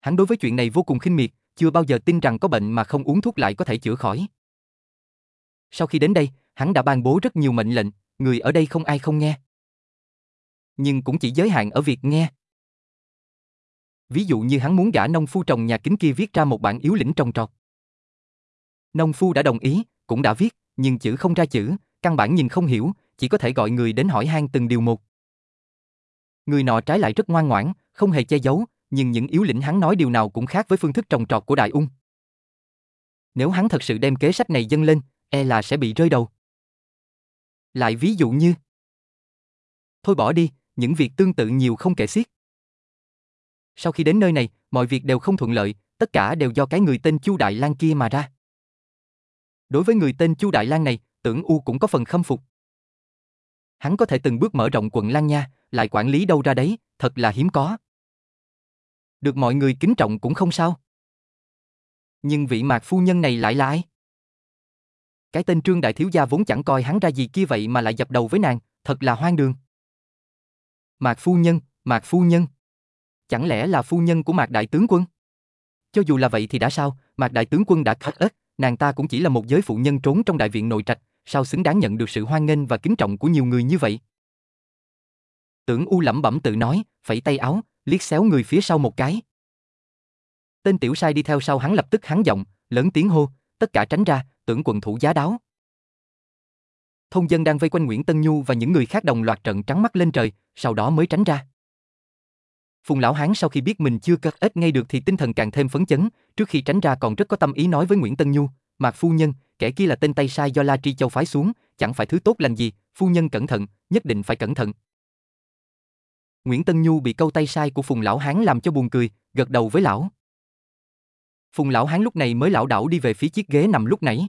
Hắn đối với chuyện này vô cùng khinh miệt, chưa bao giờ tin rằng có bệnh mà không uống thuốc lại có thể chữa khỏi. Sau khi đến đây, hắn đã ban bố rất nhiều mệnh lệnh, người ở đây không ai không nghe. Nhưng cũng chỉ giới hạn ở việc nghe. Ví dụ như hắn muốn gã nông phu trồng nhà kính kia viết ra một bản yếu lĩnh trồng trọt. Nông phu đã đồng ý, cũng đã viết, nhưng chữ không ra chữ, căn bản nhìn không hiểu, chỉ có thể gọi người đến hỏi han từng điều một. Người nọ trái lại rất ngoan ngoãn, không hề che giấu, nhưng những yếu lĩnh hắn nói điều nào cũng khác với phương thức trồng trọt của Đại Ung. Nếu hắn thật sự đem kế sách này dâng lên, e là sẽ bị rơi đầu. Lại ví dụ như Thôi bỏ đi, những việc tương tự nhiều không kể xiết. Sau khi đến nơi này, mọi việc đều không thuận lợi, tất cả đều do cái người tên Chu Đại Lang kia mà ra. Đối với người tên Chu Đại Lang này, tưởng U cũng có phần khâm phục. Hắn có thể từng bước mở rộng quận Lang Nha, lại quản lý đâu ra đấy, thật là hiếm có. Được mọi người kính trọng cũng không sao. Nhưng vị mạc phu nhân này lại là ai? Cái tên Trương Đại Thiếu Gia vốn chẳng coi hắn ra gì kia vậy mà lại dập đầu với nàng, thật là hoang đường. Mạc phu nhân, Mạc phu nhân. Chẳng lẽ là phu nhân của Mạc Đại Tướng Quân? Cho dù là vậy thì đã sao, Mạc Đại Tướng Quân đã khắc ớt, nàng ta cũng chỉ là một giới phụ nhân trốn trong đại viện nội trạch, sao xứng đáng nhận được sự hoan nghênh và kính trọng của nhiều người như vậy? Tưởng U lẩm bẩm tự nói, phẩy tay áo, liếc xéo người phía sau một cái. Tên tiểu sai đi theo sau hắn lập tức hắn giọng, lớn tiếng hô, tất cả tránh ra, tưởng quần thủ giá đáo. Thôn dân đang vây quanh Nguyễn Tân Nhu và những người khác đồng loạt trận trắng mắt lên trời, sau đó mới tránh ra. Phùng lão hán sau khi biết mình chưa cất ếch ngay được thì tinh thần càng thêm phấn chấn, trước khi tránh ra còn rất có tâm ý nói với Nguyễn Tân Nhu, "Mạc phu nhân, kẻ kia là tên tay sai do La Tri Châu phái xuống, chẳng phải thứ tốt lành gì, phu nhân cẩn thận, nhất định phải cẩn thận." Nguyễn Tân Nhu bị câu tay sai của Phùng lão hán làm cho buồn cười, gật đầu với lão. Phùng lão hán lúc này mới lão đảo đi về phía chiếc ghế nằm lúc nãy.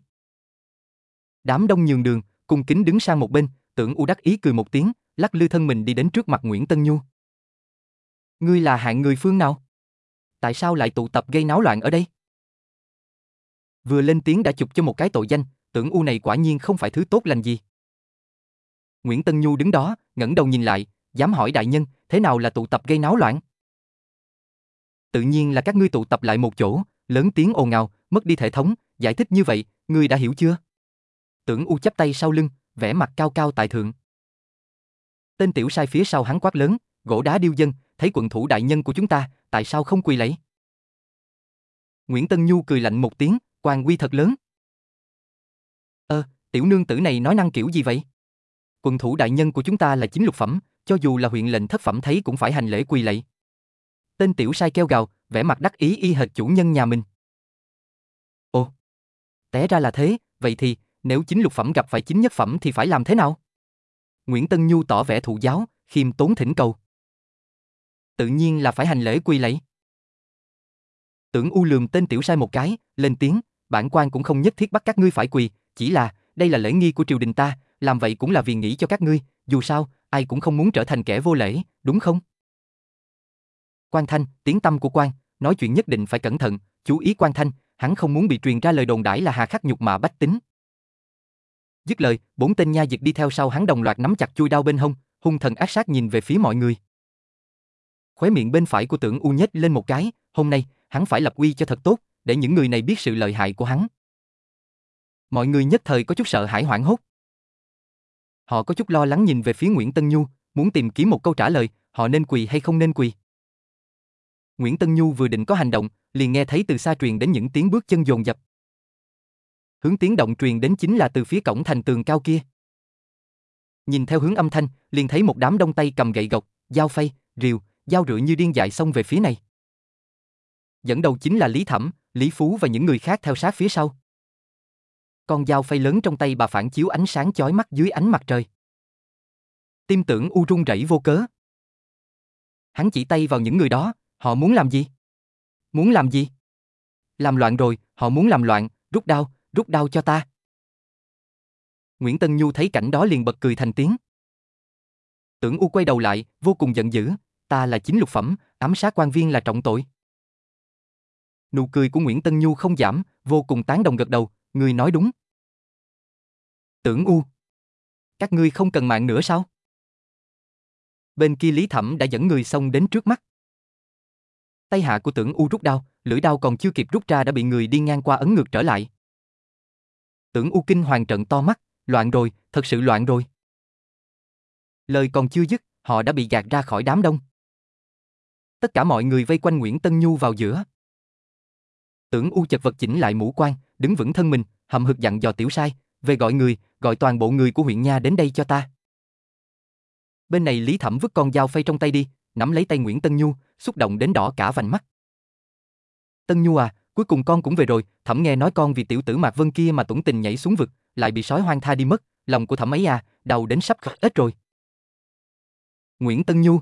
Đám đông nhường đường, cung kính đứng sang một bên, tưởng U đắc ý cười một tiếng, lắc lư thân mình đi đến trước mặt Nguyễn Tân Nhu. Ngươi là hạng người phương nào? Tại sao lại tụ tập gây náo loạn ở đây? Vừa lên tiếng đã chụp cho một cái tội danh, tưởng U này quả nhiên không phải thứ tốt lành gì. Nguyễn Tân Nhu đứng đó, ngẩng đầu nhìn lại, dám hỏi đại nhân, thế nào là tụ tập gây náo loạn? Tự nhiên là các ngươi tụ tập lại một chỗ, lớn tiếng ồn ào, mất đi thể thống, giải thích như vậy, ngươi đã hiểu chưa? Tưởng U chắp tay sau lưng, vẻ mặt cao cao tại thượng. Tên tiểu sai phía sau hắn quát lớn, gỗ đá điêu dân, thấy quận thủ đại nhân của chúng ta, tại sao không quỳ lạy? Nguyễn Tân Nhu cười lạnh một tiếng, quan quy thật lớn. Ơ, tiểu nương tử này nói năng kiểu gì vậy? Quận thủ đại nhân của chúng ta là chính lục phẩm, cho dù là huyện lệnh thất phẩm thấy cũng phải hành lễ quỳ lạy. Tên tiểu sai kêu gào, vẻ mặt đắc ý y hệt chủ nhân nhà mình. Ồ, té ra là thế, vậy thì, nếu chính lục phẩm gặp phải chính nhất phẩm thì phải làm thế nào? Nguyễn Tân Nhu tỏ vẻ thụ giáo, khiêm tốn thỉnh cầu. Tự nhiên là phải hành lễ quy lạy. Tưởng U lườm tên tiểu sai một cái, lên tiếng, bản quan cũng không nhất thiết bắt các ngươi phải quỳ, chỉ là, đây là lễ nghi của triều đình ta, làm vậy cũng là vì nghĩ cho các ngươi, dù sao, ai cũng không muốn trở thành kẻ vô lễ, đúng không? Quan Thanh, tiếng tâm của quan, nói chuyện nhất định phải cẩn thận, chú ý Quan Thanh, hắn không muốn bị truyền ra lời đồn đãi là hà khắc nhục mạ bách tính. Dứt lời, bốn tên nha dịch đi theo sau hắn đồng loạt nắm chặt chui đao bên hông, hung thần ác sát nhìn về phía mọi người. Khóe miệng bên phải của tưởng U nhếch lên một cái, hôm nay, hắn phải lập uy cho thật tốt, để những người này biết sự lợi hại của hắn. Mọi người nhất thời có chút sợ hãi hoảng hốt. Họ có chút lo lắng nhìn về phía Nguyễn Tân Nhu, muốn tìm kiếm một câu trả lời, họ nên quỳ hay không nên quỳ. Nguyễn Tân Nhu vừa định có hành động, liền nghe thấy từ xa truyền đến những tiếng bước chân dồn dập. Hướng tiếng động truyền đến chính là từ phía cổng thành tường cao kia. Nhìn theo hướng âm thanh, liền thấy một đám đông tay cầm gậy gộc, dao phay, rìu, dao rựa như điên dại xông về phía này. Dẫn đầu chính là Lý Thẩm, Lý Phú và những người khác theo sát phía sau. Con dao phay lớn trong tay bà phản chiếu ánh sáng chói mắt dưới ánh mặt trời. Tim tưởng u rung rẩy vô cớ. Hắn chỉ tay vào những người đó, họ muốn làm gì? Muốn làm gì? Làm loạn rồi, họ muốn làm loạn, rút đau rút đau cho ta. Nguyễn Tân Nhu thấy cảnh đó liền bật cười thành tiếng. Tưởng U quay đầu lại, vô cùng giận dữ, ta là chính lục phẩm, ám sát quan viên là trọng tội. Nụ cười của Nguyễn Tân Nhu không giảm, vô cùng tán đồng gật đầu, người nói đúng. Tưởng U, các ngươi không cần mạng nữa sao? Bên kia Lý Thẩm đã dẫn người xông đến trước mắt. Tay hạ của tưởng U rút đao, lưỡi đao còn chưa kịp rút ra đã bị người đi ngang qua ấn ngược trở lại. Tưởng U kinh hoàng trận to mắt, loạn rồi, thật sự loạn rồi. Lời còn chưa dứt, họ đã bị gạt ra khỏi đám đông. Tất cả mọi người vây quanh Nguyễn Tân Nhu vào giữa. Tưởng U chật vật chỉnh lại mũ quan, đứng vững thân mình, hầm hực dặn dò tiểu sai, về gọi người, gọi toàn bộ người của huyện nha đến đây cho ta. Bên này Lý Thẩm vứt con dao phay trong tay đi, nắm lấy tay Nguyễn Tân Nhu, xúc động đến đỏ cả vành mắt. Tân Nhu à, cuối cùng con cũng về rồi, Thẩm nghe nói con vì tiểu tử Mạc Vân kia mà tuẩn tình nhảy xuống vực, lại bị sói hoang tha đi mất, lòng của Thẩm ấy à, đầu đến sắp khóc ếch rồi. Nguyễn Tân Nhu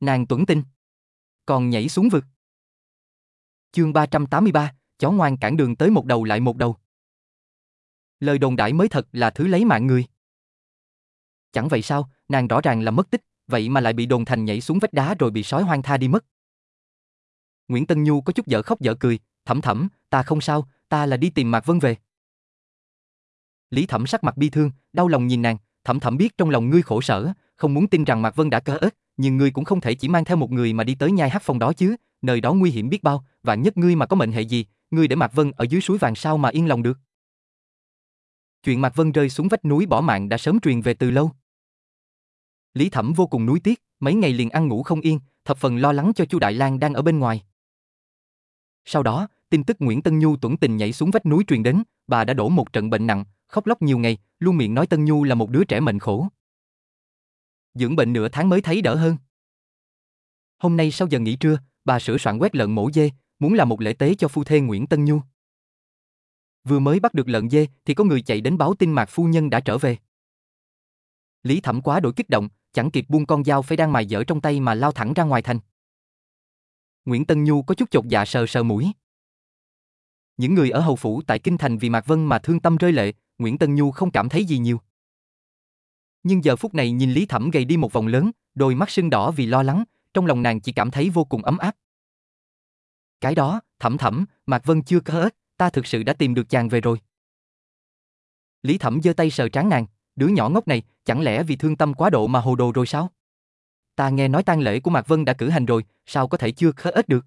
Nàng tuẩn tình Còn nhảy xuống vực Chương 383, chó ngoan cản đường tới một đầu lại một đầu. Lời đồn đại mới thật là thứ lấy mạng người. Chẳng vậy sao, nàng rõ ràng là mất tích, vậy mà lại bị đồn thành nhảy xuống vách đá rồi bị sói hoang tha đi mất. Nguyễn Tân Nhu có chút dở khóc dở cười, thẩm thẩm, ta không sao, ta là đi tìm Mạc Vân về. Lý thẩm sắc mặt bi thương, đau lòng nhìn nàng, thẩm thẩm biết trong lòng ngươi khổ sở, không muốn tin rằng Mạc Vân đã cơ ớt, nhưng ngươi cũng không thể chỉ mang theo một người mà đi tới nhai hắc phòng đó chứ, nơi đó nguy hiểm biết bao, và nhất ngươi mà có mệnh hệ gì, ngươi để Mạc Vân ở dưới suối vàng sao mà yên lòng được. Chuyện Mạc Vân rơi xuống vách núi bỏ mạng đã sớm truyền về từ lâu. Lý Thẩm vô cùng nuối tiếc, mấy ngày liền ăn ngủ không yên, thập phần lo lắng cho Chu Đại Lang đang ở bên ngoài. Sau đó, tin tức Nguyễn Tân Nhu tuẩn tình nhảy xuống vách núi truyền đến, bà đã đổ một trận bệnh nặng, khóc lóc nhiều ngày, luôn miệng nói Tân Nhu là một đứa trẻ mệnh khổ. Dưỡng bệnh nửa tháng mới thấy đỡ hơn. Hôm nay sau giờ nghỉ trưa, bà sửa soạn quét lợn mổ dê, muốn làm một lễ tế cho phu thê Nguyễn Tân Nhu. Vừa mới bắt được lợn dê thì có người chạy đến báo tin Mạc phu nhân đã trở về. Lý Thẩm quá đổi kích động, chẳng kịp buông con dao phải đang mài dở trong tay mà lao thẳng ra ngoài thành. Nguyễn Tân Nhu có chút chột dạ sờ sờ mũi. Những người ở hầu phủ tại kinh thành vì Mạc Vân mà thương tâm rơi lệ, Nguyễn Tân Nhu không cảm thấy gì nhiều. Nhưng giờ phút này nhìn Lý Thẩm gầy đi một vòng lớn, đôi mắt sưng đỏ vì lo lắng, trong lòng nàng chỉ cảm thấy vô cùng ấm áp. Cái đó, Thẩm Thẩm, Mạc Vân chưa có hết, ta thực sự đã tìm được chàng về rồi. Lý Thẩm giơ tay sờ trán nàng, đứa nhỏ ngốc này, chẳng lẽ vì thương tâm quá độ mà hồ đồ rồi sao? Ta nghe nói tang lễ của Mạc Vân đã cử hành rồi, sao có thể chưa khớ ếch được?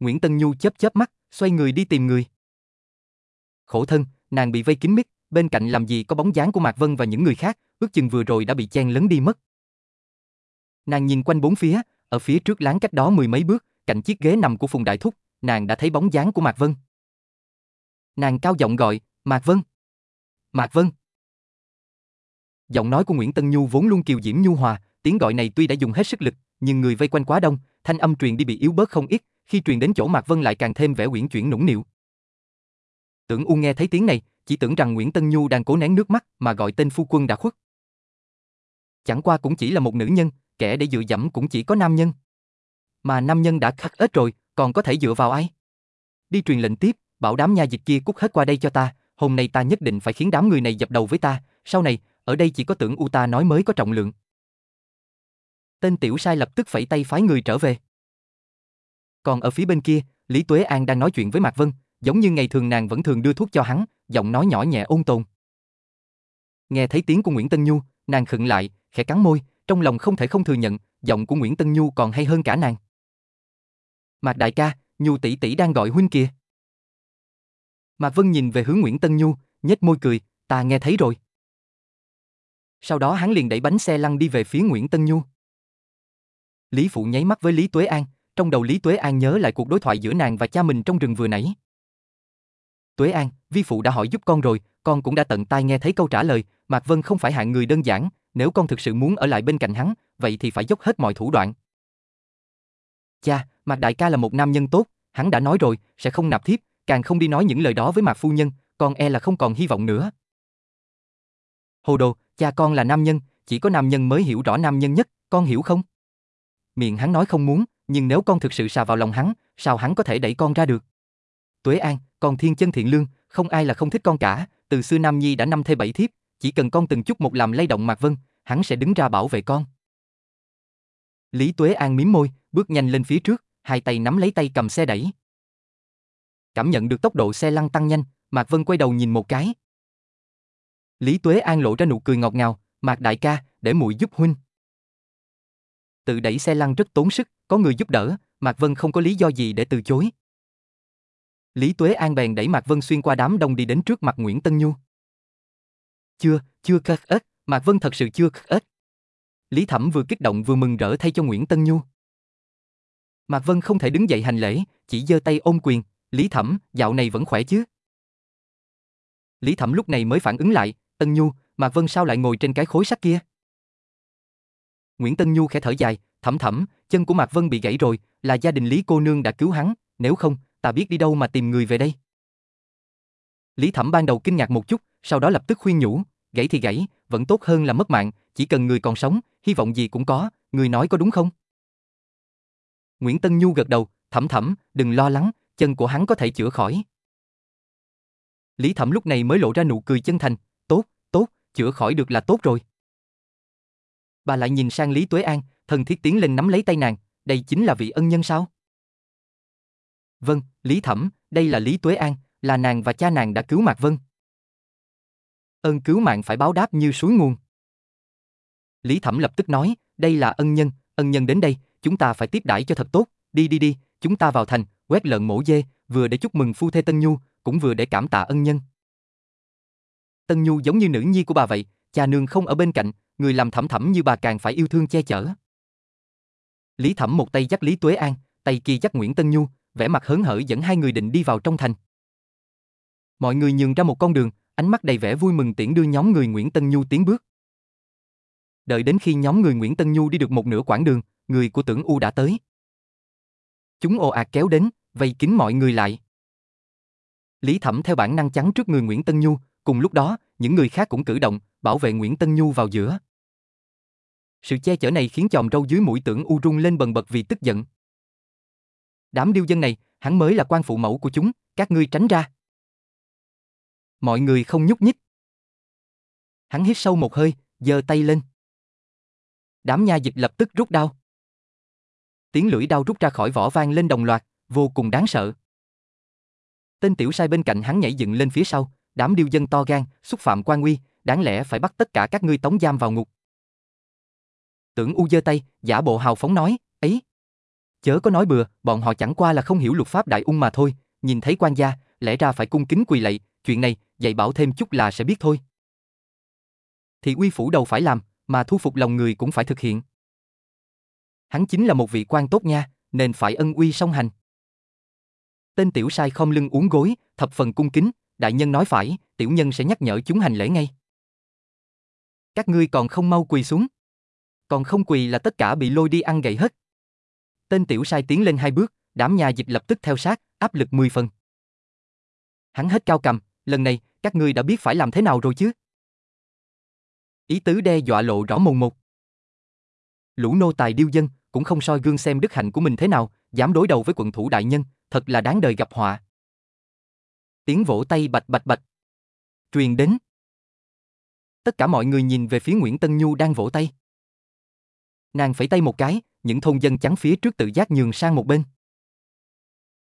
Nguyễn Tân Nhu chớp chớp mắt, xoay người đi tìm người. Khổ thân, nàng bị vây kín mít, bên cạnh làm gì có bóng dáng của Mạc Vân và những người khác, ước chừng vừa rồi đã bị chen lấn đi mất. Nàng nhìn quanh bốn phía, ở phía trước láng cách đó mười mấy bước, cạnh chiếc ghế nằm của Phùng Đại Thúc, nàng đã thấy bóng dáng của Mạc Vân. Nàng cao giọng gọi, Mạc Vân. Mạc Vân. Giọng nói của Nguyễn Tân Nhu vốn luôn kiều diễm nhu hòa, tiếng gọi này tuy đã dùng hết sức lực, nhưng người vây quanh quá đông, thanh âm truyền đi bị yếu bớt không ít, khi truyền đến chỗ Mạc Vân lại càng thêm vẻ uyển chuyển nũng nịu. Tưởng U nghe thấy tiếng này, chỉ tưởng rằng Nguyễn Tân Nhu đang cố nén nước mắt mà gọi tên phu quân đã khuất. Chẳng qua cũng chỉ là một nữ nhân, kẻ để dựa dẫm cũng chỉ có nam nhân. Mà nam nhân đã khắc ếch rồi, còn có thể dựa vào ai? Đi truyền lệnh tiếp, bảo đám nha dịch kia cút hết qua đây cho ta, hôm nay ta nhất định phải khiến đám người này dập đầu với ta, sau này, ở đây chỉ có tưởng U ta nói mới có trọng lượng. Tên tiểu sai lập tức phẩy tay phái người trở về. Còn ở phía bên kia, Lý Tuế An đang nói chuyện với Mạc Vân, giống như ngày thường nàng vẫn thường đưa thuốc cho hắn, giọng nói nhỏ nhẹ ôn tồn. Nghe thấy tiếng của Nguyễn Tân Nhu, nàng khựng lại, khẽ cắn môi, trong lòng không thể không thừa nhận, giọng của Nguyễn Tân Nhu còn hay hơn cả nàng. Mạc đại ca, Nhu tỷ tỷ đang gọi huynh kìa. Mạc Vân nhìn về hướng Nguyễn Tân Nhu, nhếch môi cười, ta nghe thấy rồi. Sau đó hắn liền đẩy bánh xe lăn đi về phía Nguyễn Tân Nhu. Lý Phụ nháy mắt với Lý Tuế An, trong đầu Lý Tuế An nhớ lại cuộc đối thoại giữa nàng và cha mình trong rừng vừa nãy. Tuế An, vi phụ đã hỏi giúp con rồi, con cũng đã tận tai nghe thấy câu trả lời, Mạc Vân không phải hạng người đơn giản, nếu con thực sự muốn ở lại bên cạnh hắn, vậy thì phải dốc hết mọi thủ đoạn. Cha, Mạc Đại ca là một nam nhân tốt, hắn đã nói rồi, sẽ không nạp thiếp, càng không đi nói những lời đó với Mạc Phu Nhân, con e là không còn hy vọng nữa. Hồ đồ, cha con là nam nhân, chỉ có nam nhân mới hiểu rõ nam nhân nhất, con hiểu không? Miệng hắn nói không muốn, nhưng nếu con thực sự xà vào lòng hắn, sao hắn có thể đẩy con ra được? Tuế An, con thiên chân thiện lương, không ai là không thích con cả, từ xưa Nam Nhi đã năm thê bảy thiếp, chỉ cần con từng chút một làm lay động Mạc Vân, hắn sẽ đứng ra bảo vệ con. Lý Tuế An mím môi, bước nhanh lên phía trước, hai tay nắm lấy tay cầm xe đẩy. Cảm nhận được tốc độ xe lăn tăng nhanh, Mạc Vân quay đầu nhìn một cái. Lý Tuế An lộ ra nụ cười ngọt ngào, "Mạc đại ca, để muội giúp huynh." tự đẩy xe lăn rất tốn sức, có người giúp đỡ, Mạc Vân không có lý do gì để từ chối. Lý Tuế An bèn đẩy Mạc Vân xuyên qua đám đông đi đến trước mặt Nguyễn Tân Nhu. Chưa, chưa khất ếch, Mạc Vân thật sự chưa khất ếch. Lý Thẩm vừa kích động vừa mừng rỡ thay cho Nguyễn Tân Nhu. Mạc Vân không thể đứng dậy hành lễ, chỉ giơ tay ôm quyền, Lý Thẩm, dạo này vẫn khỏe chứ? Lý Thẩm lúc này mới phản ứng lại, Tân Nhu, Mạc Vân sao lại ngồi trên cái khối sắt kia? Nguyễn Tân Nhu khẽ thở dài, thẩm thẩm, chân của Mạc Vân bị gãy rồi, là gia đình Lý cô nương đã cứu hắn, nếu không, ta biết đi đâu mà tìm người về đây. Lý Thẩm ban đầu kinh ngạc một chút, sau đó lập tức khuyên nhủ, gãy thì gãy, vẫn tốt hơn là mất mạng, chỉ cần người còn sống, hy vọng gì cũng có, người nói có đúng không? Nguyễn Tân Nhu gật đầu, thẩm thẩm, đừng lo lắng, chân của hắn có thể chữa khỏi. Lý Thẩm lúc này mới lộ ra nụ cười chân thành, tốt, tốt, chữa khỏi được là tốt rồi. Bà lại nhìn sang Lý Tuế An, thần thiết tiến lên nắm lấy tay nàng, đây chính là vị ân nhân sao? Vâng, Lý Thẩm, đây là Lý Tuế An, là nàng và cha nàng đã cứu Mạc Vân. Ơn cứu mạng phải báo đáp như suối nguồn. Lý Thẩm lập tức nói, đây là ân nhân, ân nhân đến đây, chúng ta phải tiếp đãi cho thật tốt, đi đi đi, chúng ta vào thành, quét lợn mổ dê, vừa để chúc mừng phu thê Tân Nhu, cũng vừa để cảm tạ ân nhân. Tân Nhu giống như nữ nhi của bà vậy, cha nương không ở bên cạnh, người làm thẩm thẩm như bà càng phải yêu thương che chở. Lý Thẩm một tay dắt Lý Tuế An, tay kia dắt Nguyễn Tân Nhu, vẻ mặt hớn hở dẫn hai người định đi vào trong thành. Mọi người nhường ra một con đường, ánh mắt đầy vẻ vui mừng tiễn đưa nhóm người Nguyễn Tân Nhu tiến bước. Đợi đến khi nhóm người Nguyễn Tân Nhu đi được một nửa quãng đường, người của tưởng U đã tới. Chúng ồ ạt kéo đến, vây kín mọi người lại. Lý Thẩm theo bản năng chắn trước người Nguyễn Tân Nhu, cùng lúc đó, những người khác cũng cử động, bảo vệ Nguyễn Tân Nhu vào giữa. Sự che chở này khiến chòm râu dưới mũi tưởng U rung lên bần bật vì tức giận. Đám điêu dân này, hắn mới là quan phụ mẫu của chúng, các ngươi tránh ra. Mọi người không nhúc nhích. Hắn hít sâu một hơi, giơ tay lên. Đám nha dịch lập tức rút đao. Tiếng lưỡi đao rút ra khỏi vỏ vang lên đồng loạt, vô cùng đáng sợ. Tên tiểu sai bên cạnh hắn nhảy dựng lên phía sau, đám điêu dân to gan, xúc phạm quan uy, đáng lẽ phải bắt tất cả các ngươi tống giam vào ngục. Tưởng U giơ tay, giả bộ hào phóng nói, ấy. Chớ có nói bừa, bọn họ chẳng qua là không hiểu luật pháp đại ung mà thôi, nhìn thấy quan gia, lẽ ra phải cung kính quỳ lạy, chuyện này, dạy bảo thêm chút là sẽ biết thôi. Thì uy phủ đầu phải làm, mà thu phục lòng người cũng phải thực hiện. Hắn chính là một vị quan tốt nha, nên phải ân uy song hành. Tên tiểu sai không lưng uống gối, thập phần cung kính, đại nhân nói phải, tiểu nhân sẽ nhắc nhở chúng hành lễ ngay. Các ngươi còn không mau quỳ xuống. Còn không quỳ là tất cả bị lôi đi ăn gậy hết. Tên tiểu sai tiến lên hai bước, đám nhà dịch lập tức theo sát, áp lực 10 phần. Hắn hết cao cầm, lần này, các ngươi đã biết phải làm thế nào rồi chứ? Ý tứ đe dọa lộ rõ mồn một. Lũ nô tài điêu dân, cũng không soi gương xem đức hạnh của mình thế nào, dám đối đầu với quận thủ đại nhân, thật là đáng đời gặp họa. Tiếng vỗ tay bạch bạch bạch. Truyền đến. Tất cả mọi người nhìn về phía Nguyễn Tân Nhu đang vỗ tay. Nàng phẩy tay một cái, những thôn dân chắn phía trước tự giác nhường sang một bên.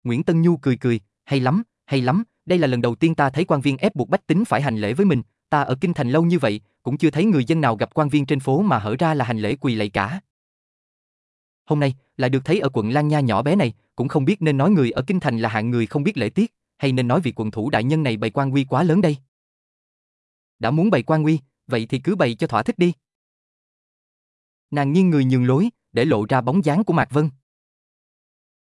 Nguyễn Tân Nhu cười cười, hay lắm, hay lắm, đây là lần đầu tiên ta thấy quan viên ép buộc bách tính phải hành lễ với mình, ta ở kinh thành lâu như vậy, cũng chưa thấy người dân nào gặp quan viên trên phố mà hở ra là hành lễ quỳ lạy cả. Hôm nay, lại được thấy ở quận Lan Nha nhỏ bé này, cũng không biết nên nói người ở kinh thành là hạng người không biết lễ tiết, hay nên nói vị quận thủ đại nhân này bày quan uy quá lớn đây. Đã muốn bày quan uy, vậy thì cứ bày cho thỏa thích đi. Nàng nghiêng người nhường lối, để lộ ra bóng dáng của Mạc Vân.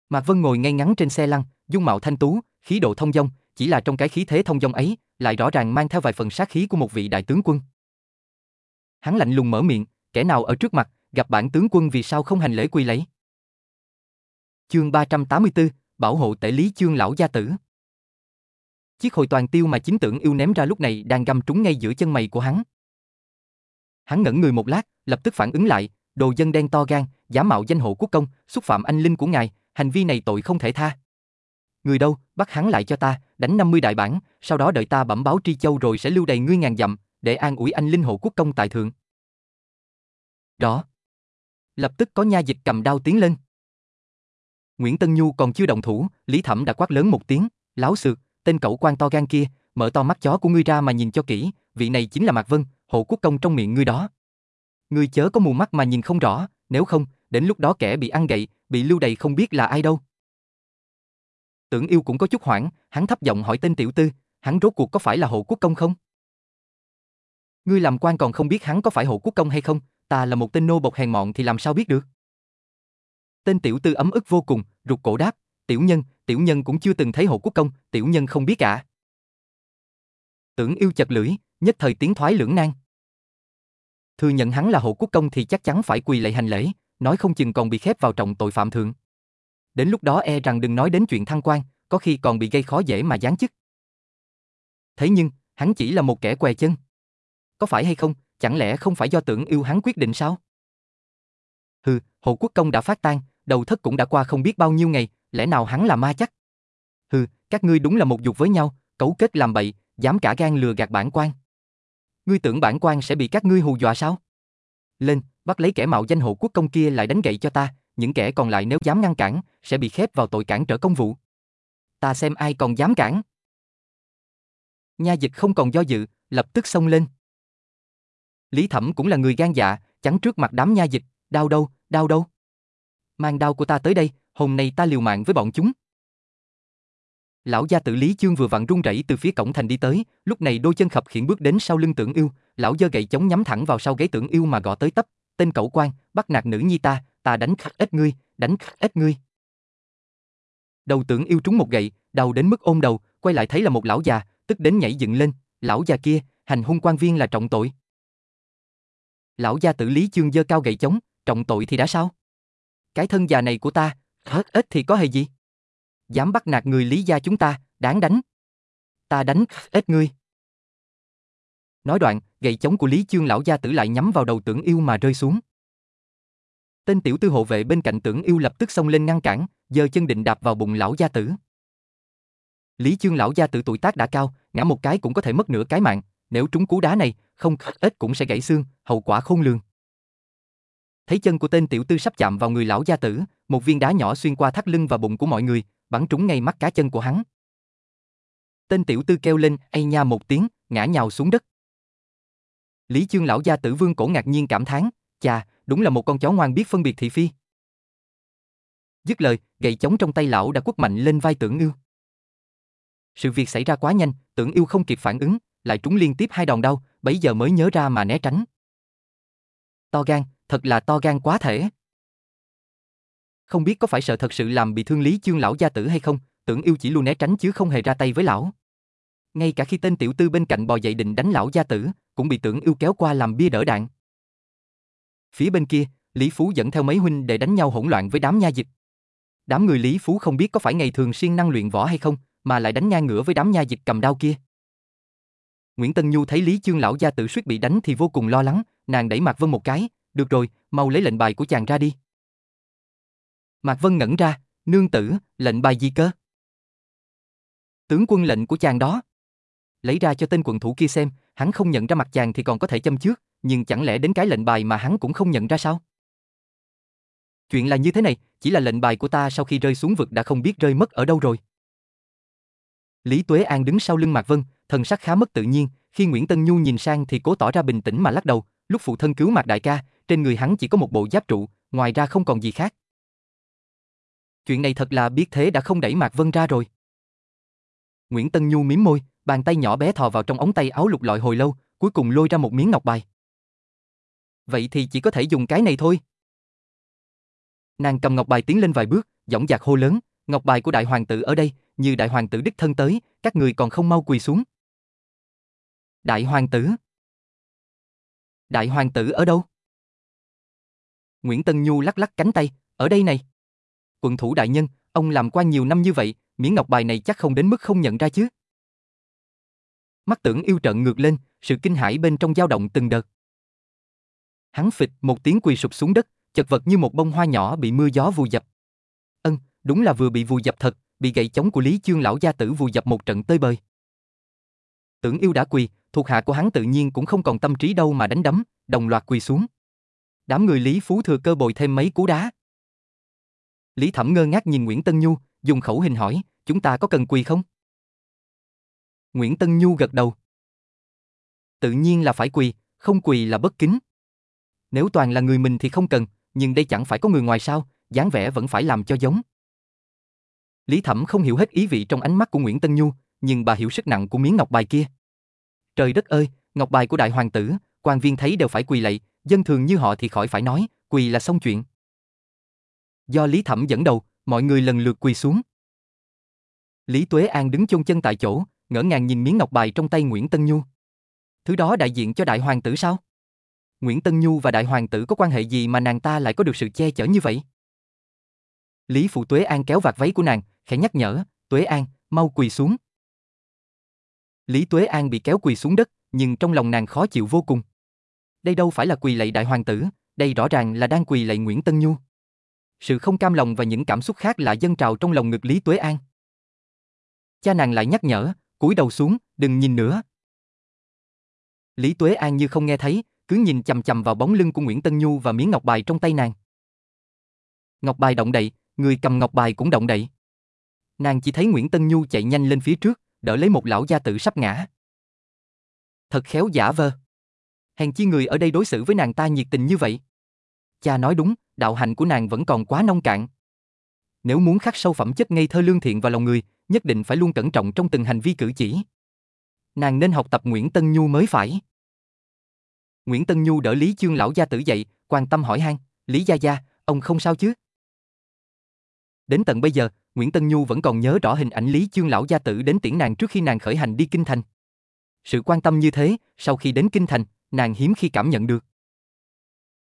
Mạc Vân ngồi ngay ngắn trên xe lăn, dung mạo thanh tú, khí độ thông dong, chỉ là trong cái khí thế thông dong ấy, lại rõ ràng mang theo vài phần sát khí của một vị đại tướng quân. Hắn lạnh lùng mở miệng, kẻ nào ở trước mặt, gặp bản tướng quân vì sao không hành lễ quy lấy. Chương 384, bảo hộ tể lý chương lão gia tử. Chiếc hồi toàn tiêu mà chính tưởng yêu ném ra lúc này đang găm trúng ngay giữa chân mày của hắn. Hắn ngẩn người một lát, lập tức phản ứng lại, đồ dân đen to gan, giả mạo danh hộ quốc công, xúc phạm anh linh của ngài, hành vi này tội không thể tha. Người đâu, bắt hắn lại cho ta, đánh 50 đại bản, sau đó đợi ta bẩm báo tri châu rồi sẽ lưu đầy ngươi ngàn dặm, để an ủi anh linh hộ quốc công tại thượng. Đó. Lập tức có nha dịch cầm đao tiến lên. Nguyễn Tân Nhu còn chưa động thủ, Lý Thẩm đã quát lớn một tiếng, láo xược, tên cậu quan to gan kia, mở to mắt chó của ngươi ra mà nhìn cho kỹ, vị này chính là Mạc Vân, hộ quốc công trong miệng ngươi đó. Ngươi chớ có mù mắt mà nhìn không rõ, nếu không, đến lúc đó kẻ bị ăn gậy, bị lưu đầy không biết là ai đâu. Tưởng yêu cũng có chút hoảng, hắn thấp giọng hỏi tên tiểu tư, hắn rốt cuộc có phải là hộ quốc công không? Ngươi làm quan còn không biết hắn có phải hộ quốc công hay không, ta là một tên nô bộc hèn mọn thì làm sao biết được? Tên tiểu tư ấm ức vô cùng, rụt cổ đáp, tiểu nhân, tiểu nhân cũng chưa từng thấy hộ quốc công, tiểu nhân không biết cả. Tưởng yêu chật lưỡi, nhất thời tiếng thoái lưỡng nan. Thừa nhận hắn là hộ quốc công thì chắc chắn phải quỳ lạy hành lễ, nói không chừng còn bị khép vào trọng tội phạm thượng. Đến lúc đó e rằng đừng nói đến chuyện thăng quan, có khi còn bị gây khó dễ mà giáng chức. Thế nhưng, hắn chỉ là một kẻ què chân. Có phải hay không, chẳng lẽ không phải do tưởng yêu hắn quyết định sao? Hừ, hộ quốc công đã phát tan, đầu thất cũng đã qua không biết bao nhiêu ngày, lẽ nào hắn là ma chắc? Hừ, các ngươi đúng là một dục với nhau, cấu kết làm bậy, dám cả gan lừa gạt bản quan. Ngươi tưởng bản quan sẽ bị các ngươi hù dọa sao? Lên, bắt lấy kẻ mạo danh hộ quốc công kia lại đánh gậy cho ta, những kẻ còn lại nếu dám ngăn cản, sẽ bị khép vào tội cản trở công vụ. Ta xem ai còn dám cản. Nha dịch không còn do dự, lập tức xông lên. Lý Thẩm cũng là người gan dạ, chắn trước mặt đám nha dịch, đau đâu, đau đâu. Mang đau của ta tới đây, hôm nay ta liều mạng với bọn chúng. Lão gia tử Lý Chương vừa vặn run rẩy từ phía cổng thành đi tới, lúc này đôi chân khập khiển bước đến sau lưng Tưởng Yêu, lão giơ gậy chống nhắm thẳng vào sau gáy Tưởng Yêu mà gõ tới tấp, tên cẩu quan, bắt nạt nữ nhi ta, ta đánh khắc ít ngươi, đánh khắc ít ngươi. Đầu Tưởng Yêu trúng một gậy, đau đến mức ôm đầu, quay lại thấy là một lão già, tức đến nhảy dựng lên, lão già kia, hành hung quan viên là trọng tội. Lão gia tử Lý Chương dơ cao gậy chống, trọng tội thì đã sao? Cái thân già này của ta, hớt ít thì có hề gì? Dám bắt nạt người Lý gia chúng ta, đáng đánh. Ta đánh ít ngươi. Nói đoạn, gậy chống của Lý Chương lão gia tử lại nhắm vào đầu tưởng yêu mà rơi xuống. Tên tiểu tư hộ vệ bên cạnh tưởng yêu lập tức xông lên ngăn cản, giơ chân định đạp vào bụng lão gia tử. Lý Chương lão gia tử tuổi tác đã cao, ngã một cái cũng có thể mất nửa cái mạng, nếu trúng cú đá này, không ít cũng sẽ gãy xương, hậu quả khôn lường. Thấy chân của tên tiểu tư sắp chạm vào người lão gia tử, một viên đá nhỏ xuyên qua thắt lưng và bụng của mọi người, bắn trúng ngay mắt cá chân của hắn. Tên tiểu tư kêu lên, ây nha một tiếng, ngã nhào xuống đất. Lý Chương lão gia tử vương cổ ngạc nhiên cảm thán, chà, đúng là một con chó ngoan biết phân biệt thị phi. Dứt lời, gậy chống trong tay lão đã quất mạnh lên vai tưởng ưu. Sự việc xảy ra quá nhanh, tưởng yêu không kịp phản ứng, lại trúng liên tiếp hai đòn đau, bấy giờ mới nhớ ra mà né tránh. To gan, thật là to gan quá thể. Không biết có phải sợ thật sự làm bị thương Lý Chương lão gia tử hay không, tưởng yêu chỉ luôn né tránh chứ không hề ra tay với lão. Ngay cả khi tên tiểu tư bên cạnh bò dậy định đánh lão gia tử, cũng bị tưởng yêu kéo qua làm bia đỡ đạn. Phía bên kia, Lý Phú dẫn theo mấy huynh để đánh nhau hỗn loạn với đám nha dịch. Đám người Lý Phú không biết có phải ngày thường siêng năng luyện võ hay không, mà lại đánh ngang ngửa với đám nha dịch cầm đao kia. Nguyễn Tân Nhu thấy Lý Chương lão gia tử suýt bị đánh thì vô cùng lo lắng, nàng đẩy Mạc Vân một cái, "Được rồi, mau lấy lệnh bài của chàng ra đi." Mạc Vân ngẩn ra, "Nương tử, lệnh bài gì cơ?" "Tướng quân lệnh của chàng đó." Lấy ra cho tên quận thủ kia xem, hắn không nhận ra mặt chàng thì còn có thể châm trước, nhưng chẳng lẽ đến cái lệnh bài mà hắn cũng không nhận ra sao? Chuyện là như thế này, chỉ là lệnh bài của ta sau khi rơi xuống vực đã không biết rơi mất ở đâu rồi. Lý Tuế An đứng sau lưng Mạc Vân, thần sắc khá mất tự nhiên, khi Nguyễn Tân Nhu nhìn sang thì cố tỏ ra bình tĩnh mà lắc đầu, lúc phụ thân cứu Mạc đại ca, trên người hắn chỉ có một bộ giáp trụ, ngoài ra không còn gì khác. Chuyện này thật là biết thế đã không đẩy Mạc Vân ra rồi. Nguyễn Tân Nhu mím môi, bàn tay nhỏ bé thò vào trong ống tay áo lục lọi hồi lâu, cuối cùng lôi ra một miếng ngọc bài. Vậy thì chỉ có thể dùng cái này thôi. Nàng cầm ngọc bài tiến lên vài bước, giọng dạc hô lớn, ngọc bài của đại hoàng tử ở đây, như đại hoàng tử đích thân tới, các người còn không mau quỳ xuống. Đại hoàng tử? Đại hoàng tử ở đâu? Nguyễn Tân Nhu lắc lắc cánh tay, ở đây này. Quận thủ đại nhân, ông làm quan nhiều năm như vậy, miếng ngọc bài này chắc không đến mức không nhận ra chứ. Mắt tưởng yêu trận ngược lên, sự kinh hãi bên trong dao động từng đợt. Hắn phịch một tiếng quỳ sụp xuống đất, chật vật như một bông hoa nhỏ bị mưa gió vùi dập. Ân, đúng là vừa bị vùi dập thật, bị gậy chống của Lý Chương lão gia tử vùi dập một trận tơi bời. Tưởng yêu đã quỳ, thuộc hạ của hắn tự nhiên cũng không còn tâm trí đâu mà đánh đấm, đồng loạt quỳ xuống. Đám người Lý Phú thừa cơ bồi thêm mấy cú đá. Lý Thẩm ngơ ngác nhìn Nguyễn Tân Nhu, dùng khẩu hình hỏi, chúng ta có cần quỳ không? Nguyễn Tân Nhu gật đầu. Tự nhiên là phải quỳ, không quỳ là bất kính. Nếu toàn là người mình thì không cần, nhưng đây chẳng phải có người ngoài sao, dáng vẻ vẫn phải làm cho giống. Lý Thẩm không hiểu hết ý vị trong ánh mắt của Nguyễn Tân Nhu, nhưng bà hiểu sức nặng của miếng ngọc bài kia. Trời đất ơi, ngọc bài của đại hoàng tử, quan viên thấy đều phải quỳ lạy, dân thường như họ thì khỏi phải nói, quỳ là xong chuyện. Do Lý Thẩm dẫn đầu, mọi người lần lượt quỳ xuống. Lý Tuế An đứng chôn chân tại chỗ, ngỡ ngàng nhìn miếng ngọc bài trong tay Nguyễn Tân Nhu. Thứ đó đại diện cho đại hoàng tử sao? Nguyễn Tân Nhu và đại hoàng tử có quan hệ gì mà nàng ta lại có được sự che chở như vậy? Lý Phụ Tuế An kéo vạt váy của nàng, khẽ nhắc nhở, Tuế An, mau quỳ xuống. Lý Tuế An bị kéo quỳ xuống đất, nhưng trong lòng nàng khó chịu vô cùng. Đây đâu phải là quỳ lạy đại hoàng tử, đây rõ ràng là đang quỳ lạy Nguyễn Tân Nhu. Sự không cam lòng và những cảm xúc khác lại dâng trào trong lòng ngực Lý Tuế An. Cha nàng lại nhắc nhở, cúi đầu xuống, đừng nhìn nữa. Lý Tuế An như không nghe thấy, cứ nhìn chầm chầm vào bóng lưng của Nguyễn Tân Nhu và miếng ngọc bài trong tay nàng. Ngọc bài động đậy, người cầm ngọc bài cũng động đậy. Nàng chỉ thấy Nguyễn Tân Nhu chạy nhanh lên phía trước, đỡ lấy một lão gia tử sắp ngã. Thật khéo giả vờ. Hèn chi người ở đây đối xử với nàng ta nhiệt tình như vậy. Cha nói đúng, đạo hạnh của nàng vẫn còn quá nông cạn. Nếu muốn khắc sâu phẩm chất ngây thơ lương thiện vào lòng người, nhất định phải luôn cẩn trọng trong từng hành vi cử chỉ. Nàng nên học tập Nguyễn Tân Nhu mới phải. Nguyễn Tân Nhu đỡ Lý Chương lão gia tử dậy, quan tâm hỏi han, Lý gia gia, ông không sao chứ? Đến tận bây giờ, Nguyễn Tân Nhu vẫn còn nhớ rõ hình ảnh Lý Chương lão gia tử đến tiễn nàng trước khi nàng khởi hành đi kinh thành. Sự quan tâm như thế, sau khi đến kinh thành, nàng hiếm khi cảm nhận được.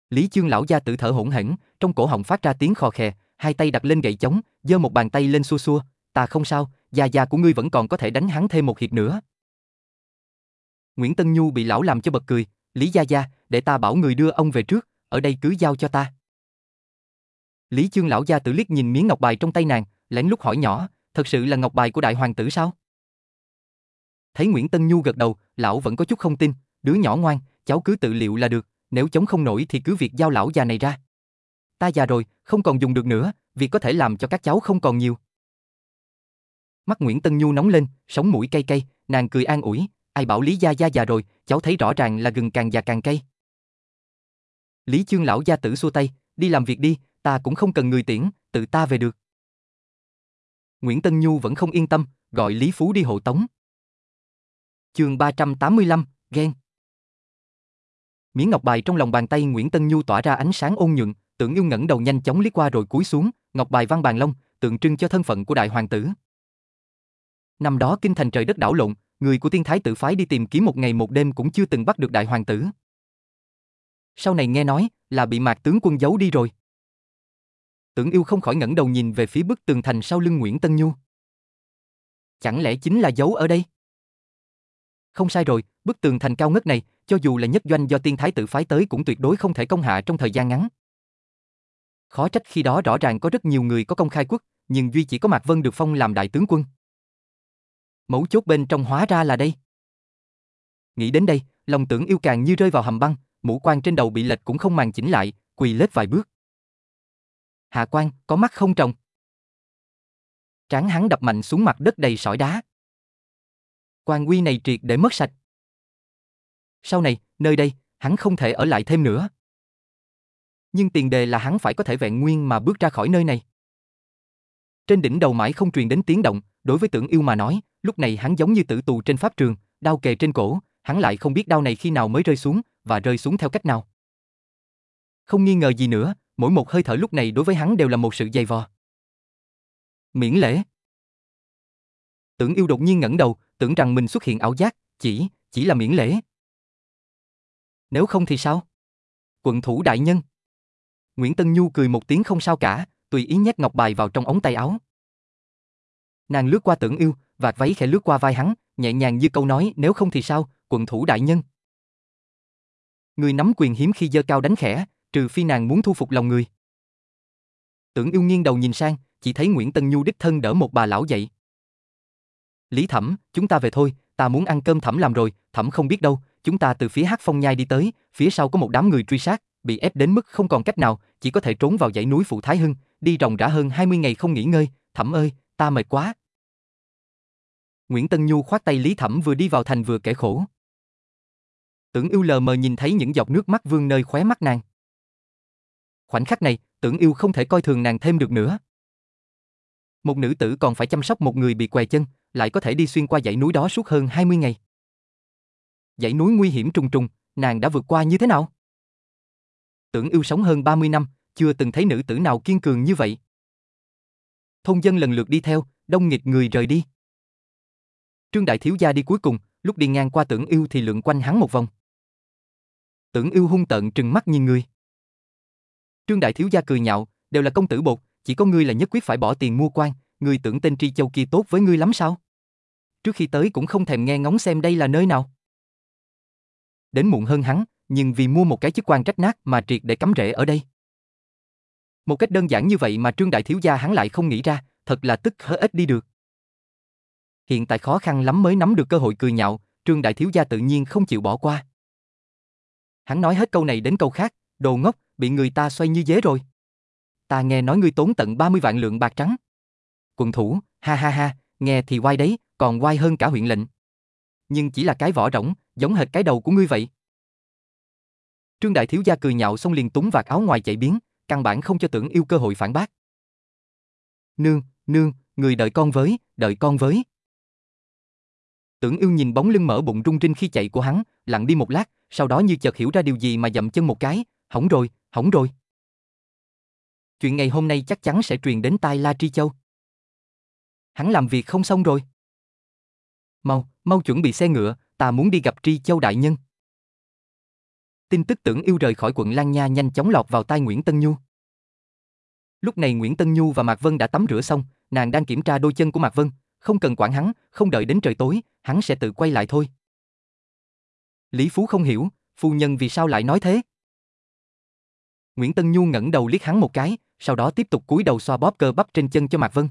Lý Chương lão gia tử thở hổn hển, trong cổ họng phát ra tiếng khò khè, hai tay đặt lên gậy chống, giơ một bàn tay lên xua xua, "Ta không sao, gia gia của ngươi vẫn còn có thể đánh hắn thêm một hiệp nữa." Nguyễn Tân Nhu bị lão làm cho bật cười, "Lý gia gia, để ta bảo người đưa ông về trước, ở đây cứ giao cho ta." Lý Chương lão gia tử liếc nhìn miếng ngọc bài trong tay nàng, lén lút hỏi nhỏ, "Thật sự là ngọc bài của đại hoàng tử sao?" Thấy Nguyễn Tân Nhu gật đầu, lão vẫn có chút không tin, "Đứa nhỏ ngoan, cháu cứ tự liệu là được, nếu chống không nổi thì cứ việc giao lão già này ra. Ta già rồi, không còn dùng được nữa, việc có thể làm cho các cháu không còn nhiều." Mắt Nguyễn Tân Nhu nóng lên, sống mũi cay cay, nàng cười an ủi, ai bảo Lý gia gia già rồi, cháu thấy rõ ràng là gừng càng già càng cay. Lý Chương lão gia tử xua tay, đi làm việc đi, ta cũng không cần người tiễn, tự ta về được. Nguyễn Tân Nhu vẫn không yên tâm, gọi Lý Phú đi hộ tống. Chương 385, ghen. Miếng ngọc bài trong lòng bàn tay Nguyễn Tân Nhu tỏa ra ánh sáng ôn nhuận, tưởng yêu ngẩng đầu nhanh chóng liếc qua rồi cúi xuống, ngọc bài văn bàn long, tượng trưng cho thân phận của đại hoàng tử. Năm đó kinh thành trời đất đảo lộn, người của tiên thái tự phái đi tìm kiếm một ngày một đêm cũng chưa từng bắt được đại hoàng tử. Sau này nghe nói là bị mạc tướng quân giấu đi rồi. Tưởng yêu không khỏi ngẩng đầu nhìn về phía bức tường thành sau lưng Nguyễn Tân Nhu. Chẳng lẽ chính là giấu ở đây? Không sai rồi, bức tường thành cao ngất này, cho dù là nhất doanh do tiên thái tự phái tới cũng tuyệt đối không thể công hạ trong thời gian ngắn. Khó trách khi đó rõ ràng có rất nhiều người có công khai quốc, nhưng duy chỉ có Mạc Vân được phong làm đại tướng quân. Mấu chốt bên trong hóa ra là đây. Nghĩ đến đây, lòng tưởng yêu càng như rơi vào hầm băng, mũ quan trên đầu bị lệch cũng không màng chỉnh lại, quỳ lết vài bước. Hạ quan, có mắt không trồng. Tráng hắn đập mạnh xuống mặt đất đầy sỏi đá. Quan quy này triệt để mất sạch. Sau này, nơi đây, hắn không thể ở lại thêm nữa. Nhưng tiền đề là hắn phải có thể vẹn nguyên mà bước ra khỏi nơi này. Trên đỉnh đầu mãi không truyền đến tiếng động, đối với tưởng yêu mà nói, lúc này hắn giống như tử tù trên pháp trường, đau kề trên cổ, hắn lại không biết đau này khi nào mới rơi xuống, và rơi xuống theo cách nào. Không nghi ngờ gì nữa, mỗi một hơi thở lúc này đối với hắn đều là một sự dày vò. Miễn lễ. Tưởng yêu đột nhiên ngẩng đầu, tưởng rằng mình xuất hiện ảo giác, chỉ, chỉ là miễn lễ. Nếu không thì sao? Quận thủ đại nhân. Nguyễn Tân Nhu cười một tiếng không sao cả, tùy ý nhét ngọc bài vào trong ống tay áo. Nàng lướt qua tưởng yêu, vạt váy khẽ lướt qua vai hắn, nhẹ nhàng như câu nói nếu không thì sao, quận thủ đại nhân. Người nắm quyền hiếm khi giơ cao đánh khẽ, trừ phi nàng muốn thu phục lòng người. Tưởng yêu nghiêng đầu nhìn sang, chỉ thấy Nguyễn Tân Nhu đích thân đỡ một bà lão dậy. Lý Thẩm, chúng ta về thôi, ta muốn ăn cơm Thẩm làm rồi, Thẩm không biết đâu, chúng ta từ phía Hát Phong Nhai đi tới, phía sau có một đám người truy sát, bị ép đến mức không còn cách nào, chỉ có thể trốn vào dãy núi Phụ Thái Hưng, đi ròng rã hơn 20 ngày không nghỉ ngơi, Thẩm ơi, ta mệt quá. Nguyễn Tân Nhu khoát tay Lý Thẩm vừa đi vào thành vừa kể khổ. Tưởng yêu lờ mờ nhìn thấy những giọt nước mắt vương nơi khóe mắt nàng. Khoảnh khắc này, tưởng yêu không thể coi thường nàng thêm được nữa. Một nữ tử còn phải chăm sóc một người bị què chân, lại có thể đi xuyên qua dãy núi đó suốt hơn 20 ngày. Dãy núi nguy hiểm trùng trùng, nàng đã vượt qua như thế nào? Tưởng yêu sống hơn 30 năm, chưa từng thấy nữ tử nào kiên cường như vậy. Thôn dân lần lượt đi theo, đông nghịch người rời đi. Trương Đại Thiếu Gia đi cuối cùng, lúc đi ngang qua tưởng yêu thì lượn quanh hắn một vòng. Tưởng yêu hung tợn trừng mắt nhìn người. Trương Đại Thiếu Gia cười nhạo, đều là công tử bột, chỉ có ngươi là nhất quyết phải bỏ tiền mua quan, ngươi tưởng tên Tri Châu kia tốt với ngươi lắm sao? Trước khi tới cũng không thèm nghe ngóng xem đây là nơi nào. Đến muộn hơn hắn, nhưng vì mua một cái chức quan trách nát mà triệt để cắm rễ ở đây. Một cách đơn giản như vậy mà Trương Đại Thiếu Gia hắn lại không nghĩ ra, thật là tức hớ ít đi được. Hiện tại khó khăn lắm mới nắm được cơ hội cười nhạo, Trương Đại Thiếu Gia tự nhiên không chịu bỏ qua. Hắn nói hết câu này đến câu khác, đồ ngốc, bị người ta xoay như dế rồi. Ta nghe nói ngươi tốn tận 30 vạn lượng bạc trắng. quần thủ, ha ha ha, nghe thì quay đấy, còn quay hơn cả huyện lệnh. Nhưng chỉ là cái vỏ rỗng, giống hệt cái đầu của ngươi vậy. Trương Đại Thiếu Gia cười nhạo xong liền túng vạt áo ngoài chạy biến, căn bản không cho tưởng yêu cơ hội phản bác. Nương, nương, người đợi con với, đợi con với. Tưởng yêu nhìn bóng lưng mở bụng rung rinh khi chạy của hắn, lặng đi một lát, sau đó như chợt hiểu ra điều gì mà dậm chân một cái, hỏng rồi, hỏng rồi. Chuyện ngày hôm nay chắc chắn sẽ truyền đến tai La Tri Châu. Hắn làm việc không xong rồi. Mau, mau chuẩn bị xe ngựa, ta muốn đi gặp Tri Châu đại nhân. Tin tức tưởng yêu rời khỏi quận Lan Nha nhanh chóng lọt vào tai Nguyễn Tân Nhu. Lúc này Nguyễn Tân Nhu và Mạc Vân đã tắm rửa xong, nàng đang kiểm tra đôi chân của Mạc Vân, không cần quản hắn, không đợi đến trời tối, hắn sẽ tự quay lại thôi. Lý Phú không hiểu, phu nhân vì sao lại nói thế? Nguyễn Tân Nhu ngẩng đầu liếc hắn một cái, sau đó tiếp tục cúi đầu xoa bóp cơ bắp trên chân cho Mạc Vân.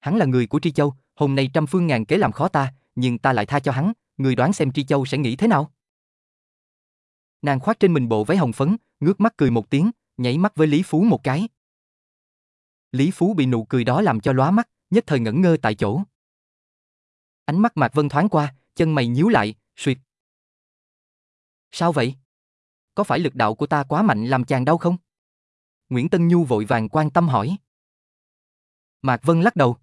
Hắn là người của Tri Châu, hôm nay trăm phương ngàn kế làm khó ta, nhưng ta lại tha cho hắn, người đoán xem Tri Châu sẽ nghĩ thế nào? Nàng khoác trên mình bộ váy hồng phấn, ngước mắt cười một tiếng, nhảy mắt với Lý Phú một cái. Lý Phú bị nụ cười đó làm cho lóa mắt, nhất thời ngẩn ngơ tại chỗ. Ánh mắt Mạc Vân thoáng qua, chân mày nhíu lại, suyệt. Sao vậy? Có phải lực đạo của ta quá mạnh làm chàng đau không? Nguyễn Tân Nhu vội vàng quan tâm hỏi. Mạc Vân lắc đầu.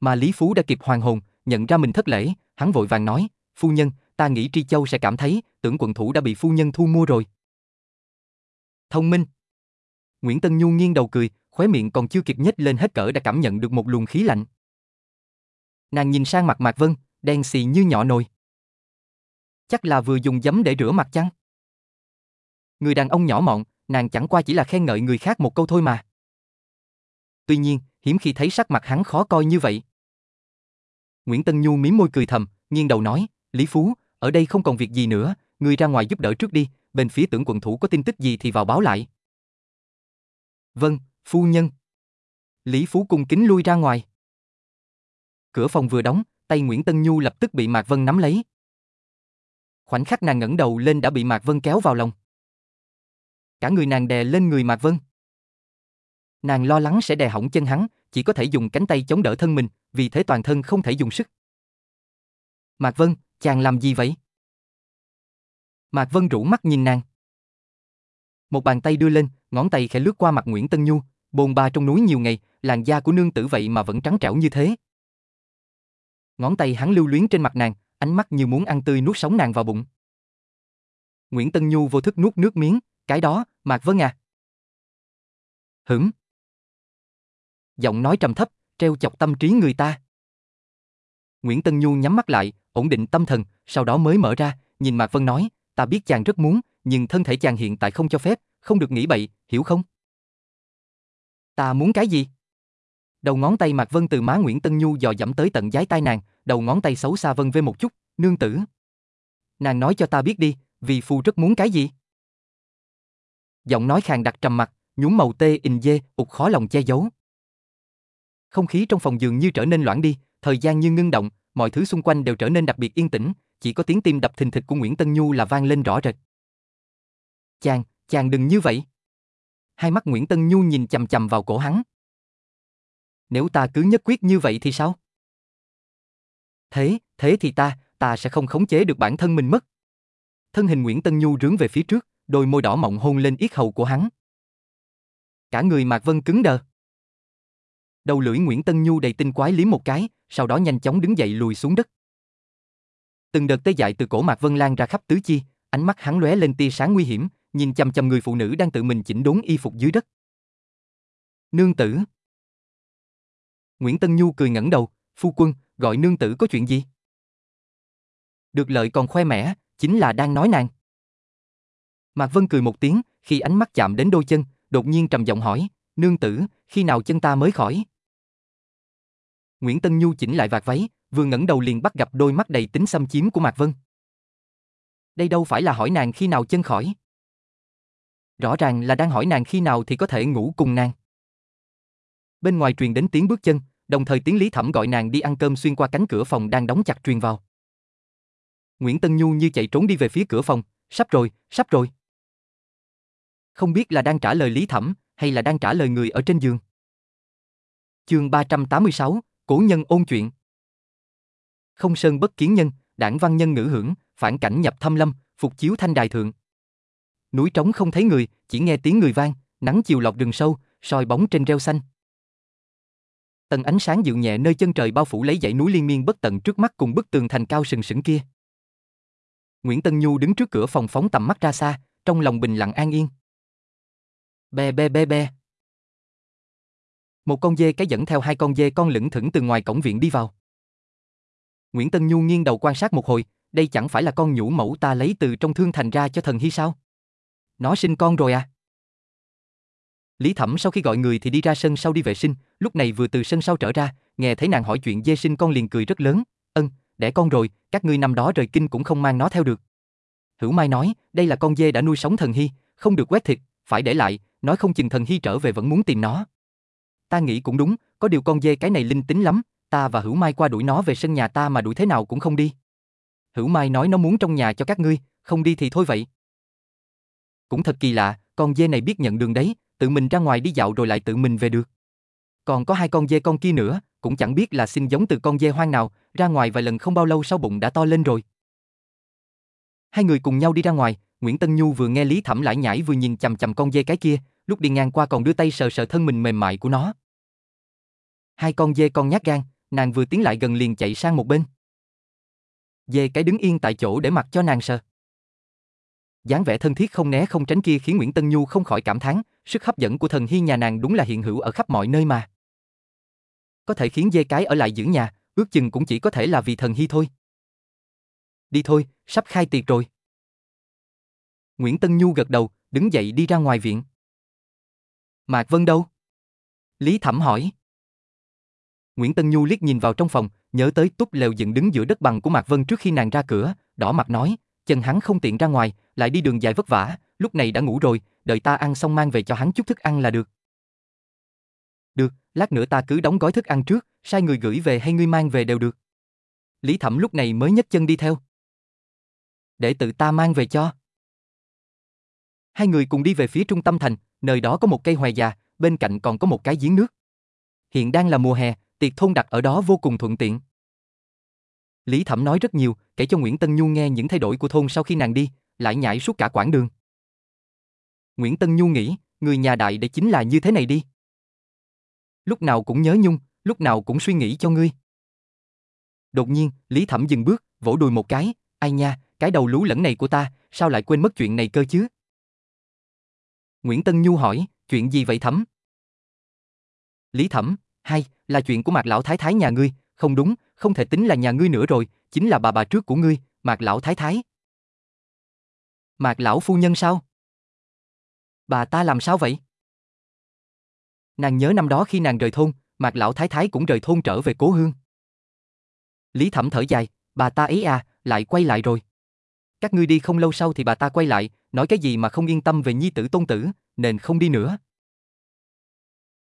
Mà Lý Phú đã kịp hoàn hồn, nhận ra mình thất lễ, hắn vội vàng nói, phu nhân, ta nghĩ Tri Châu sẽ cảm thấy, tưởng quận thủ đã bị phu nhân thu mua rồi. Thông minh. Nguyễn Tân Nhu nghiêng đầu cười, khóe miệng còn chưa kịp nhếch lên hết cỡ đã cảm nhận được một luồng khí lạnh. Nàng nhìn sang mặt Mạc Vân, đen xì như nhỏ nồi. Chắc là vừa dùng giấm để rửa mặt chăng? Người đàn ông nhỏ mọn, nàng chẳng qua chỉ là khen ngợi người khác một câu thôi mà. Tuy nhiên, hiếm khi thấy sắc mặt hắn khó coi như vậy. Nguyễn Tân Nhu mím môi cười thầm, nghiêng đầu nói, Lý Phú, ở đây không còn việc gì nữa, người ra ngoài giúp đỡ trước đi, bên phía tưởng quận thủ có tin tức gì thì vào báo lại. Vâng, phu nhân. Lý Phú cung kính lui ra ngoài. Cửa phòng vừa đóng, tay Nguyễn Tân Nhu lập tức bị Mạc Vân nắm lấy. Khoảnh khắc nàng ngẩng đầu lên đã bị Mạc Vân kéo vào lòng. Cả người nàng đè lên người Mạc Vân. Nàng lo lắng sẽ đè hỏng chân hắn, chỉ có thể dùng cánh tay chống đỡ thân mình, vì thế toàn thân không thể dùng sức. Mạc Vân, chàng làm gì vậy? Mạc Vân rủ mắt nhìn nàng. Một bàn tay đưa lên, ngón tay khẽ lướt qua mặt Nguyễn Tân Nhu, bồn ba trong núi nhiều ngày, làn da của nương tử vậy mà vẫn trắng trẻo như thế. Ngón tay hắn lưu luyến trên mặt nàng, ánh mắt như muốn ăn tươi nuốt sống nàng vào bụng. Nguyễn Tân Nhu vô thức nuốt nước miếng, cái đó, Mạc Vân à. Hửm. Giọng nói trầm thấp, treo chọc tâm trí người ta. Nguyễn Tân Nhu nhắm mắt lại, ổn định tâm thần, sau đó mới mở ra, nhìn Mạc Vân nói, ta biết chàng rất muốn, nhưng thân thể chàng hiện tại không cho phép, không được nghĩ bậy, hiểu không? Ta muốn cái gì? Đầu ngón tay Mạc Vân từ má Nguyễn Tân Nhu dò dẫm tới tận giái tai nàng, đầu ngón tay xấu xa vân vê một chút, nương tử. Nàng nói cho ta biết đi, vì phu rất muốn cái gì? Giọng nói khàn đặc trầm mặt, nhún màu tê in dê, ụt khó lòng che giấu. Không khí trong phòng giường như trở nên loãng đi, thời gian như ngưng động, mọi thứ xung quanh đều trở nên đặc biệt yên tĩnh, chỉ có tiếng tim đập thình thịch của Nguyễn Tân Nhu là vang lên rõ rệt. Chàng, chàng đừng như vậy. Hai mắt Nguyễn Tân Nhu nhìn chầm chầm vào cổ hắn. Nếu ta cứ nhất quyết như vậy thì sao? Thế, thế thì ta, ta sẽ không khống chế được bản thân mình mất. Thân hình Nguyễn Tân Nhu rướng về phía trước, đôi môi đỏ mọng hôn lên yết hầu của hắn. Cả người Mạc Vân cứng đờ. Đầu lưỡi Nguyễn Tân Nhu đầy tinh quái liếm một cái, sau đó nhanh chóng đứng dậy lùi xuống đất. Từng đợt tê dại từ cổ Mạc Vân lan ra khắp tứ chi, ánh mắt hắn lóe lên tia sáng nguy hiểm, nhìn chăm chăm người phụ nữ đang tự mình chỉnh đốn y phục dưới đất. Nương tử. Nguyễn Tân Nhu cười ngẩng đầu, phu quân, gọi nương tử có chuyện gì? Được lợi còn khoe mẽ, chính là đang nói nàng. Mạc Vân cười một tiếng, khi ánh mắt chạm đến đôi chân, đột nhiên trầm giọng hỏi, nương tử, khi nào chân ta mới khỏi? Nguyễn Tân Nhu chỉnh lại vạt váy, vừa ngẩng đầu liền bắt gặp đôi mắt đầy tính xâm chiếm của Mạc Vân. Đây đâu phải là hỏi nàng khi nào chân khỏi. Rõ ràng là đang hỏi nàng khi nào thì có thể ngủ cùng nàng. Bên ngoài truyền đến tiếng bước chân, đồng thời tiếng Lý Thẩm gọi nàng đi ăn cơm xuyên qua cánh cửa phòng đang đóng chặt truyền vào. Nguyễn Tân Nhu như chạy trốn đi về phía cửa phòng, sắp rồi, sắp rồi. Không biết là đang trả lời Lý Thẩm hay là đang trả lời người ở trên giường. Chương 386, cố nhân ôn chuyện. Không sơn bất kiến nhân, đảng văn nhân ngữ hưởng, phản cảnh nhập thâm lâm, phục chiếu thanh đài thượng. Núi trống không thấy người, chỉ nghe tiếng người vang, nắng chiều lọt rừng sâu, soi bóng trên rêu xanh. Tầng ánh sáng dịu nhẹ nơi chân trời bao phủ lấy dãy núi liên miên bất tận trước mắt cùng bức tường thành cao sừng sững kia. Nguyễn Tân Nhu đứng trước cửa phòng phóng tầm mắt ra xa, trong lòng bình lặng an yên. Bè bè bè bè. Một con dê cái dẫn theo hai con dê con lững thững từ ngoài cổng viện đi vào. Nguyễn Tân Nhu nghiêng đầu quan sát một hồi, đây chẳng phải là con nhũ mẫu ta lấy từ trong thương thành ra cho thần hy sao? Nó sinh con rồi à? Lý Thẩm sau khi gọi người thì đi ra sân sau đi vệ sinh, lúc này vừa từ sân sau trở ra, nghe thấy nàng hỏi chuyện dê sinh con liền cười rất lớn, ân, đẻ con rồi, các ngươi năm đó rời kinh cũng không mang nó theo được. Hữu Mai nói, đây là con dê đã nuôi sống thần hy, không được quét thịt, phải để lại, nói không chừng thần hy trở về vẫn muốn tìm nó. Ta nghĩ cũng đúng, có điều con dê cái này linh tính lắm, ta và Hữu Mai qua đuổi nó về sân nhà ta mà đuổi thế nào cũng không đi. Hữu Mai nói nó muốn trong nhà cho các ngươi, không đi thì thôi vậy. Cũng thật kỳ lạ, con dê này biết nhận đường đấy, tự mình ra ngoài đi dạo rồi lại tự mình về được. Còn có hai con dê con kia nữa, cũng chẳng biết là sinh giống từ con dê hoang nào, ra ngoài vài lần không bao lâu sau bụng đã to lên rồi. Hai người cùng nhau đi ra ngoài, Nguyễn Tân Nhu vừa nghe Lý Thẩm lại nhảy vừa nhìn chằm chằm con dê cái kia, lúc đi ngang qua còn đưa tay sờ sờ thân mình mềm mại của nó. Hai con dê con nhát gan, nàng vừa tiến lại gần liền chạy sang một bên. Dê cái đứng yên tại chỗ để mặc cho nàng sờ. dáng vẻ thân thiết không né không tránh kia khiến Nguyễn Tân Nhu không khỏi cảm thán, sức hấp dẫn của thần hy nhà nàng đúng là hiện hữu ở khắp mọi nơi mà. Có thể khiến dê cái ở lại giữ nhà, ước chừng cũng chỉ có thể là vì thần hy thôi. Đi thôi, sắp khai tiệc rồi. Nguyễn Tân Nhu gật đầu, đứng dậy đi ra ngoài viện. Mạc Vân đâu? Lý Thẩm hỏi. Nguyễn Tân Nhu liếc nhìn vào trong phòng, nhớ tới túp lều dựng đứng giữa đất bằng của Mạc Vân trước khi nàng ra cửa, đỏ mặt nói, chân hắn không tiện ra ngoài, lại đi đường dài vất vả, lúc này đã ngủ rồi, đợi ta ăn xong mang về cho hắn chút thức ăn là được. Được, lát nữa ta cứ đóng gói thức ăn trước, sai người gửi về hay ngươi mang về đều được. Lý Thẩm lúc này mới nhấc chân đi theo. Để tự ta mang về cho. Hai người cùng đi về phía trung tâm thành, nơi đó có một cây hoài già, bên cạnh còn có một cái giếng nước. Hiện đang là mùa hè, tiệc thôn đặt ở đó vô cùng thuận tiện. Lý Thẩm nói rất nhiều, kể cho Nguyễn Tân Nhu nghe những thay đổi của thôn sau khi nàng đi, lại nhảy suốt cả quãng đường. Nguyễn Tân Nhu nghĩ, người nhà đại để chính là như thế này đi. Lúc nào cũng nhớ nhung, lúc nào cũng suy nghĩ cho ngươi. Đột nhiên, Lý Thẩm dừng bước, vỗ đùi một cái, ai nha, cái đầu lú lẫn này của ta, sao lại quên mất chuyện này cơ chứ? Nguyễn Tân Nhu hỏi, chuyện gì vậy Thẩm? Lý Thẩm, hay, là chuyện của Mạc Lão Thái Thái nhà ngươi, không đúng, không thể tính là nhà ngươi nữa rồi, chính là bà bà trước của ngươi, Mạc Lão Thái Thái. Mạc Lão Phu Nhân sao? Bà ta làm sao vậy? Nàng nhớ năm đó khi nàng rời thôn, Mạc Lão Thái Thái cũng rời thôn trở về cố hương. Lý Thẩm thở dài, bà ta ấy à, lại quay lại rồi. Các ngươi đi không lâu sau thì bà ta quay lại, nói cái gì mà không yên tâm về nhi tử tôn tử, nên không đi nữa.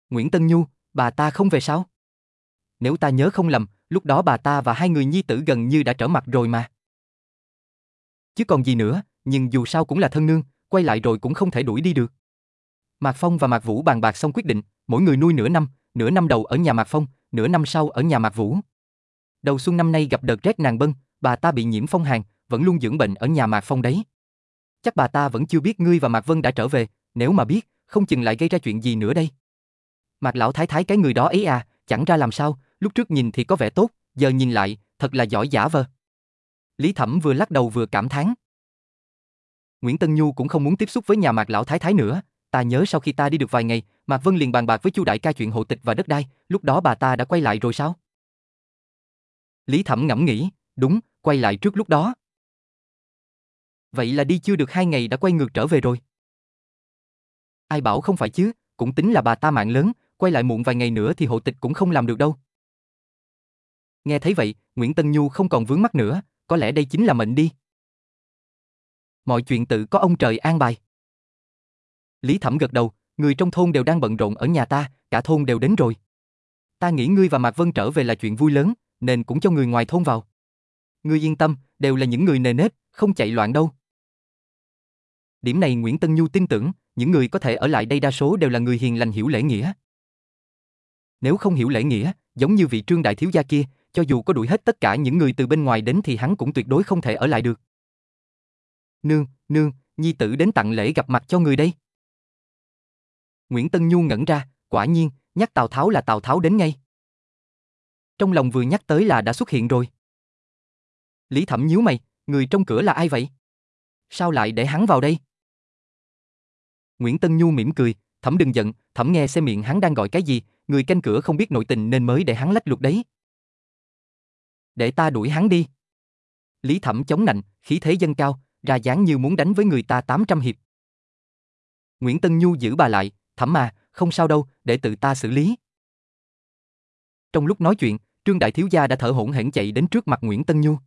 Nguyễn Tân Nhu, bà ta không về sao? Nếu ta nhớ không lầm, lúc đó bà ta và hai người nhi tử gần như đã trở mặt rồi mà. Chứ còn gì nữa, nhưng dù sao cũng là thân nương, quay lại rồi cũng không thể đuổi đi được. Mạc Phong và Mạc Vũ bàn bạc xong quyết định, mỗi người nuôi nửa năm, nửa năm đầu ở nhà Mạc Phong, nửa năm sau ở nhà Mạc Vũ. Đầu xuân năm nay gặp đợt rét nàng bân, bà ta bị nhiễm phong hàn, vẫn luôn dưỡng bệnh ở nhà Mạc Phong đấy. Chắc bà ta vẫn chưa biết ngươi và Mạc Vân đã trở về, nếu mà biết, không chừng lại gây ra chuyện gì nữa đây. Mạc lão thái thái cái người đó ấy à, chẳng ra làm sao, lúc trước nhìn thì có vẻ tốt, giờ nhìn lại, thật là giỏi giả vờ. Lý Thẩm vừa lắc đầu vừa cảm thán. Nguyễn Tân Nhu cũng không muốn tiếp xúc với nhà Mạc lão thái thái nữa, ta nhớ sau khi ta đi được vài ngày, Mạc Vân liền bàn bạc với Chu đại ca chuyện hộ tịch và đất đai, lúc đó bà ta đã quay lại rồi sao? Lý Thẩm ngẫm nghĩ, đúng, quay lại trước lúc đó. Vậy là đi chưa được hai ngày đã quay ngược trở về rồi. Ai bảo không phải chứ, cũng tính là bà ta mạng lớn, quay lại muộn vài ngày nữa thì hộ tịch cũng không làm được đâu. Nghe thấy vậy, Nguyễn Tân Nhu không còn vướng mắt nữa, có lẽ đây chính là mệnh đi. Mọi chuyện tự có ông trời an bài. Lý Thẩm gật đầu, người trong thôn đều đang bận rộn ở nhà ta, cả thôn đều đến rồi. Ta nghĩ ngươi và Mạc Vân trở về là chuyện vui lớn, nên cũng cho người ngoài thôn vào. Ngươi yên tâm, đều là những người nề nếp, không chạy loạn đâu. Điểm này Nguyễn Tân Nhu tin tưởng, những người có thể ở lại đây đa số đều là người hiền lành hiểu lễ nghĩa. Nếu không hiểu lễ nghĩa, giống như vị trương đại thiếu gia kia, cho dù có đuổi hết tất cả những người từ bên ngoài đến thì hắn cũng tuyệt đối không thể ở lại được. Nương, nương, nhi tử đến tặng lễ gặp mặt cho người đây. Nguyễn Tân Nhu ngẩn ra, quả nhiên, nhắc Tào Tháo là Tào Tháo đến ngay. Trong lòng vừa nhắc tới là đã xuất hiện rồi. Lý Thẩm nhíu mày, người trong cửa là ai vậy? Sao lại để hắn vào đây? Nguyễn Tân Nhu mỉm cười, Thẩm đừng giận, Thẩm nghe xem miệng hắn đang gọi cái gì, người canh cửa không biết nội tình nên mới để hắn lách luật đấy. Để ta đuổi hắn đi. Lý Thẩm chống nạnh, khí thế dâng cao, ra dáng như muốn đánh với người ta 800 hiệp. Nguyễn Tân Nhu giữ bà lại, Thẩm mà, không sao đâu, để tự ta xử lý. Trong lúc nói chuyện, Trương Đại Thiếu Gia đã thở hổn hển chạy đến trước mặt Nguyễn Tân Nhu.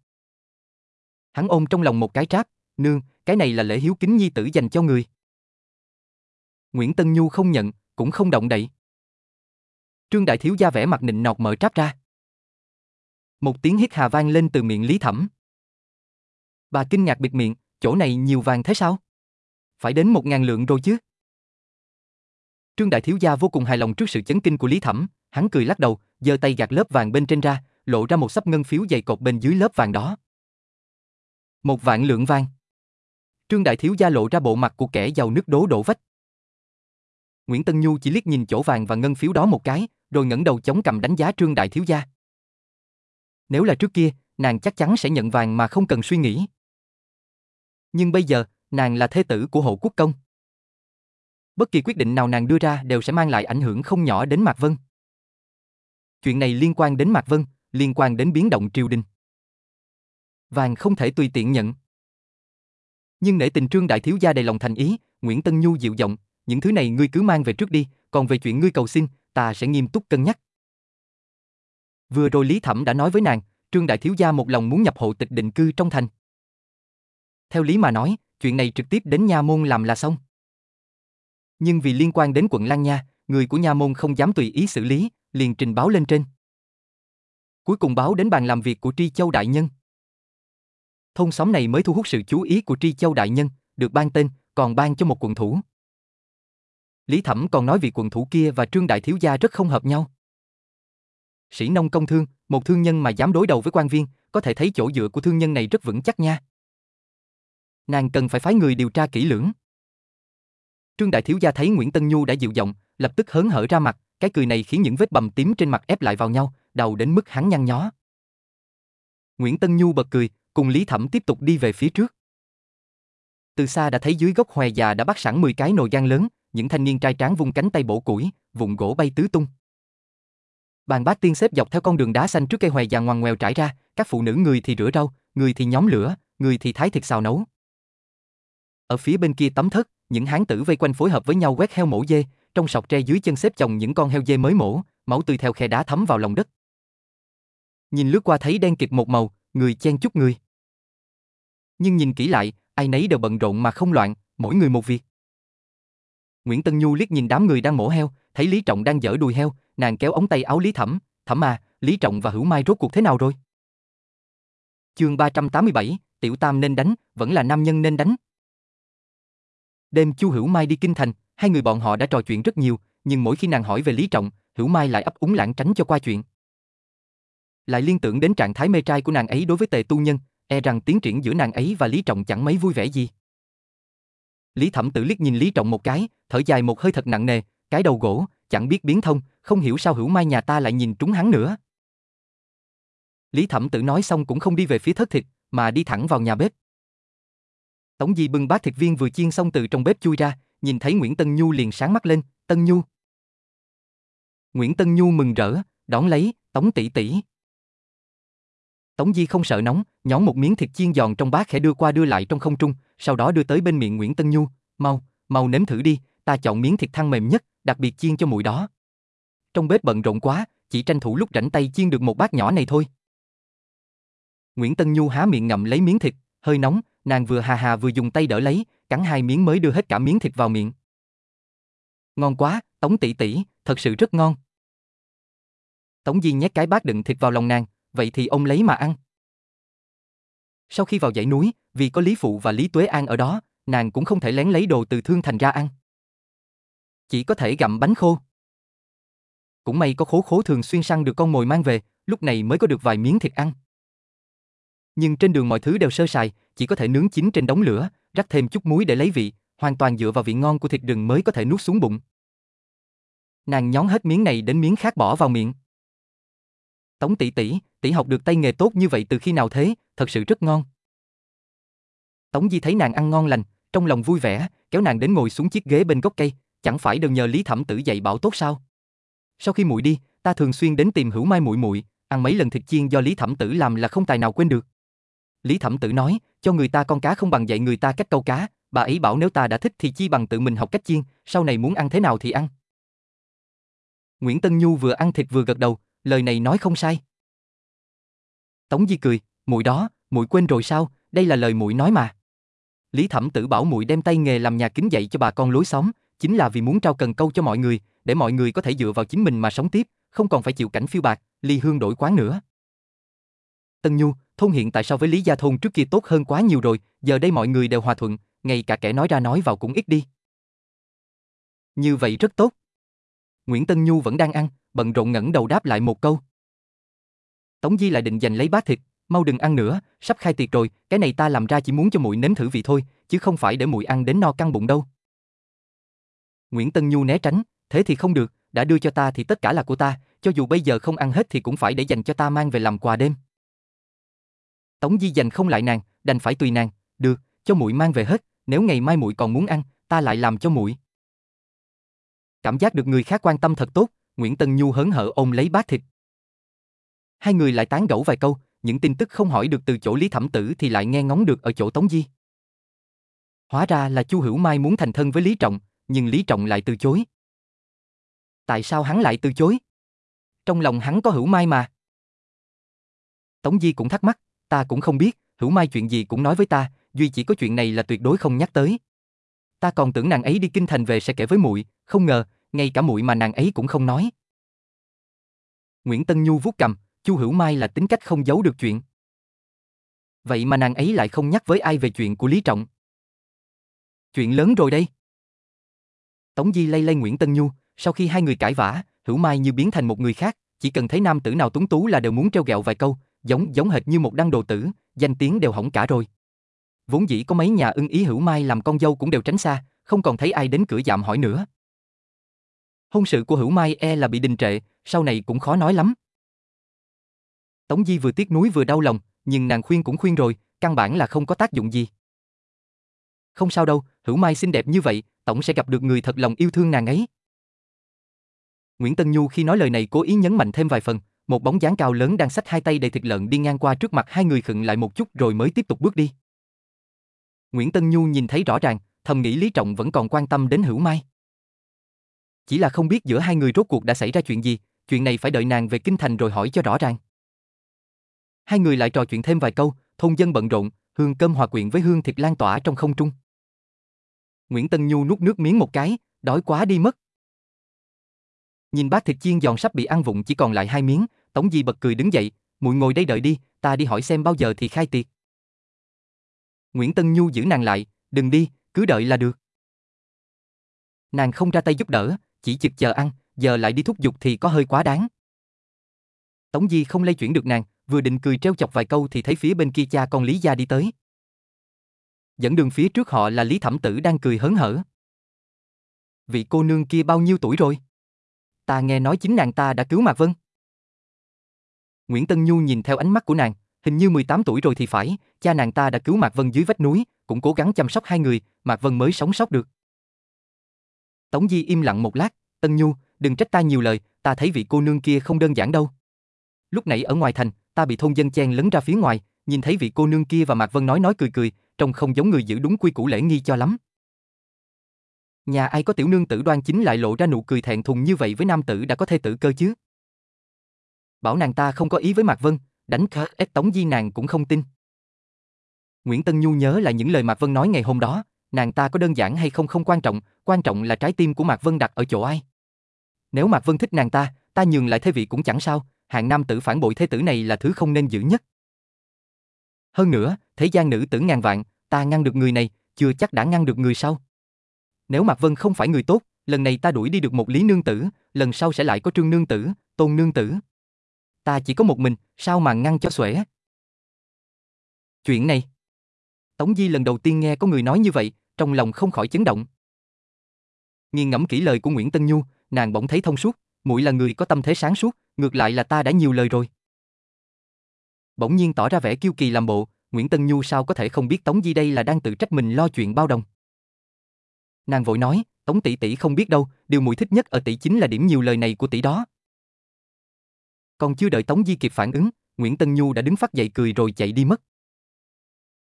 Hắn ôm trong lòng một cái tráp, nương, cái này là lễ hiếu kính nhi tử dành cho người. Nguyễn Tân Nhu không nhận, cũng không động đậy. Trương Đại Thiếu Gia vẻ mặt nịnh nọt mở tráp ra. Một tiếng hít hà vang lên từ miệng Lý Thẩm. Bà kinh ngạc bịt miệng, chỗ này nhiều vàng thế sao? Phải đến một ngàn lượng rồi chứ? Trương Đại Thiếu Gia vô cùng hài lòng trước sự chấn kinh của Lý Thẩm, hắn cười lắc đầu, giơ tay gạt lớp vàng bên trên ra, lộ ra một sắp ngân phiếu dày cột bên dưới lớp vàng đó. Một vạn lượng vàng. Trương Đại Thiếu Gia lộ ra bộ mặt của kẻ giàu nước đố đổ vách. Nguyễn Tân Nhu chỉ liếc nhìn chỗ vàng và ngân phiếu đó một cái, rồi ngẩng đầu chống cầm đánh giá Trương Đại Thiếu Gia. Nếu là trước kia, nàng chắc chắn sẽ nhận vàng mà không cần suy nghĩ. Nhưng bây giờ, nàng là thế tử của hộ quốc công. Bất kỳ quyết định nào nàng đưa ra đều sẽ mang lại ảnh hưởng không nhỏ đến Mạc Vân. Chuyện này liên quan đến Mạc Vân, liên quan đến biến động triều đình. Vàng không thể tùy tiện nhận. Nhưng nể tình trương đại thiếu gia đầy lòng thành ý, Nguyễn Tân Nhu dịu giọng, những thứ này ngươi cứ mang về trước đi, còn về chuyện ngươi cầu xin, ta sẽ nghiêm túc cân nhắc. Vừa rồi Lý Thẩm đã nói với nàng, Trương Đại Thiếu Gia một lòng muốn nhập hộ tịch định cư trong thành. Theo lý mà nói, chuyện này trực tiếp đến nha môn làm là xong. Nhưng vì liên quan đến quận Lan Nha, người của nha môn không dám tùy ý xử lý, liền trình báo lên trên. Cuối cùng báo đến bàn làm việc của Tri Châu Đại Nhân. Thôn xóm này mới thu hút sự chú ý của Tri Châu Đại Nhân, được ban tên, còn ban cho một quận thủ. Lý Thẩm còn nói vị quận thủ kia và Trương Đại Thiếu Gia rất không hợp nhau. Sĩ nông công thương, một thương nhân mà dám đối đầu với quan viên, có thể thấy chỗ dựa của thương nhân này rất vững chắc nha. Nàng cần phải phái người điều tra kỹ lưỡng. Trương Đại Thiếu Gia thấy Nguyễn Tân Nhu đã dịu giọng, lập tức hớn hở ra mặt, cái cười này khiến những vết bầm tím trên mặt ép lại vào nhau, đầu đến mức hắn nhăn nhó. Nguyễn Tân Nhu bật cười, cùng Lý Thẩm tiếp tục đi về phía trước. Từ xa đã thấy dưới gốc hòe già đã bắt sẵn 10 cái nồi gan lớn, những thanh niên trai tráng vung cánh tay bổ củi, vụn gỗ bay tứ tung. Bàn bát tiên xếp dọc theo con đường đá xanh trước cây hòe già ngoằn ngoèo trải ra, các phụ nữ người thì rửa rau, người thì nhóm lửa, người thì thái thịt xào nấu. Ở phía bên kia tấm thất, những hán tử vây quanh phối hợp với nhau quét heo mổ dê, trong sọc tre dưới chân xếp chồng những con heo dê mới mổ, máu tươi theo khe đá thấm vào lòng đất. Nhìn lướt qua thấy đen kịt một màu, người chen chúc người. Nhưng nhìn kỹ lại, ai nấy đều bận rộn mà không loạn, mỗi người một việc. Nguyễn Tân Nhu liếc nhìn đám người đang mổ heo, thấy Lý Trọng đang dở đùi heo, nàng kéo ống tay áo Lý Thẩm, "Thẩm à, Lý Trọng và Hữu Mai rốt cuộc thế nào rồi?" Chương 387, Tiểu Tam nên đánh, vẫn là nam nhân nên đánh. Đêm Chu Hữu Mai đi kinh thành, hai người bọn họ đã trò chuyện rất nhiều, nhưng mỗi khi nàng hỏi về Lý Trọng, Hữu Mai lại ấp úng lãng tránh cho qua chuyện. Lại liên tưởng đến trạng thái mê trai của nàng ấy đối với Tề Tu Nhân, e rằng tiến triển giữa nàng ấy và Lý Trọng chẳng mấy vui vẻ gì. Lý Thẩm Tử liếc nhìn Lý Trọng một cái, thở dài một hơi thật nặng nề, cái đầu gỗ, chẳng biết biến thông, không hiểu sao hữu mai nhà ta lại nhìn trúng hắn nữa. Lý Thẩm Tử nói xong cũng không đi về phía thất thịt, mà đi thẳng vào nhà bếp. Tống Di bưng bát thịt viên vừa chiên xong từ trong bếp chui ra, nhìn thấy Nguyễn Tân Nhu liền sáng mắt lên, Tân Nhu. Nguyễn Tân Nhu mừng rỡ, đón lấy, Tống tỷ tỷ. Tống Di không sợ nóng, nhón một miếng thịt chiên giòn trong bát khẽ đưa qua đưa lại trong không trung, sau đó đưa tới bên miệng Nguyễn Tân Nhu, mau, mau nếm thử đi, ta chọn miếng thịt thăn mềm nhất, đặc biệt chiên cho mùi đó. Trong bếp bận rộn quá, chỉ tranh thủ lúc rảnh tay chiên được một bát nhỏ này thôi. Nguyễn Tân Nhu há miệng ngậm lấy miếng thịt, hơi nóng, nàng vừa hà hà vừa dùng tay đỡ lấy, cắn hai miếng mới đưa hết cả miếng thịt vào miệng. Ngon quá, Tống tỷ tỷ, thật sự rất ngon. Tống Di nhét cái bát đựng thịt vào lòng nàng, vậy thì ông lấy mà ăn. Sau khi vào dãy núi, vì có Lý Phụ và Lý Tuế An ở đó, nàng cũng không thể lén lấy đồ từ thương thành ra ăn. Chỉ có thể gặm bánh khô. Cũng may có khố khố thường xuyên săn được con mồi mang về, lúc này mới có được vài miếng thịt ăn. Nhưng trên đường mọi thứ đều sơ sài, chỉ có thể nướng chín trên đống lửa, rắc thêm chút muối để lấy vị, hoàn toàn dựa vào vị ngon của thịt rừng mới có thể nuốt xuống bụng. Nàng nhón hết miếng này đến miếng khác bỏ vào miệng. Tống tỷ tỷ, tỷ học được tay nghề tốt như vậy từ khi nào thế, thật sự rất ngon. Tống Di thấy nàng ăn ngon lành, trong lòng vui vẻ, kéo nàng đến ngồi xuống chiếc ghế bên gốc cây, chẳng phải đều nhờ Lý Thẩm Tử dạy bảo tốt sao? Sau khi muội đi, ta thường xuyên đến tìm Hữu Mai muội muội, ăn mấy lần thịt chiên do Lý Thẩm Tử làm là không tài nào quên được. Lý Thẩm Tử nói, cho người ta con cá không bằng dạy người ta cách câu cá, bà ấy bảo nếu ta đã thích thì chi bằng tự mình học cách chiên, sau này muốn ăn thế nào thì ăn. Nguyễn Tân Nhu vừa ăn thịt vừa gật đầu, lời này nói không sai. Tống Di cười, muội đó, muội quên rồi sao, đây là lời muội nói mà. Lý Thẩm Tử bảo muội đem tay nghề làm nhà kính dạy cho bà con lối xóm, chính là vì muốn trao cần câu cho mọi người, để mọi người có thể dựa vào chính mình mà sống tiếp, không còn phải chịu cảnh phiêu bạc, ly hương đổi quán nữa. Tân Nhu, thôn hiện tại so với Lý Gia thôn trước kia tốt hơn quá nhiều rồi, giờ đây mọi người đều hòa thuận, ngay cả kẻ nói ra nói vào cũng ít đi. Như vậy rất tốt. Nguyễn Tân Nhu vẫn đang ăn, bận rộn ngẩng đầu đáp lại một câu. Tống Di lại định giành lấy bát thịt, mau đừng ăn nữa, sắp khai tiệc rồi, cái này ta làm ra chỉ muốn cho muội nếm thử vị thôi, chứ không phải để muội ăn đến no căng bụng đâu. Nguyễn Tân Nhu né tránh, thế thì không được, đã đưa cho ta thì tất cả là của ta, cho dù bây giờ không ăn hết thì cũng phải để dành cho ta mang về làm quà đêm. Tống Di dành không lại nàng, đành phải tùy nàng, được, cho muội mang về hết, nếu ngày mai muội còn muốn ăn, ta lại làm cho muội. Cảm giác được người khác quan tâm thật tốt, Nguyễn Tân Nhu hớn hở ôm lấy bát thịt. Hai người lại tán gẫu vài câu, những tin tức không hỏi được từ chỗ Lý Thẩm Tử thì lại nghe ngóng được ở chỗ Tống Di. Hóa ra là Chu Hữu Mai muốn thành thân với Lý Trọng, nhưng Lý Trọng lại từ chối. Tại sao hắn lại từ chối? Trong lòng hắn có Hữu Mai mà. Tống Di cũng thắc mắc, ta cũng không biết, Hữu Mai chuyện gì cũng nói với ta, duy chỉ có chuyện này là tuyệt đối không nhắc tới. Ta còn tưởng nàng ấy đi kinh thành về sẽ kể với muội, không ngờ, ngay cả muội mà nàng ấy cũng không nói. Nguyễn Tân Nhu vuốt cầm, Chu Hữu Mai là tính cách không giấu được chuyện. Vậy mà nàng ấy lại không nhắc với ai về chuyện của Lý Trọng. Chuyện lớn rồi đây. Tống Di lay lay Nguyễn Tân Nhu, sau khi hai người cãi vã, Hữu Mai như biến thành một người khác, chỉ cần thấy nam tử nào tuấn tú là đều muốn treo gẹo vài câu, giống giống hệt như một đăng đồ tử, danh tiếng đều hỏng cả rồi. Vốn dĩ có mấy nhà ưng ý Hữu Mai làm con dâu cũng đều tránh xa, không còn thấy ai đến cửa dạm hỏi nữa. Hôn sự của Hữu Mai e là bị đình trệ, sau này cũng khó nói lắm. Tống Di vừa tiếc nuối vừa đau lòng, nhưng nàng khuyên cũng khuyên rồi, căn bản là không có tác dụng gì. Không sao đâu, Hữu Mai xinh đẹp như vậy, tổng sẽ gặp được người thật lòng yêu thương nàng ấy. Nguyễn Tân Nhu khi nói lời này cố ý nhấn mạnh thêm vài phần, một bóng dáng cao lớn đang xách hai tay đầy thịt lợn đi ngang qua trước mặt hai người khựng lại một chút rồi mới tiếp tục bước đi. Nguyễn Tân Nhu nhìn thấy rõ ràng, thầm nghĩ Lý Trọng vẫn còn quan tâm đến Hữu Mai. Chỉ là không biết giữa hai người rốt cuộc đã xảy ra chuyện gì, chuyện này phải đợi nàng về kinh thành rồi hỏi cho rõ ràng. Hai người lại trò chuyện thêm vài câu, thôn dân bận rộn, hương cơm hòa quyện với hương thịt lan tỏa trong không trung. Nguyễn Tân Nhu nuốt nước miếng một cái, đói quá đi mất. Nhìn bát thịt chiên giòn sắp bị ăn vụng chỉ còn lại hai miếng, Tống Di bật cười đứng dậy, muội ngồi đây đợi đi, ta đi hỏi xem bao giờ thì khai tiệc. Nguyễn Tân Nhu giữ nàng lại, đừng đi, cứ đợi là được. Nàng không ra tay giúp đỡ, chỉ chực chờ ăn, giờ lại đi thúc giục thì có hơi quá đáng. Tống Di không lay chuyển được nàng, vừa định cười treo chọc vài câu thì thấy phía bên kia cha con Lý Gia đi tới. Dẫn đường phía trước họ là Lý Thẩm Tử đang cười hớn hở. Vị cô nương kia bao nhiêu tuổi rồi? Ta nghe nói chính nàng ta đã cứu Mạc Vân. Nguyễn Tân Nhu nhìn theo ánh mắt của nàng, hình như 18 tuổi rồi thì phải, cha nàng ta đã cứu Mạc Vân dưới vách núi, cũng cố gắng chăm sóc hai người, Mạc Vân mới sống sót được. Tống Di im lặng một lát, Tân Nhu, đừng trách ta nhiều lời, ta thấy vị cô nương kia không đơn giản đâu. Lúc nãy ở ngoài thành, ta bị thôn dân chen lấn ra phía ngoài, nhìn thấy vị cô nương kia và Mạc Vân nói nói cười cười, trông không giống người giữ đúng quy củ lễ nghi cho lắm. Nhà ai có tiểu nương tử đoan chính lại lộ ra nụ cười thẹn thùng như vậy với nam tử đã có thê tử cơ chứ? Bảo nàng ta không có ý với Mạc Vân, đánh khá ép tống di nàng cũng không tin. Nguyễn Tân Nhu nhớ lại những lời Mạc Vân nói ngày hôm đó, nàng ta có đơn giản hay không không quan trọng, quan trọng là trái tim của Mạc Vân đặt ở chỗ ai. Nếu Mạc Vân thích nàng ta, ta nhường lại thế vị cũng chẳng sao, hạng nam tử phản bội thế tử này là thứ không nên giữ nhất. Hơn nữa, thế gian nữ tử ngàn vạn, ta ngăn được người này, chưa chắc đã ngăn được người sau. Nếu Mạc Vân không phải người tốt, lần này ta đuổi đi được một lý nương tử, lần sau sẽ lại có trương nương tử, tôn nương tử. Ta chỉ có một mình, sao mà ngăn cho xuể? Chuyện này. Tống Di lần đầu tiên nghe có người nói như vậy, trong lòng không khỏi chấn động. Nghiên ngẫm kỹ lời của Nguyễn Tân Nhu, nàng bỗng thấy thông suốt, muội là người có tâm thế sáng suốt, ngược lại là ta đã nhiều lời rồi. Bỗng nhiên tỏ ra vẻ kiêu kỳ làm bộ, Nguyễn Tân Nhu sao có thể không biết Tống Di đây là đang tự trách mình lo chuyện bao đồng. Nàng vội nói, Tống tỷ tỷ không biết đâu, điều muội thích nhất ở tỷ chính là điểm nhiều lời này của tỷ đó. Còn chưa đợi Tống Di kịp phản ứng, Nguyễn Tân Nhu đã đứng phát dậy cười rồi chạy đi mất.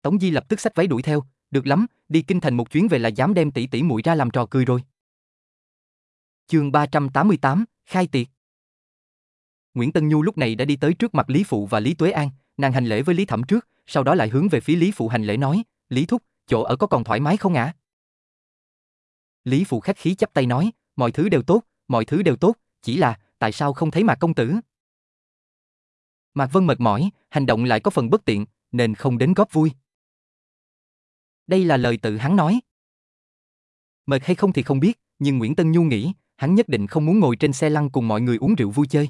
Tống Di lập tức xách váy đuổi theo, được lắm, đi kinh thành một chuyến về là dám đem tỷ tỷ muội ra làm trò cười rồi. Chương 388, khai tiệc. Nguyễn Tân Nhu lúc này đã đi tới trước mặt Lý Phụ và Lý Tuế An, nàng hành lễ với Lý Thẩm trước, sau đó lại hướng về phía Lý Phụ hành lễ nói, Lý Thúc, chỗ ở có còn thoải mái không ạ? Lý Phụ khách khí chắp tay nói, mọi thứ đều tốt, mọi thứ đều tốt, chỉ là, tại sao không thấy Mạc Công Tử? Mạc Vân mệt mỏi, hành động lại có phần bất tiện, nên không đến góp vui. Đây là lời tự hắn nói. Mệt hay không thì không biết, nhưng Nguyễn Tân Nhu nghĩ, hắn nhất định không muốn ngồi trên xe lăn cùng mọi người uống rượu vui chơi.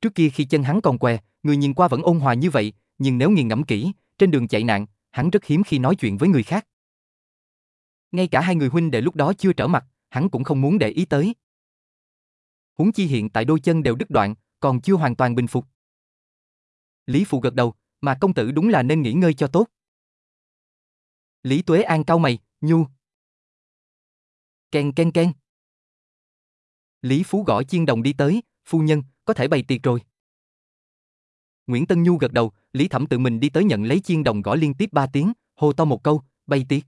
Trước kia khi chân hắn còn què, người nhìn qua vẫn ôn hòa như vậy, nhưng nếu nghiền ngẫm kỹ, trên đường chạy nạn, hắn rất hiếm khi nói chuyện với người khác. Ngay cả hai người huynh đệ lúc đó chưa trở mặt, hắn cũng không muốn để ý tới. Huống chi hiện tại đôi chân đều đứt đoạn, còn chưa hoàn toàn bình phục. Lý Phụ gật đầu, mà công tử đúng là nên nghỉ ngơi cho tốt. Lý Tuế An cau mày, nhu. Ken ken ken. Lý Phú gõ chiên đồng đi tới, phu nhân, có thể bày tiệc rồi. Nguyễn Tân Nhu gật đầu, Lý Thẩm tự mình đi tới nhận lấy chiên đồng gõ liên tiếp ba tiếng, hô to một câu, bày tiệc.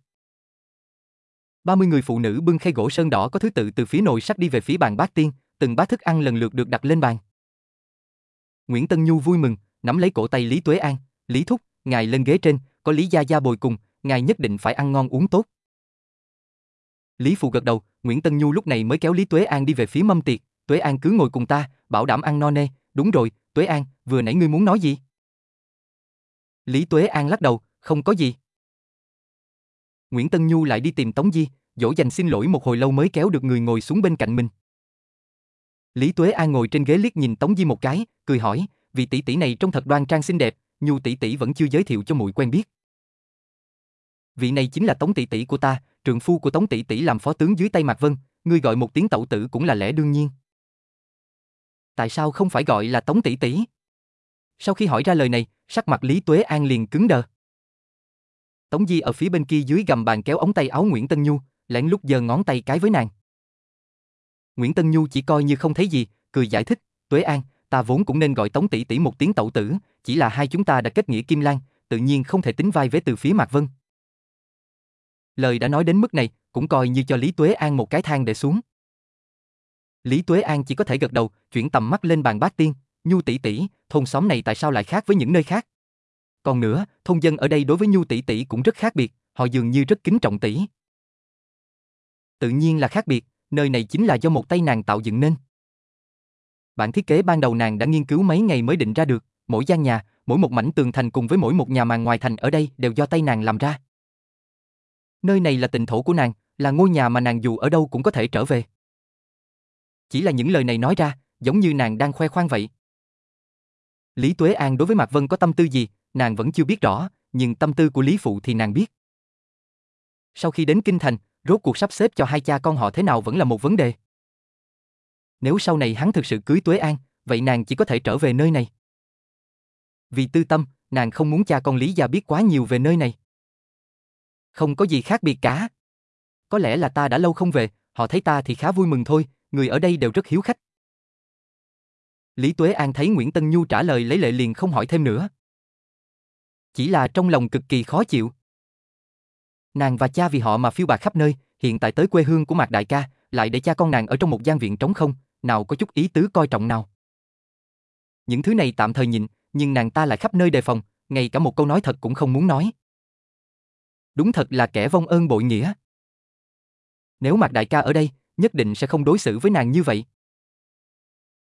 30 người phụ nữ bưng khay gỗ sơn đỏ có thứ tự từ phía nội sắt đi về phía bàn bát tiên, từng bát thức ăn lần lượt được đặt lên bàn. Nguyễn Tân Nhu vui mừng, nắm lấy cổ tay Lý Tuế An, Lý Thúc, ngài lên ghế trên, có Lý Gia Gia bồi cùng, ngài nhất định phải ăn ngon uống tốt. Lý Phù gật đầu, Nguyễn Tân Nhu lúc này mới kéo Lý Tuế An đi về phía mâm tiệc, Tuế An cứ ngồi cùng ta, bảo đảm ăn no nê, đúng rồi, Tuế An, vừa nãy ngươi muốn nói gì? Lý Tuế An lắc đầu, không có gì. Nguyễn Tân Nhu lại đi tìm Tống Di, dỗ dành xin lỗi một hồi lâu mới kéo được người ngồi xuống bên cạnh mình. Lý Tuế An ngồi trên ghế liếc nhìn Tống Di một cái, cười hỏi, vị tỷ tỷ này trông thật đoan trang xinh đẹp, Nhu tỷ tỷ vẫn chưa giới thiệu cho muội quen biết. Vị này chính là Tống tỷ tỷ của ta, trượng phu của Tống tỷ tỷ làm phó tướng dưới tay Mạc Vân, ngươi gọi một tiếng tẩu tử cũng là lẽ đương nhiên. Tại sao không phải gọi là Tống tỷ tỷ? Sau khi hỏi ra lời này, sắc mặt Lý Tuế An liền cứng đờ. Tống Di ở phía bên kia dưới gầm bàn kéo ống tay áo Nguyễn Tân Nhu, lén lút giơ ngón tay cái với nàng. Nguyễn Tân Nhu chỉ coi như không thấy gì, cười giải thích, Tuế An, ta vốn cũng nên gọi Tống tỷ tỷ một tiếng tẩu tử, chỉ là hai chúng ta đã kết nghĩa kim lan, tự nhiên không thể tính vai vế từ phía Mạc Vân. Lời đã nói đến mức này, cũng coi như cho Lý Tuế An một cái thang để xuống. Lý Tuế An chỉ có thể gật đầu, chuyển tầm mắt lên bàn bát tiên, Nhu tỷ tỷ, thôn xóm này tại sao lại khác với những nơi khác? Còn nữa, thôn dân ở đây đối với Nhu tỷ tỷ cũng rất khác biệt, họ dường như rất kính trọng tỷ. Tự nhiên là khác biệt, nơi này chính là do một tay nàng tạo dựng nên. Bản thiết kế ban đầu nàng đã nghiên cứu mấy ngày mới định ra được, mỗi gian nhà, mỗi một mảnh tường thành cùng với mỗi một nhà màn ngoài thành ở đây đều do tay nàng làm ra. Nơi này là tịnh thổ của nàng, là ngôi nhà mà nàng dù ở đâu cũng có thể trở về. Chỉ là những lời này nói ra, giống như nàng đang khoe khoang vậy. Lý Tuế An đối với Mạc Vân có tâm tư gì, nàng vẫn chưa biết rõ, nhưng tâm tư của Lý Phụ thì nàng biết. Sau khi đến Kinh Thành, rốt cuộc sắp xếp cho hai cha con họ thế nào vẫn là một vấn đề. Nếu sau này hắn thực sự cưới Tuế An, vậy nàng chỉ có thể trở về nơi này. Vì tư tâm, nàng không muốn cha con Lý Gia biết quá nhiều về nơi này. Không có gì khác biệt cả. Có lẽ là ta đã lâu không về, họ thấy ta thì khá vui mừng thôi, người ở đây đều rất hiếu khách. Lý Tuế An thấy Nguyễn Tân Nhu trả lời lấy lệ liền không hỏi thêm nữa. Chỉ là trong lòng cực kỳ khó chịu. Nàng và cha vì họ mà phiêu bạc khắp nơi, hiện tại tới quê hương của Mạc Đại ca, lại để cha con nàng ở trong một gian viện trống không, nào có chút ý tứ coi trọng nào. Những thứ này tạm thời nhịn, nhưng nàng ta lại khắp nơi đề phòng, ngay cả một câu nói thật cũng không muốn nói. Đúng thật là kẻ vong ơn bội nghĩa. Nếu Mạc Đại ca ở đây, nhất định sẽ không đối xử với nàng như vậy.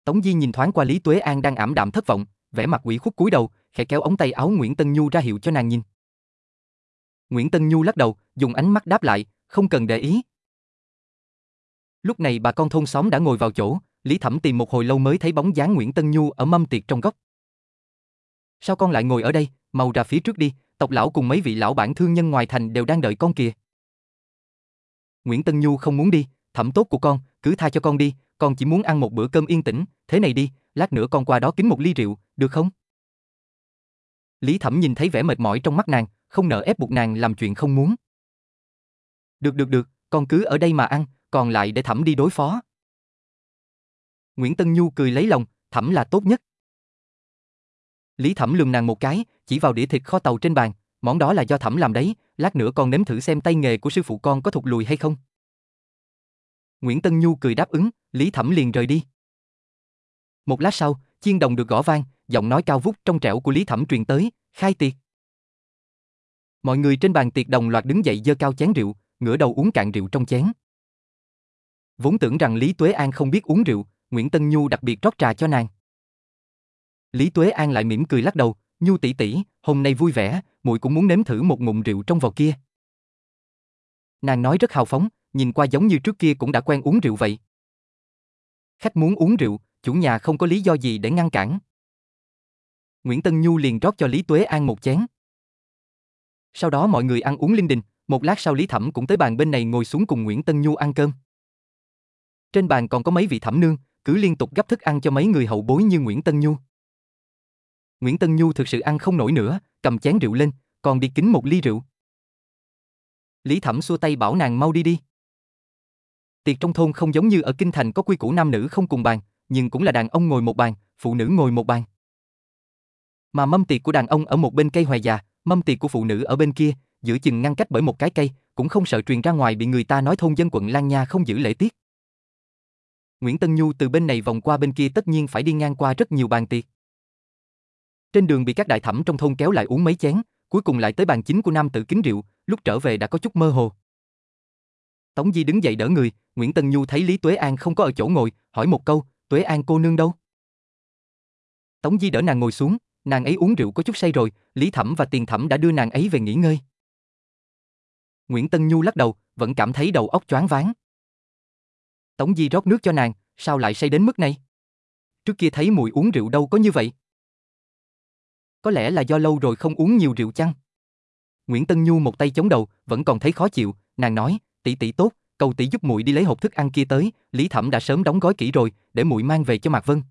Tống Di nhìn thoáng qua Lý Tuế An đang ảm đạm thất vọng, vẻ mặt quỷ khuất cúi đầu, khẽ kéo ống tay áo Nguyễn Tân Nhu ra hiệu cho nàng nhìn. Nguyễn Tân Nhu lắc đầu, dùng ánh mắt đáp lại, không cần để ý. Lúc này bà con thôn xóm đã ngồi vào chỗ, Lý Thẩm tìm một hồi lâu mới thấy bóng dáng Nguyễn Tân Nhu ở mâm tiệc trong góc. Sao con lại ngồi ở đây, mau ra phía trước đi, tộc lão cùng mấy vị lão bản thương nhân ngoài thành đều đang đợi con kìa. Nguyễn Tân Nhu không muốn đi, thẩm tốt của con, cứ tha cho con đi, con chỉ muốn ăn một bữa cơm yên tĩnh, thế này đi, lát nữa con qua đó kính một ly rượu, được không? Lý Thẩm nhìn thấy vẻ mệt mỏi trong mắt nàng, không nỡ ép buộc nàng làm chuyện không muốn. Được được được, con cứ ở đây mà ăn, còn lại để Thẩm đi đối phó. Nguyễn Tân Nhu cười lấy lòng, Thẩm là tốt nhất. Lý Thẩm lườm nàng một cái, chỉ vào đĩa thịt kho tàu trên bàn, món đó là do Thẩm làm đấy, lát nữa con nếm thử xem tay nghề của sư phụ con có thụt lùi hay không. Nguyễn Tân Nhu cười đáp ứng, Lý Thẩm liền rời đi. Một lát sau, chiên đồng được gõ vang, giọng nói cao vút trong trẻo của Lý Thẩm truyền tới, khai tiệc. Mọi người trên bàn tiệc đồng loạt đứng dậy dơ cao chén rượu, ngửa đầu uống cạn rượu trong chén. Vốn tưởng rằng Lý Tuế An không biết uống rượu, Nguyễn Tân Nhu đặc biệt rót trà cho nàng. Lý Tuế An lại mỉm cười lắc đầu, Nhu tỷ tỷ, hôm nay vui vẻ, muội cũng muốn nếm thử một ngụm rượu trong vò kia. Nàng nói rất hào phóng, nhìn qua giống như trước kia cũng đã quen uống rượu vậy. Khách muốn uống rượu, chủ nhà không có lý do gì để ngăn cản. Nguyễn Tân Nhu liền rót cho Lý Tuế An một chén. Sau đó mọi người ăn uống linh đình, một lát sau Lý Thẩm cũng tới bàn bên này ngồi xuống cùng Nguyễn Tân Nhu ăn cơm. Trên bàn còn có mấy vị thẩm nương, cứ liên tục gấp thức ăn cho mấy người hậu bối như Nguyễn Tân Nhu. Nguyễn Tân Nhu thực sự ăn không nổi nữa, cầm chén rượu lên, còn đi kính một ly rượu. Lý Thẩm xua tay bảo nàng mau đi đi. Tiệc trong thôn không giống như ở kinh thành có quy củ nam nữ không cùng bàn, nhưng cũng là đàn ông ngồi một bàn, phụ nữ ngồi một bàn. Mà mâm tiệc của đàn ông ở một bên cây hoài già, mâm tiệc của phụ nữ ở bên kia, giữa chừng ngăn cách bởi một cái cây, cũng không sợ truyền ra ngoài bị người ta nói thôn dân quận Lan Nha không giữ lễ tiết. Nguyễn Tân Nhu từ bên này vòng qua bên kia tất nhiên phải đi ngang qua rất nhiều bàn tiệc. Trên đường bị các đại thẩm trong thôn kéo lại uống mấy chén, cuối cùng lại tới bàn chính của nam tử kính rượu, lúc trở về đã có chút mơ hồ. Tống Di đứng dậy đỡ người, Nguyễn Tân Nhu thấy Lý Tuế An không có ở chỗ ngồi, hỏi một câu, Tuế An cô nương đâu? Tống Di đỡ nàng ngồi xuống, nàng ấy uống rượu có chút say rồi, Lý Thẩm và Tiền Thẩm đã đưa nàng ấy về nghỉ ngơi. Nguyễn Tân Nhu lắc đầu, vẫn cảm thấy đầu óc choáng váng. Tống Di rót nước cho nàng, sao lại say đến mức này? Trước kia thấy mùi uống rượu đâu có như vậy. Có lẽ là do lâu rồi không uống nhiều rượu chăng? Nguyễn Tân Nhu một tay chống đầu, vẫn còn thấy khó chịu, nàng nói, tỷ tỷ tốt, cầu tỷ giúp muội đi lấy hộp thức ăn kia tới, Lý Thẩm đã sớm đóng gói kỹ rồi, để muội mang về cho Mạc Vân.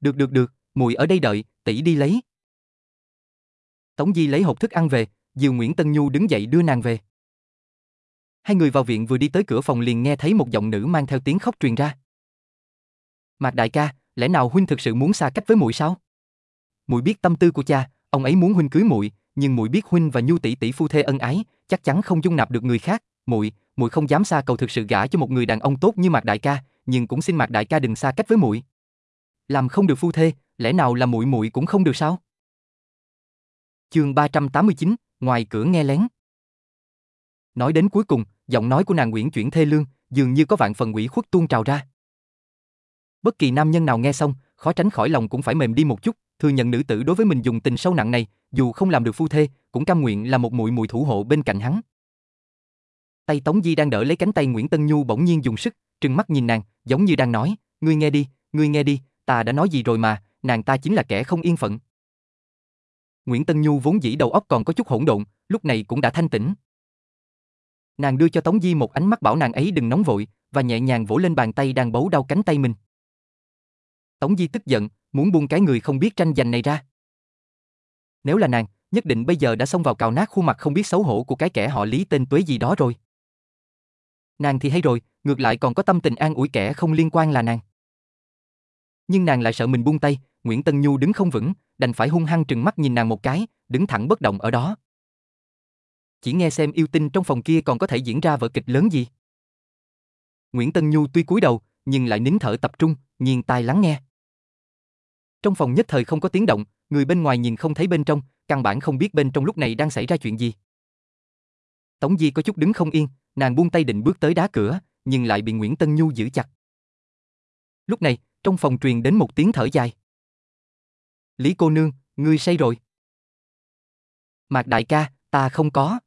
Được được được, muội ở đây đợi, tỷ đi lấy. Tống Di lấy hộp thức ăn về, Diều Nguyễn Tân Nhu đứng dậy đưa nàng về. Hai người vào viện vừa đi tới cửa phòng liền nghe thấy một giọng nữ mang theo tiếng khóc truyền ra. Mạc đại ca, lẽ nào huynh thực sự muốn xa cách với muội sao? Muội biết tâm tư của cha, ông ấy muốn huynh cưới muội, nhưng muội biết huynh và Nhu tỷ tỷ phu thê ân ái, chắc chắn không dung nạp được người khác, muội, muội không dám xa cầu thực sự gả cho một người đàn ông tốt như Mạc đại ca, nhưng cũng xin Mạc đại ca đừng xa cách với muội. Làm không được phu thê, lẽ nào là muội muội cũng không được sao? Chương 389, ngoài cửa nghe lén. Nói đến cuối cùng, giọng nói của nàng Nguyễn chuyển thê lương, dường như có vạn phần ủy khuất tuôn trào ra. Bất kỳ nam nhân nào nghe xong, khó tránh khỏi lòng cũng phải mềm đi một chút, thừa nhận nữ tử đối với mình dùng tình sâu nặng này, dù không làm được phu thê, cũng cam nguyện là một muội muội thủ hộ bên cạnh hắn. Tay Tống Di đang đỡ lấy cánh tay Nguyễn Tân Nhu bỗng nhiên dùng sức, trừng mắt nhìn nàng, giống như đang nói, ngươi nghe đi, ngươi nghe đi, ta đã nói gì rồi mà, nàng ta chính là kẻ không yên phận. Nguyễn Tân Nhu vốn dĩ đầu óc còn có chút hỗn độn, lúc này cũng đã thanh tĩnh. Nàng đưa cho Tống Di một ánh mắt bảo nàng ấy đừng nóng vội, và nhẹ nhàng vỗ lên bàn tay đang bấu đau cánh tay mình. Tống Di tức giận, muốn buông cái người không biết tranh giành này ra. Nếu là nàng, nhất định bây giờ đã xông vào cào nát khuôn mặt không biết xấu hổ của cái kẻ họ lý tên tuế gì đó rồi. Nàng thì hay rồi, ngược lại còn có tâm tình an ủi kẻ không liên quan là nàng. Nhưng nàng lại sợ mình buông tay, Nguyễn Tân Nhu đứng không vững, đành phải hung hăng trừng mắt nhìn nàng một cái, đứng thẳng bất động ở đó. Chỉ nghe xem yêu tinh trong phòng kia còn có thể diễn ra vở kịch lớn gì. Nguyễn Tân Nhu tuy cúi đầu, nhưng lại nín thở tập trung, nghiêng tai lắng nghe. Trong phòng nhất thời không có tiếng động, người bên ngoài nhìn không thấy bên trong, căn bản không biết bên trong lúc này đang xảy ra chuyện gì. Tống Di có chút đứng không yên, nàng buông tay định bước tới đá cửa, nhưng lại bị Nguyễn Tân Nhu giữ chặt. Lúc này, trong phòng truyền đến một tiếng thở dài. Lý cô nương, ngươi say rồi. Mạc đại ca, ta không có.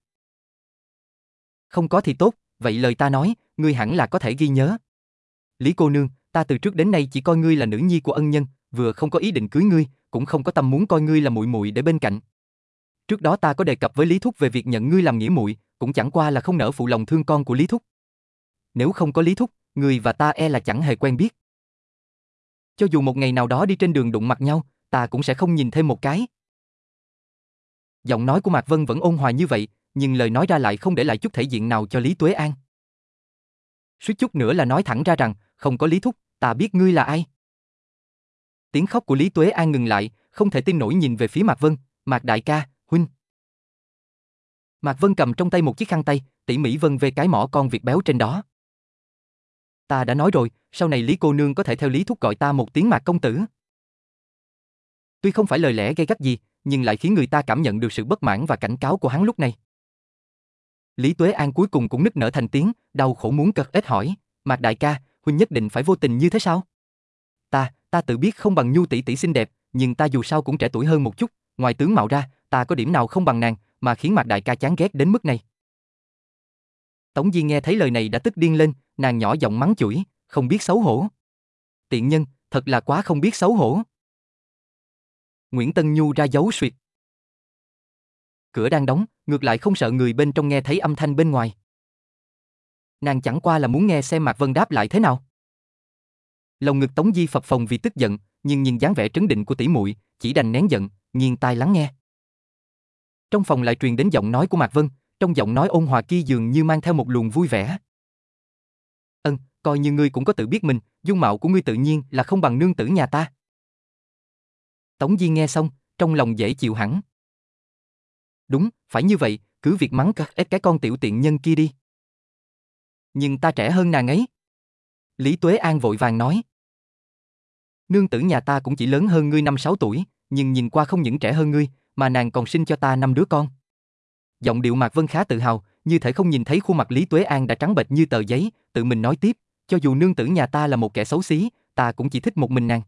Không có thì tốt, vậy lời ta nói, ngươi hẳn là có thể ghi nhớ. Lý cô nương, ta từ trước đến nay chỉ coi ngươi là nữ nhi của ân nhân, vừa không có ý định cưới ngươi, cũng không có tâm muốn coi ngươi là muội muội để bên cạnh. Trước đó ta có đề cập với Lý Thúc về việc nhận ngươi làm nghĩa muội, cũng chẳng qua là không nỡ phụ lòng thương con của Lý Thúc. Nếu không có Lý Thúc, ngươi và ta e là chẳng hề quen biết. Cho dù một ngày nào đó đi trên đường đụng mặt nhau, ta cũng sẽ không nhìn thêm một cái. Giọng nói của Mạc Vân vẫn ôn hòa như vậy, nhưng lời nói ra lại không để lại chút thể diện nào cho Lý Tuế An. Suýt chút nữa là nói thẳng ra rằng, không có Lý Thúc, ta biết ngươi là ai. Tiếng khóc của Lý Tuế An ngừng lại, không thể tin nổi nhìn về phía Mạc Vân, Mạc Đại ca, huynh. Mạc Vân cầm trong tay một chiếc khăn tay, tỉ mỉ vân về cái mỏ con việc béo trên đó. Ta đã nói rồi, sau này Lý cô nương có thể theo Lý Thúc gọi ta một tiếng Mạc công tử. Tuy không phải lời lẽ gây gắt gì, nhưng lại khiến người ta cảm nhận được sự bất mãn và cảnh cáo của hắn lúc này. Lý Tuế An cuối cùng cũng nức nở thành tiếng, đau khổ muốn cật ếch hỏi, Mạc đại ca, huynh nhất định phải vô tình như thế sao? Ta, ta tự biết không bằng Nhu tỷ tỷ xinh đẹp, nhưng ta dù sao cũng trẻ tuổi hơn một chút, ngoài tướng mạo ra, ta có điểm nào không bằng nàng, mà khiến Mạc đại ca chán ghét đến mức này. Tống Di nghe thấy lời này đã tức điên lên, nàng nhỏ giọng mắng chửi, không biết xấu hổ. Tiện nhân, thật là quá không biết xấu hổ. Nguyễn Tân Nhu ra dấu suyệt. Cửa đang đóng, ngược lại không sợ người bên trong nghe thấy âm thanh bên ngoài. Nàng chẳng qua là muốn nghe xem Mạc Vân đáp lại thế nào. Lòng ngực Tống Di phập phồng vì tức giận, nhưng nhìn dáng vẻ trấn định của tỷ muội, chỉ đành nén giận, nghiêng tai lắng nghe. Trong phòng lại truyền đến giọng nói của Mạc Vân, trong giọng nói ôn hòa kia dường như mang theo một luồng vui vẻ. Ân, coi như ngươi cũng có tự biết mình, dung mạo của ngươi tự nhiên là không bằng nương tử nhà ta. Tống Di nghe xong, trong lòng dễ chịu hẳn. Đúng, phải như vậy, cứ việc mắng cắt cái con tiểu tiện nhân kia đi. Nhưng ta trẻ hơn nàng ấy. Lý Tuế An vội vàng nói. Nương tử nhà ta cũng chỉ lớn hơn ngươi năm sáu tuổi, nhưng nhìn qua không những trẻ hơn ngươi, mà nàng còn sinh cho ta năm đứa con. Giọng điệu Mạc Vân khá tự hào, như thể không nhìn thấy khuôn mặt Lý Tuế An đã trắng bệch như tờ giấy, tự mình nói tiếp, cho dù nương tử nhà ta là một kẻ xấu xí, ta cũng chỉ thích một mình nàng.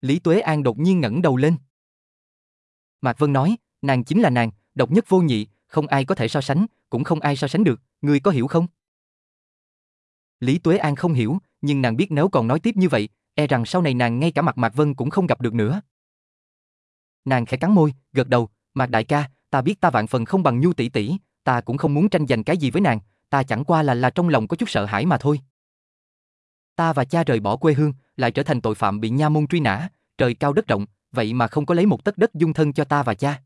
Lý Tuế An đột nhiên ngẩng đầu lên. Mạc Vân nói, nàng chính là nàng, độc nhất vô nhị, không ai có thể so sánh, cũng không ai so sánh được, ngươi có hiểu không? Lý Tuế An không hiểu, nhưng nàng biết nếu còn nói tiếp như vậy, e rằng sau này nàng ngay cả mặt Mạc Vân cũng không gặp được nữa. Nàng khẽ cắn môi, gật đầu, Mạc đại ca, ta biết ta vạn phần không bằng Nhu tỷ tỷ, ta cũng không muốn tranh giành cái gì với nàng, ta chẳng qua là là trong lòng có chút sợ hãi mà thôi. Ta và cha rời bỏ quê hương, lại trở thành tội phạm bị nha môn truy nã, trời cao đất rộng, vậy mà không có lấy một tấc đất dung thân cho ta và cha.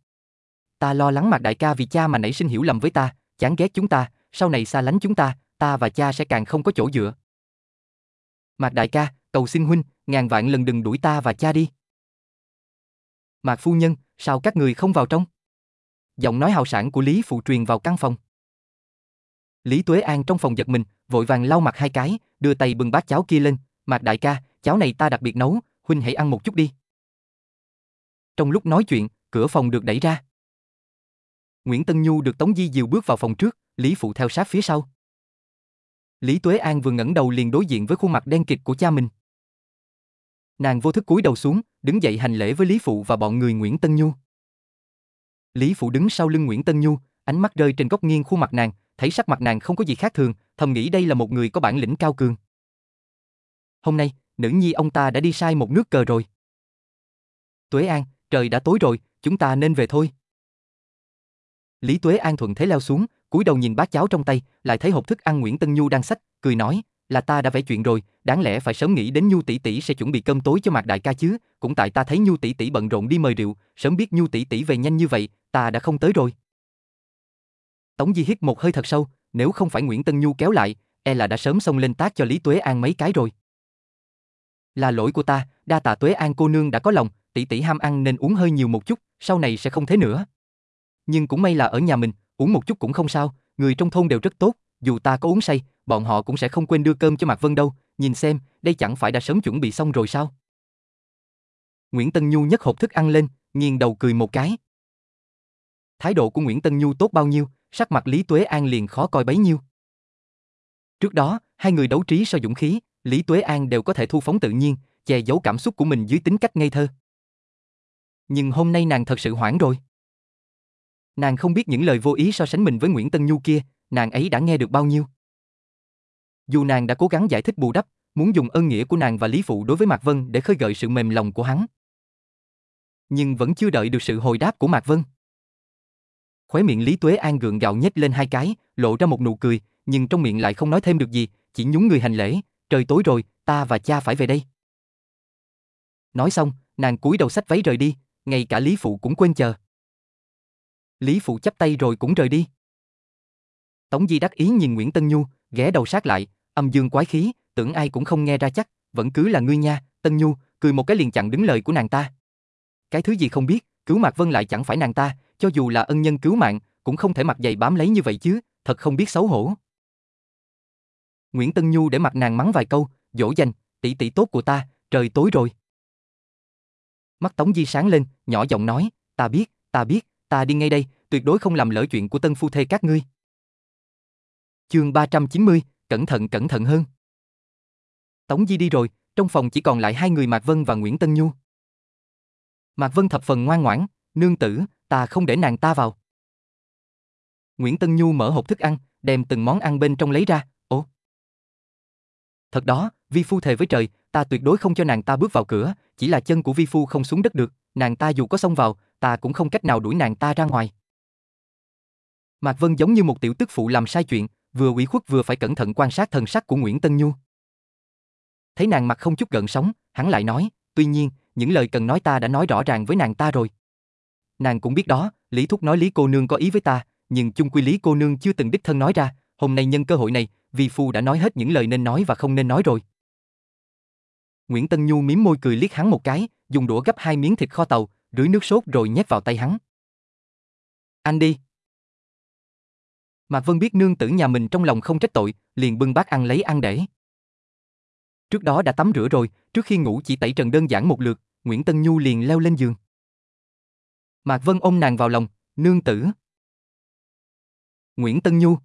Ta lo lắng Mạc đại ca vì cha mà nảy sinh hiểu lầm với ta, chán ghét chúng ta, sau này xa lánh chúng ta, ta và cha sẽ càng không có chỗ dựa. Mạc đại ca, cầu xin huynh, ngàn vạn lần đừng đuổi ta và cha đi. Mạc phu nhân, sao các người không vào trong? Giọng nói hào sản của Lý Phụ truyền vào căn phòng. Lý Tuế An trong phòng giật mình, vội vàng lau mặt hai cái, đưa tay bưng bát cháo kia lên, Mạc đại ca, cháo này ta đặc biệt nấu, huynh hãy ăn một chút đi. Trong lúc nói chuyện, cửa phòng được đẩy ra. Nguyễn Tân Nhu được Tống Di Diều bước vào phòng trước, Lý Phụ theo sát phía sau. Lý Tuế An vừa ngẩng đầu liền đối diện với khuôn mặt đen kịt của cha mình. Nàng vô thức cúi đầu xuống, đứng dậy hành lễ với Lý Phụ và bọn người Nguyễn Tân Nhu. Lý Phụ đứng sau lưng Nguyễn Tân Nhu, ánh mắt rơi trên góc nghiêng khuôn mặt nàng, thấy sắc mặt nàng không có gì khác thường, thầm nghĩ đây là một người có bản lĩnh cao cường. Hôm nay, nữ nhi ông ta đã đi sai một nước cờ rồi. Tuế An, trời đã tối rồi, chúng ta nên về thôi. Lý Tuế An thuận thế leo xuống, cúi đầu nhìn bát cháo trong tay, lại thấy hộp thức ăn Nguyễn Tân Nhu đang sách, cười nói, là ta đã vẽ chuyện rồi, đáng lẽ phải sớm nghĩ đến Nhu tỷ tỷ sẽ chuẩn bị cơm tối cho Mạc đại ca chứ, cũng tại ta thấy Nhu tỷ tỷ bận rộn đi mời rượu, sớm biết Nhu tỷ tỷ về nhanh như vậy, ta đã không tới rồi. Tống Di hít một hơi thật sâu, nếu không phải Nguyễn Tân Nhu kéo lại, e là đã sớm xông lên tác cho Lý Tuế An mấy cái rồi. Là lỗi của ta, đa tạ Tuế An cô nương đã có lòng, tỷ tỷ ham ăn nên uống hơi nhiều một chút, sau này sẽ không thế nữa. Nhưng cũng may là ở nhà mình, uống một chút cũng không sao, người trong thôn đều rất tốt, dù ta có uống say, bọn họ cũng sẽ không quên đưa cơm cho Mạc Vân đâu, nhìn xem, đây chẳng phải đã sớm chuẩn bị xong rồi sao? Nguyễn Tân Nhu nhấc hộp thức ăn lên, nghiêng đầu cười một cái. Thái độ của Nguyễn Tân Nhu tốt bao nhiêu, sắc mặt Lý Tuế An liền khó coi bấy nhiêu. Trước đó, hai người đấu trí so dũng khí, Lý Tuế An đều có thể thu phóng tự nhiên, che giấu cảm xúc của mình dưới tính cách ngây thơ. Nhưng hôm nay nàng thật sự hoảng rồi. Nàng không biết những lời vô ý so sánh mình với Nguyễn Tân Nhu kia, nàng ấy đã nghe được bao nhiêu. Dù nàng đã cố gắng giải thích bù đắp, muốn dùng ân nghĩa của nàng và Lý Phụ đối với Mạc Vân để khơi gợi sự mềm lòng của hắn. Nhưng vẫn chưa đợi được sự hồi đáp của Mạc Vân. Khóe miệng Lý Tuế An gượng gạo nhếch lên hai cái, lộ ra một nụ cười, nhưng trong miệng lại không nói thêm được gì, chỉ nhún người hành lễ, trời tối rồi, ta và cha phải về đây. Nói xong, nàng cúi đầu xách váy rời đi, ngay cả Lý Phụ cũng quên chờ. Lý Phụ chắp tay rồi cũng rời đi. Tống Di đắc ý nhìn Nguyễn Tân Nhu, ghé đầu sát lại, âm dương quái khí, tưởng ai cũng không nghe ra chắc, vẫn cứ là ngươi nha, Tân Nhu, cười một cái liền chặn đứng lời của nàng ta. Cái thứ gì không biết, cứu Mạc Vân lại chẳng phải nàng ta, cho dù là ân nhân cứu mạng, cũng không thể mặc giày bám lấy như vậy chứ, thật không biết xấu hổ. Nguyễn Tân Nhu để mặt nàng mắng vài câu, dỗ dành, tỷ tỷ tốt của ta, trời tối rồi. Mắt Tống Di sáng lên, nhỏ giọng nói, ta biết, ta biết, ta đi ngay đây, tuyệt đối không làm lỡ chuyện của tân phu thê các ngươi. Chương 390, cẩn thận cẩn thận hơn. Tống Di đi rồi, trong phòng chỉ còn lại hai người Mạc Vân và Nguyễn Tân Nhu. Mạc Vân thập phần ngoan ngoãn, nương tử, ta không để nàng ta vào. Nguyễn Tân Nhu mở hộp thức ăn, đem từng món ăn bên trong lấy ra, ố. Thật đó, vi phu thề với trời, ta tuyệt đối không cho nàng ta bước vào cửa, chỉ là chân của vi phu không xuống đất được, nàng ta dù có xông vào, ta cũng không cách nào đuổi nàng ta ra ngoài. Mạc Vân giống như một tiểu tức phụ làm sai chuyện, vừa ủy khuất vừa phải cẩn thận quan sát thần sắc của Nguyễn Tân Nhu. Thấy nàng mặt không chút gợn sóng, hắn lại nói, tuy nhiên, những lời cần nói ta đã nói rõ ràng với nàng ta rồi. Nàng cũng biết đó, Lý Thúc nói Lý cô nương có ý với ta, nhưng chung quy Lý cô nương chưa từng đích thân nói ra, hôm nay nhân cơ hội này, vi phu đã nói hết những lời nên nói và không nên nói rồi. Nguyễn Tân Nhu mím môi cười liếc hắn một cái, dùng đũa gấp hai miếng thịt kho tàu, rưới nước sốt rồi nhét vào tay hắn. Anh đi. Mạc Vân biết nương tử nhà mình trong lòng không trách tội, liền bưng bát ăn lấy ăn để. Trước đó đã tắm rửa rồi, trước khi ngủ chỉ tẩy trần đơn giản một lượt, Nguyễn Tân Nhu liền leo lên giường. Mạc Vân ôm nàng vào lòng, nương tử. Nguyễn Tân Nhu.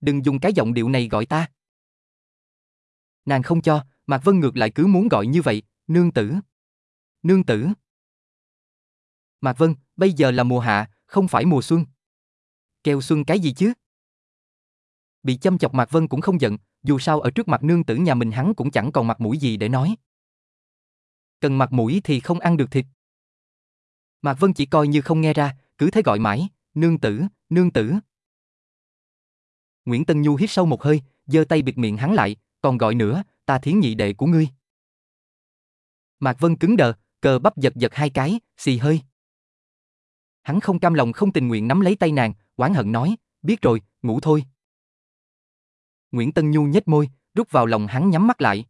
Đừng dùng cái giọng điệu này gọi ta. Nàng không cho, Mạc Vân ngược lại cứ muốn gọi như vậy, nương tử. Nương tử. Mạc Vân, bây giờ là mùa hạ, không phải mùa xuân. Kêu xuân cái gì chứ? Bị châm chọc Mạc Vân cũng không giận, dù sao ở trước mặt nương tử nhà mình hắn cũng chẳng còn mặt mũi gì để nói. Cần mặt mũi thì không ăn được thịt. Mạc Vân chỉ coi như không nghe ra, cứ thế gọi mãi, nương tử, nương tử. Nguyễn Tân Nhu hít sâu một hơi, giơ tay bịt miệng hắn lại, còn gọi nữa, ta thiến nhị đệ của ngươi. Mạc Vân cứng đờ, cờ bắp giật giật hai cái, xì hơi. Hắn không cam lòng không tình nguyện nắm lấy tay nàng, oán hận nói, biết rồi, ngủ thôi. Nguyễn Tân Nhu nhếch môi, rút vào lòng hắn nhắm mắt lại.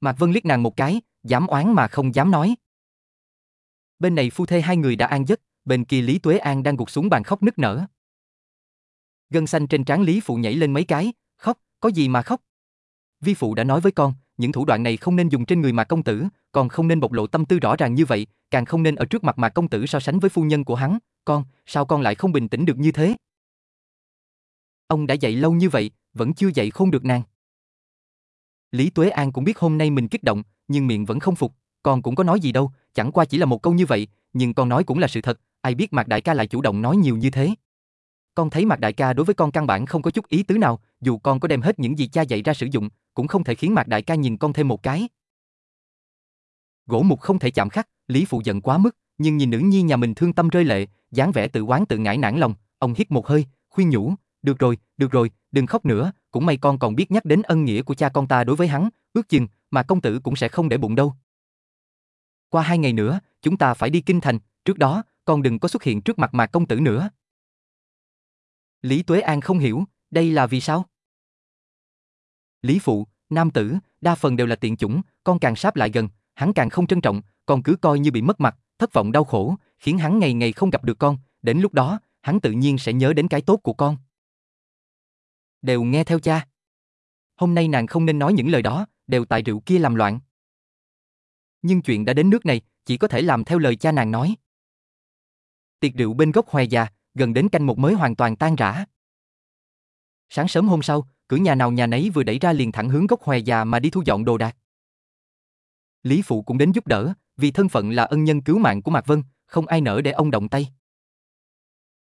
Mạc Vân liếc nàng một cái, dám oán mà không dám nói. Bên này phu thê hai người đã an giấc, bên kia Lý Tuế An đang gục xuống bàn khóc nức nở. Gân xanh trên trán Lý Phụ nhảy lên mấy cái, khóc, có gì mà khóc. Vi Phụ đã nói với con, những thủ đoạn này không nên dùng trên người mạc công tử, còn không nên bộc lộ tâm tư rõ ràng như vậy, càng không nên ở trước mặt mạc công tử so sánh với phu nhân của hắn, con, sao con lại không bình tĩnh được như thế? Ông đã dạy lâu như vậy, vẫn chưa dạy không được nàng. Lý Tuế An cũng biết hôm nay mình kích động, nhưng miệng vẫn không phục, con cũng có nói gì đâu, chẳng qua chỉ là một câu như vậy, nhưng con nói cũng là sự thật, ai biết Mạc Đại ca lại chủ động nói nhiều như thế. Con thấy Mạc Đại ca đối với con căn bản không có chút ý tứ nào, dù con có đem hết những gì cha dạy ra sử dụng, cũng không thể khiến Mạc Đại ca nhìn con thêm một cái. Gỗ mục không thể chạm khắc, Lý Phụ giận quá mức, nhưng nhìn nữ nhi nhà mình thương tâm rơi lệ, dáng vẻ tự oán tự ngãi nản lòng, ông hít một hơi, khuyên nhủ, được rồi, được rồi, đừng khóc nữa, cũng may con còn biết nhắc đến ân nghĩa của cha con ta đối với hắn, ước chừng mà công tử cũng sẽ không để bụng đâu. Qua hai ngày nữa, chúng ta phải đi kinh thành, trước đó, con đừng có xuất hiện trước mặt mà công tử nữa. Lý Tuế An không hiểu, đây là vì sao? Lý Phụ, nam tử, đa phần đều là tiện chủng, con càng sáp lại gần, hắn càng không trân trọng, còn cứ coi như bị mất mặt, thất vọng đau khổ, khiến hắn ngày ngày không gặp được con, đến lúc đó, hắn tự nhiên sẽ nhớ đến cái tốt của con. Đều nghe theo cha. Hôm nay nàng không nên nói những lời đó, đều tại rượu kia làm loạn. Nhưng chuyện đã đến nước này, chỉ có thể làm theo lời cha nàng nói. Tiệc rượu bên gốc hoè già, gần đến canh một mới hoàn toàn tan rã. Sáng sớm hôm sau, cửa nhà nào nhà nấy vừa đẩy ra liền thẳng hướng gốc hoè già mà đi thu dọn đồ đạc. Lý Phụ cũng đến giúp đỡ, vì thân phận là ân nhân cứu mạng của Mạc Vân, không ai nỡ để ông động tay.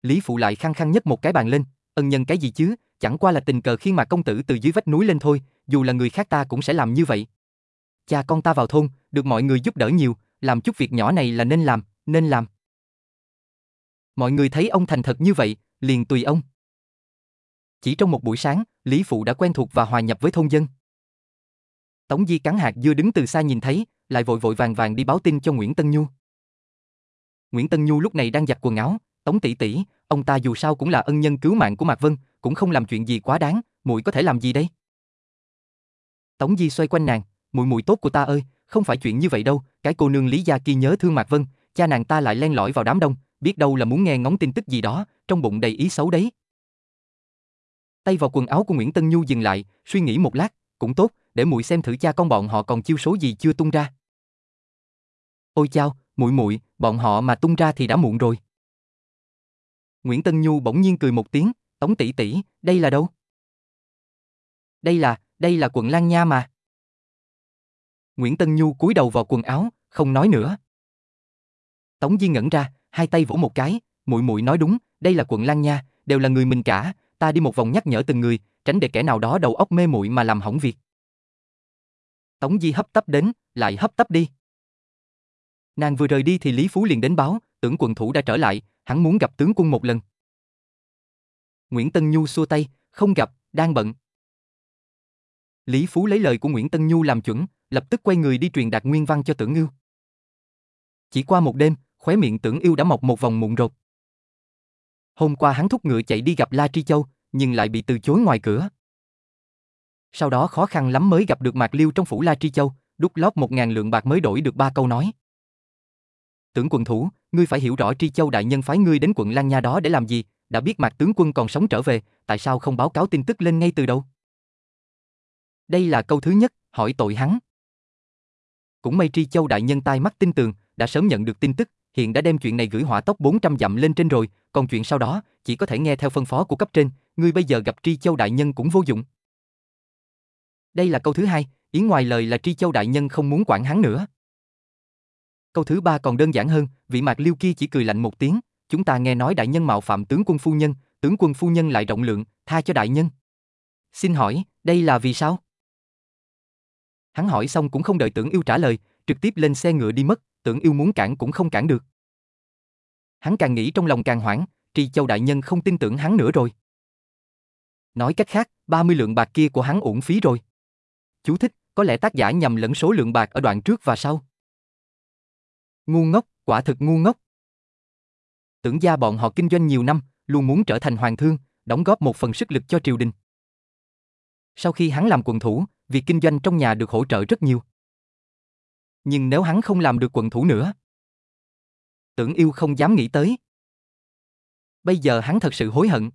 Lý Phụ lại khăng khăng nhất một cái bàn lên, ân nhân cái gì chứ, chẳng qua là tình cờ khi mà công tử từ dưới vách núi lên thôi, dù là người khác ta cũng sẽ làm như vậy. Cha con ta vào thôn, được mọi người giúp đỡ nhiều, làm chút việc nhỏ này là nên làm, nên làm. Mọi người thấy ông thành thật như vậy, liền tùy ông. Chỉ trong một buổi sáng, Lý Phụ đã quen thuộc và hòa nhập với thôn dân. Tống Di cắn hạt dưa đứng từ xa nhìn thấy, lại vội vội vàng vàng đi báo tin cho Nguyễn Tân Nhu. Nguyễn Tân Nhu lúc này đang giặt quần áo, Tống tỷ tỷ, ông ta dù sao cũng là ân nhân cứu mạng của Mạc Vân, cũng không làm chuyện gì quá đáng, muội có thể làm gì đây? Tống Di xoay quanh nàng, muội muội tốt của ta ơi, không phải chuyện như vậy đâu, cái cô nương Lý gia kia nhớ thương Mạc Vân, cha nàng ta lại len lỏi vào đám đông, biết đâu là muốn nghe ngóng tin tức gì đó, trong bụng đầy ý xấu đấy. Tay vào quần áo của Nguyễn Tân Nhu dừng lại, suy nghĩ một lát, cũng tốt, để muội xem thử cha con bọn họ còn chiêu số gì chưa tung ra. Ôi chao, muội muội, bọn họ mà tung ra thì đã muộn rồi. Nguyễn Tân Nhu bỗng nhiên cười một tiếng, Tống tỷ tỷ, đây là đâu? Đây là, đây là quận Lan Nha mà. Nguyễn Tân Nhu cúi đầu vào quần áo, không nói nữa. Tống Di ngẩn ra, hai tay vỗ một cái, muội muội nói đúng, đây là quận Lan Nha, đều là người mình cả, ta đi một vòng nhắc nhở từng người, tránh để kẻ nào đó đầu óc mê muội mà làm hỏng việc. Tống Di hấp tấp đến, lại hấp tấp đi. Nàng vừa rời đi thì Lý Phú liền đến báo, tưởng Quần thủ đã trở lại, hắn muốn gặp tướng quân một lần. Nguyễn Tân Nhu xua tay, không gặp, đang bận. Lý Phú lấy lời của Nguyễn Tân Nhu làm chuẩn, lập tức quay người đi truyền đạt nguyên văn cho Tưởng Ưu. Chỉ qua một đêm, khóe miệng Tưởng Ưu đã mọc một vòng mụn rột. Hôm qua hắn thúc ngựa chạy đi gặp La Tri Châu, nhưng lại bị từ chối ngoài cửa. Sau đó khó khăn lắm mới gặp được Mạc Liêu trong phủ La Tri Châu, đút lót một ngàn lượng bạc mới đổi được ba câu nói. Tưởng quận thủ, ngươi phải hiểu rõ Tri Châu đại nhân phái ngươi đến quận Lan Nha đó để làm gì, đã biết Mạc tướng quân còn sống trở về, tại sao không báo cáo tin tức lên ngay từ đầu? Đây là câu thứ nhất, hỏi tội hắn. Cũng may Tri Châu đại nhân tai mắt tin tường, đã sớm nhận được tin tức, hiện đã đem chuyện này gửi hỏa tốc 400 dặm lên trên rồi, còn chuyện sau đó, chỉ có thể nghe theo phân phó của cấp trên, ngươi bây giờ gặp Tri Châu đại nhân cũng vô dụng. Đây là câu thứ hai, ý ngoài lời là Tri Châu đại nhân không muốn quản hắn nữa. Câu thứ ba còn đơn giản hơn, vị mạc liêu kia chỉ cười lạnh một tiếng, chúng ta nghe nói đại nhân mạo phạm tướng quân phu nhân, tướng quân phu nhân lại rộng lượng, tha cho đại nhân. Xin hỏi, đây là vì sao? Hắn hỏi xong cũng không đợi tưởng yêu trả lời, trực tiếp lên xe ngựa đi mất, tưởng yêu muốn cản cũng không cản được. Hắn càng nghĩ trong lòng càng hoảng, Tri Châu đại nhân không tin tưởng hắn nữa rồi. Nói cách khác, 30 lượng bạc kia của hắn uổng phí rồi. Chú thích, có lẽ tác giả nhầm lẫn số lượng bạc ở đoạn trước và sau. Ngu ngốc, quả thực ngu ngốc. Tưởng gia bọn họ kinh doanh nhiều năm, luôn muốn trở thành hoàng thương, đóng góp một phần sức lực cho triều đình. Sau khi hắn làm quần thủ, việc kinh doanh trong nhà được hỗ trợ rất nhiều. Nhưng nếu hắn không làm được quận thủ nữa, tưởng yêu không dám nghĩ tới. Bây giờ hắn thật sự hối hận.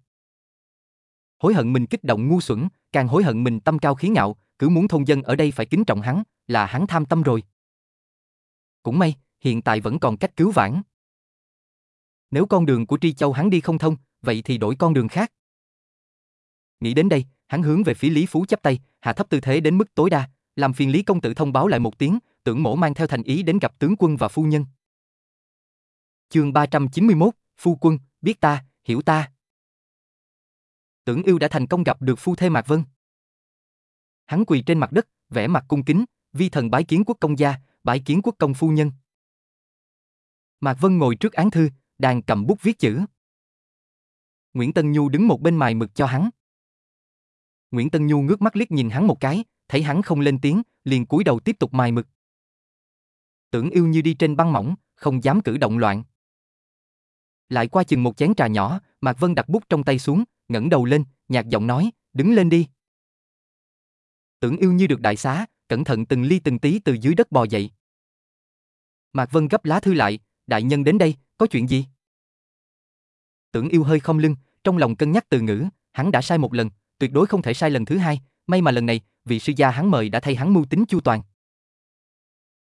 Hối hận mình kích động ngu xuẩn, càng hối hận mình tâm cao khí ngạo, cứ muốn thôn dân ở đây phải kính trọng hắn, là hắn tham tâm rồi. Cũng may, hiện tại vẫn còn cách cứu vãn. Nếu con đường của Tri Châu hắn đi không thông, vậy thì đổi con đường khác. Nghĩ đến đây, hắn hướng về phía Lý Phú chắp tay, hạ thấp tư thế đến mức tối đa, làm phiền Lý công tử thông báo lại một tiếng, tưởng mổ mang theo thành ý đến gặp tướng quân và phu nhân. Chương 391, phu quân, biết ta, hiểu ta. Tưởng yêu đã thành công gặp được phu thê Mạc Vân. Hắn quỳ trên mặt đất, vẻ mặt cung kính, vi thần bái kiến quốc công gia, bái kiến quốc công phu nhân. Mạc Vân ngồi trước án thư, đang cầm bút viết chữ. Nguyễn Tân Nhu đứng một bên mài mực cho hắn. Nguyễn Tân Nhu ngước mắt liếc nhìn hắn một cái, thấy hắn không lên tiếng, liền cúi đầu tiếp tục mài mực. Tưởng yêu như đi trên băng mỏng, không dám cử động loạn. Lại qua chừng một chén trà nhỏ, Mạc Vân đặt bút trong tay xuống, ngẩng đầu lên, nhạt giọng nói, đứng lên đi. Tưởng yêu như được đại xá, cẩn thận từng ly từng tí từ dưới đất bò dậy. Mạc Vân gấp lá thư lại, đại nhân đến đây, có chuyện gì? Tưởng yêu hơi không lưng, trong lòng cân nhắc từ ngữ, hắn đã sai một lần, tuyệt đối không thể sai lần thứ hai, may mà lần này, vị sư gia hắn mời đã thay hắn mưu tính chu toàn.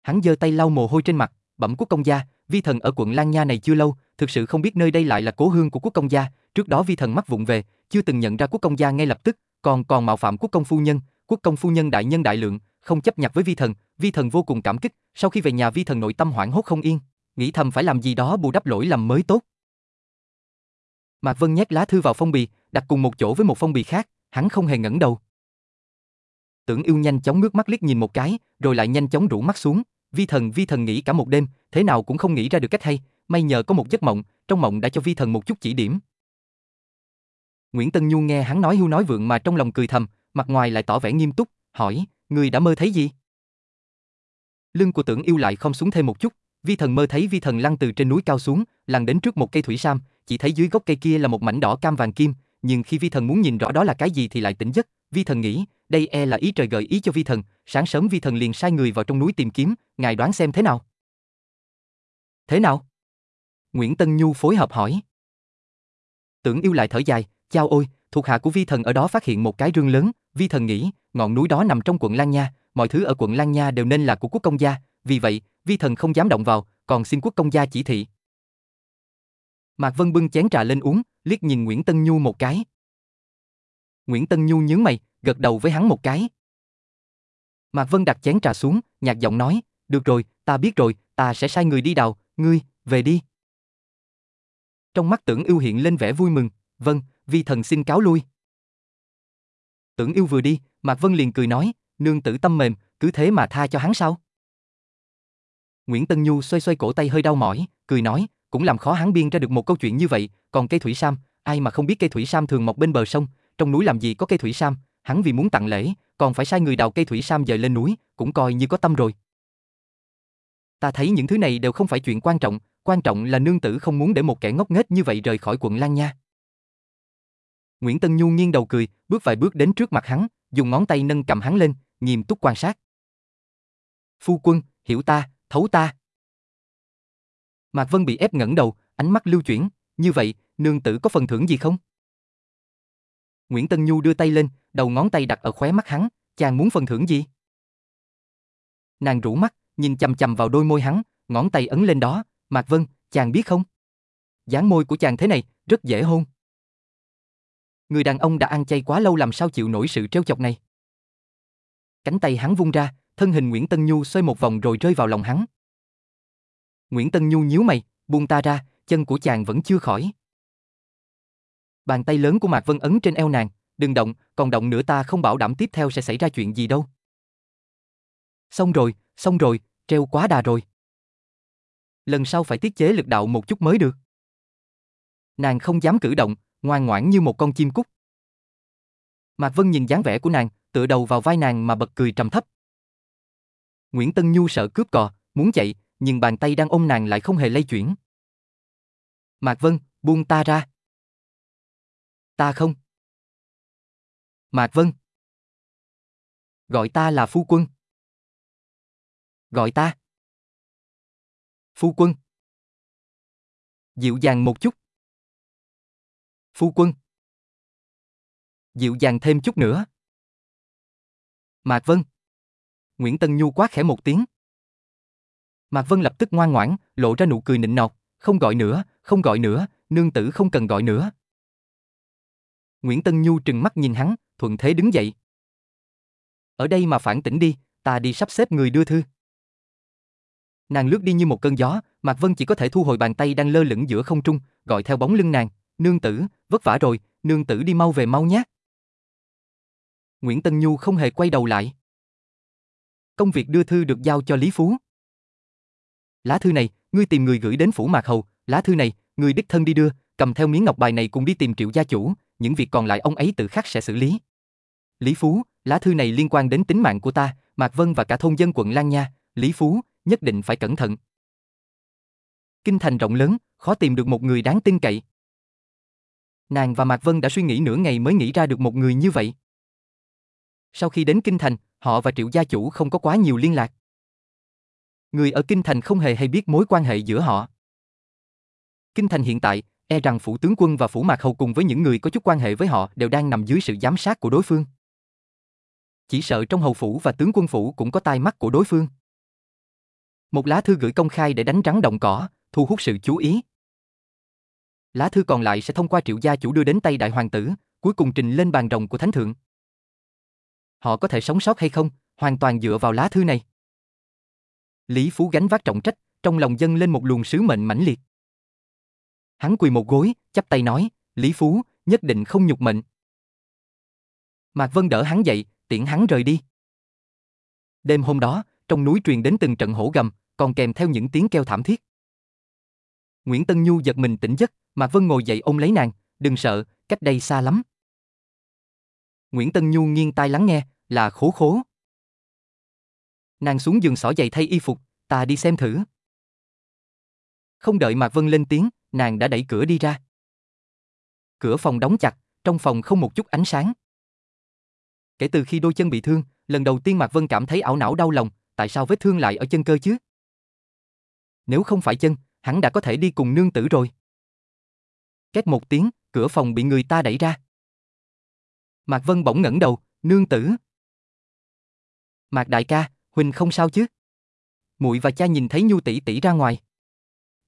Hắn giơ tay lau mồ hôi trên mặt, bẩm quốc công gia, vi thần ở quận Lan Nha này chưa lâu, thực sự không biết nơi đây lại là cố hương của quốc công gia, trước đó vi thần mắc vụng về, chưa từng nhận ra quốc công gia ngay lập tức, còn còn mạo phạm quốc công phu nhân, quốc công phu nhân đại nhân đại lượng, không chấp nhặt với vi thần, vi thần vô cùng cảm kích, sau khi về nhà vi thần nội tâm hoảng hốt không yên, nghĩ thầm phải làm gì đó bù đắp lỗi lầm mới tốt. Mạc Vân nhét lá thư vào phong bì, đặt cùng một chỗ với một phong bì khác, hắn không hề ngẩng đầu. Tưởng yêu nhanh chóng ngước mắt liếc nhìn một cái, rồi lại nhanh chóng rũ mắt xuống, vi thần vi thần nghĩ cả một đêm, thế nào cũng không nghĩ ra được cách hay, may nhờ có một giấc mộng, trong mộng đã cho vi thần một chút chỉ điểm. Nguyễn Tân Nhu nghe hắn nói hưu nói vượng mà trong lòng cười thầm, mặt ngoài lại tỏ vẻ nghiêm túc, hỏi, người đã mơ thấy gì? Lưng của tưởng yêu lại không xuống thêm một chút, vi thần mơ thấy vi thần lăn từ trên núi cao xuống, lăn đến trước một cây thủy sam, chỉ thấy dưới gốc cây kia là một mảnh đỏ cam vàng kim, nhưng khi vi thần muốn nhìn rõ đó là cái gì thì lại tỉnh giấc, vi thần nghĩ, đây e là ý trời gợi ý cho vi thần, sáng sớm vi thần liền sai người vào trong núi tìm kiếm, ngài đoán xem thế nào? Thế nào? Nguyễn Tân Nhu phối hợp hỏi. Tưởng yêu lại thở dài, chao ôi, thuộc hạ của vi thần ở đó phát hiện một cái rương lớn, vi thần nghĩ, ngọn núi đó nằm trong quận Lan Nha, mọi thứ ở quận Lan Nha đều nên là của quốc công gia, vì vậy, vi thần không dám động vào, còn xin quốc công gia chỉ thị. Mạc Vân bưng chén trà lên uống, liếc nhìn Nguyễn Tân Nhu một cái. Nguyễn Tân Nhu nhướng mày, gật đầu với hắn một cái. Mạc Vân đặt chén trà xuống, nhạt giọng nói, được rồi, ta biết rồi, ta sẽ sai người đi đào, ngươi, về đi. Trong mắt tưởng ưu hiện lên vẻ vui mừng, vâng, vi thần xin cáo lui. Tưởng yêu vừa đi, Mạc Vân liền cười nói, nương tử tâm mềm, cứ thế mà tha cho hắn sao? Nguyễn Tân Nhu xoay xoay cổ tay hơi đau mỏi, cười nói, cũng làm khó hắn biên ra được một câu chuyện như vậy, còn cây thủy sam, ai mà không biết cây thủy sam thường mọc bên bờ sông, trong núi làm gì có cây thủy sam, hắn vì muốn tặng lễ, còn phải sai người đào cây thủy sam dời lên núi, cũng coi như có tâm rồi. Ta thấy những thứ này đều không phải chuyện quan trọng, quan trọng là nương tử không muốn để một kẻ ngốc nghếch như vậy rời khỏi quận Lan Nha. Nguyễn Tân Nhu nghiêng đầu cười, bước vài bước đến trước mặt hắn, dùng ngón tay nâng cầm hắn lên, nghiêm túc quan sát. Phu quân, hiểu ta, thấu ta. Mạc Vân bị ép ngẩng đầu, ánh mắt lưu chuyển, như vậy, nương tử có phần thưởng gì không? Nguyễn Tân Nhu đưa tay lên, đầu ngón tay đặt ở khóe mắt hắn, chàng muốn phần thưởng gì? Nàng rũ mắt, nhìn chầm chầm vào đôi môi hắn, ngón tay ấn lên đó, Mạc Vân, chàng biết không? dáng môi của chàng thế này, rất dễ hôn. Người đàn ông đã ăn chay quá lâu làm sao chịu nổi sự trêu chọc này. Cánh tay hắn vung ra, thân hình Nguyễn Tân Nhu xoay một vòng rồi rơi vào lòng hắn. Nguyễn Tân Nhu nhíu mày, buông ta ra, chân của chàng vẫn chưa khỏi. Bàn tay lớn của Mạc Vân ấn trên eo nàng, đừng động, còn động nữa ta không bảo đảm tiếp theo sẽ xảy ra chuyện gì đâu. Xong rồi, xong rồi, treo quá đà rồi. Lần sau phải tiết chế lực đạo một chút mới được. Nàng không dám cử động, ngoan ngoãn như một con chim cút. Mạc Vân nhìn dáng vẻ của nàng, tựa đầu vào vai nàng mà bật cười trầm thấp. Nguyễn Tân Nhu sợ cướp cò, muốn chạy, nhưng bàn tay đang ôm nàng lại không hề lay chuyển. Mạc Vân, buông ta ra. Ta không. Mạc Vân. Gọi ta là phu quân. Gọi ta. Phu quân. Dịu dàng một chút. Phu quân. Dịu dàng thêm chút nữa. Mạc Vân. Nguyễn Tân Nhu quát khẽ một tiếng. Mạc Vân lập tức ngoan ngoãn, lộ ra nụ cười nịnh nọt, không gọi nữa, không gọi nữa, nương tử không cần gọi nữa. Nguyễn Tân Nhu trừng mắt nhìn hắn, thuận thế đứng dậy. Ở đây mà phản tỉnh đi, ta đi sắp xếp người đưa thư. Nàng lướt đi như một cơn gió, Mạc Vân chỉ có thể thu hồi bàn tay đang lơ lửng giữa không trung, gọi theo bóng lưng nàng, nương tử, vất vả rồi, nương tử đi mau về mau nhé. Nguyễn Tân Nhu không hề quay đầu lại. Công việc đưa thư được giao cho Lý Phú. Lá thư này, ngươi tìm người gửi đến phủ Mạc Hầu, lá thư này, người đích thân đi đưa, cầm theo miếng ngọc bài này cùng đi tìm triệu gia chủ, những việc còn lại ông ấy tự khắc sẽ xử lý. Lý Phú, lá thư này liên quan đến tính mạng của ta, Mạc Vân và cả thôn dân quận Lan Nha, Lý Phú, nhất định phải cẩn thận. Kinh thành rộng lớn, khó tìm được một người đáng tin cậy. Nàng và Mạc Vân đã suy nghĩ nửa ngày mới nghĩ ra được một người như vậy. Sau khi đến Kinh Thành, họ và Triệu gia chủ không có quá nhiều liên lạc. Người ở Kinh Thành không hề hay biết mối quan hệ giữa họ. Kinh Thành hiện tại, e rằng phủ tướng quân và phủ mạc hầu cùng với những người có chút quan hệ với họ đều đang nằm dưới sự giám sát của đối phương. Chỉ sợ trong hầu phủ và tướng quân phủ cũng có tai mắt của đối phương. Một lá thư gửi công khai để đánh rắn động cỏ, thu hút sự chú ý. Lá thư còn lại sẽ thông qua triệu gia chủ đưa đến tay đại hoàng tử, cuối cùng trình lên bàn rồng của thánh thượng. Họ có thể sống sót hay không, hoàn toàn dựa vào lá thư này. Lý Phú gánh vác trọng trách, trong lòng dâng lên một luồng sứ mệnh mãnh liệt. Hắn quỳ một gối, chắp tay nói, Lý Phú, nhất định không nhục mệnh. Mạc Vân đỡ hắn dậy, tiễn hắn rời đi. Đêm hôm đó, trong núi truyền đến từng trận hổ gầm, còn kèm theo những tiếng kêu thảm thiết. Nguyễn Tân Nhu giật mình tỉnh giấc, Mạc Vân ngồi dậy ôm lấy nàng, đừng sợ, cách đây xa lắm. Nguyễn Tân Nhu nghiêng tai lắng nghe, là khố khố. Nàng xuống giường xỏ giày thay y phục, ta đi xem thử. Không đợi Mạc Vân lên tiếng, nàng đã đẩy cửa đi ra. Cửa phòng đóng chặt, trong phòng không một chút ánh sáng. Kể từ khi đôi chân bị thương, lần đầu tiên Mạc Vân cảm thấy ảo não đau lòng, tại sao vết thương lại ở chân cơ chứ? Nếu không phải chân, hắn đã có thể đi cùng nương tử rồi. Két một tiếng, cửa phòng bị người ta đẩy ra. Mạc Vân bỗng ngẩng đầu, nương tử. Mạc đại ca, Huỳnh không sao chứ? Muội và cha nhìn thấy Nhu tỷ tỷ ra ngoài.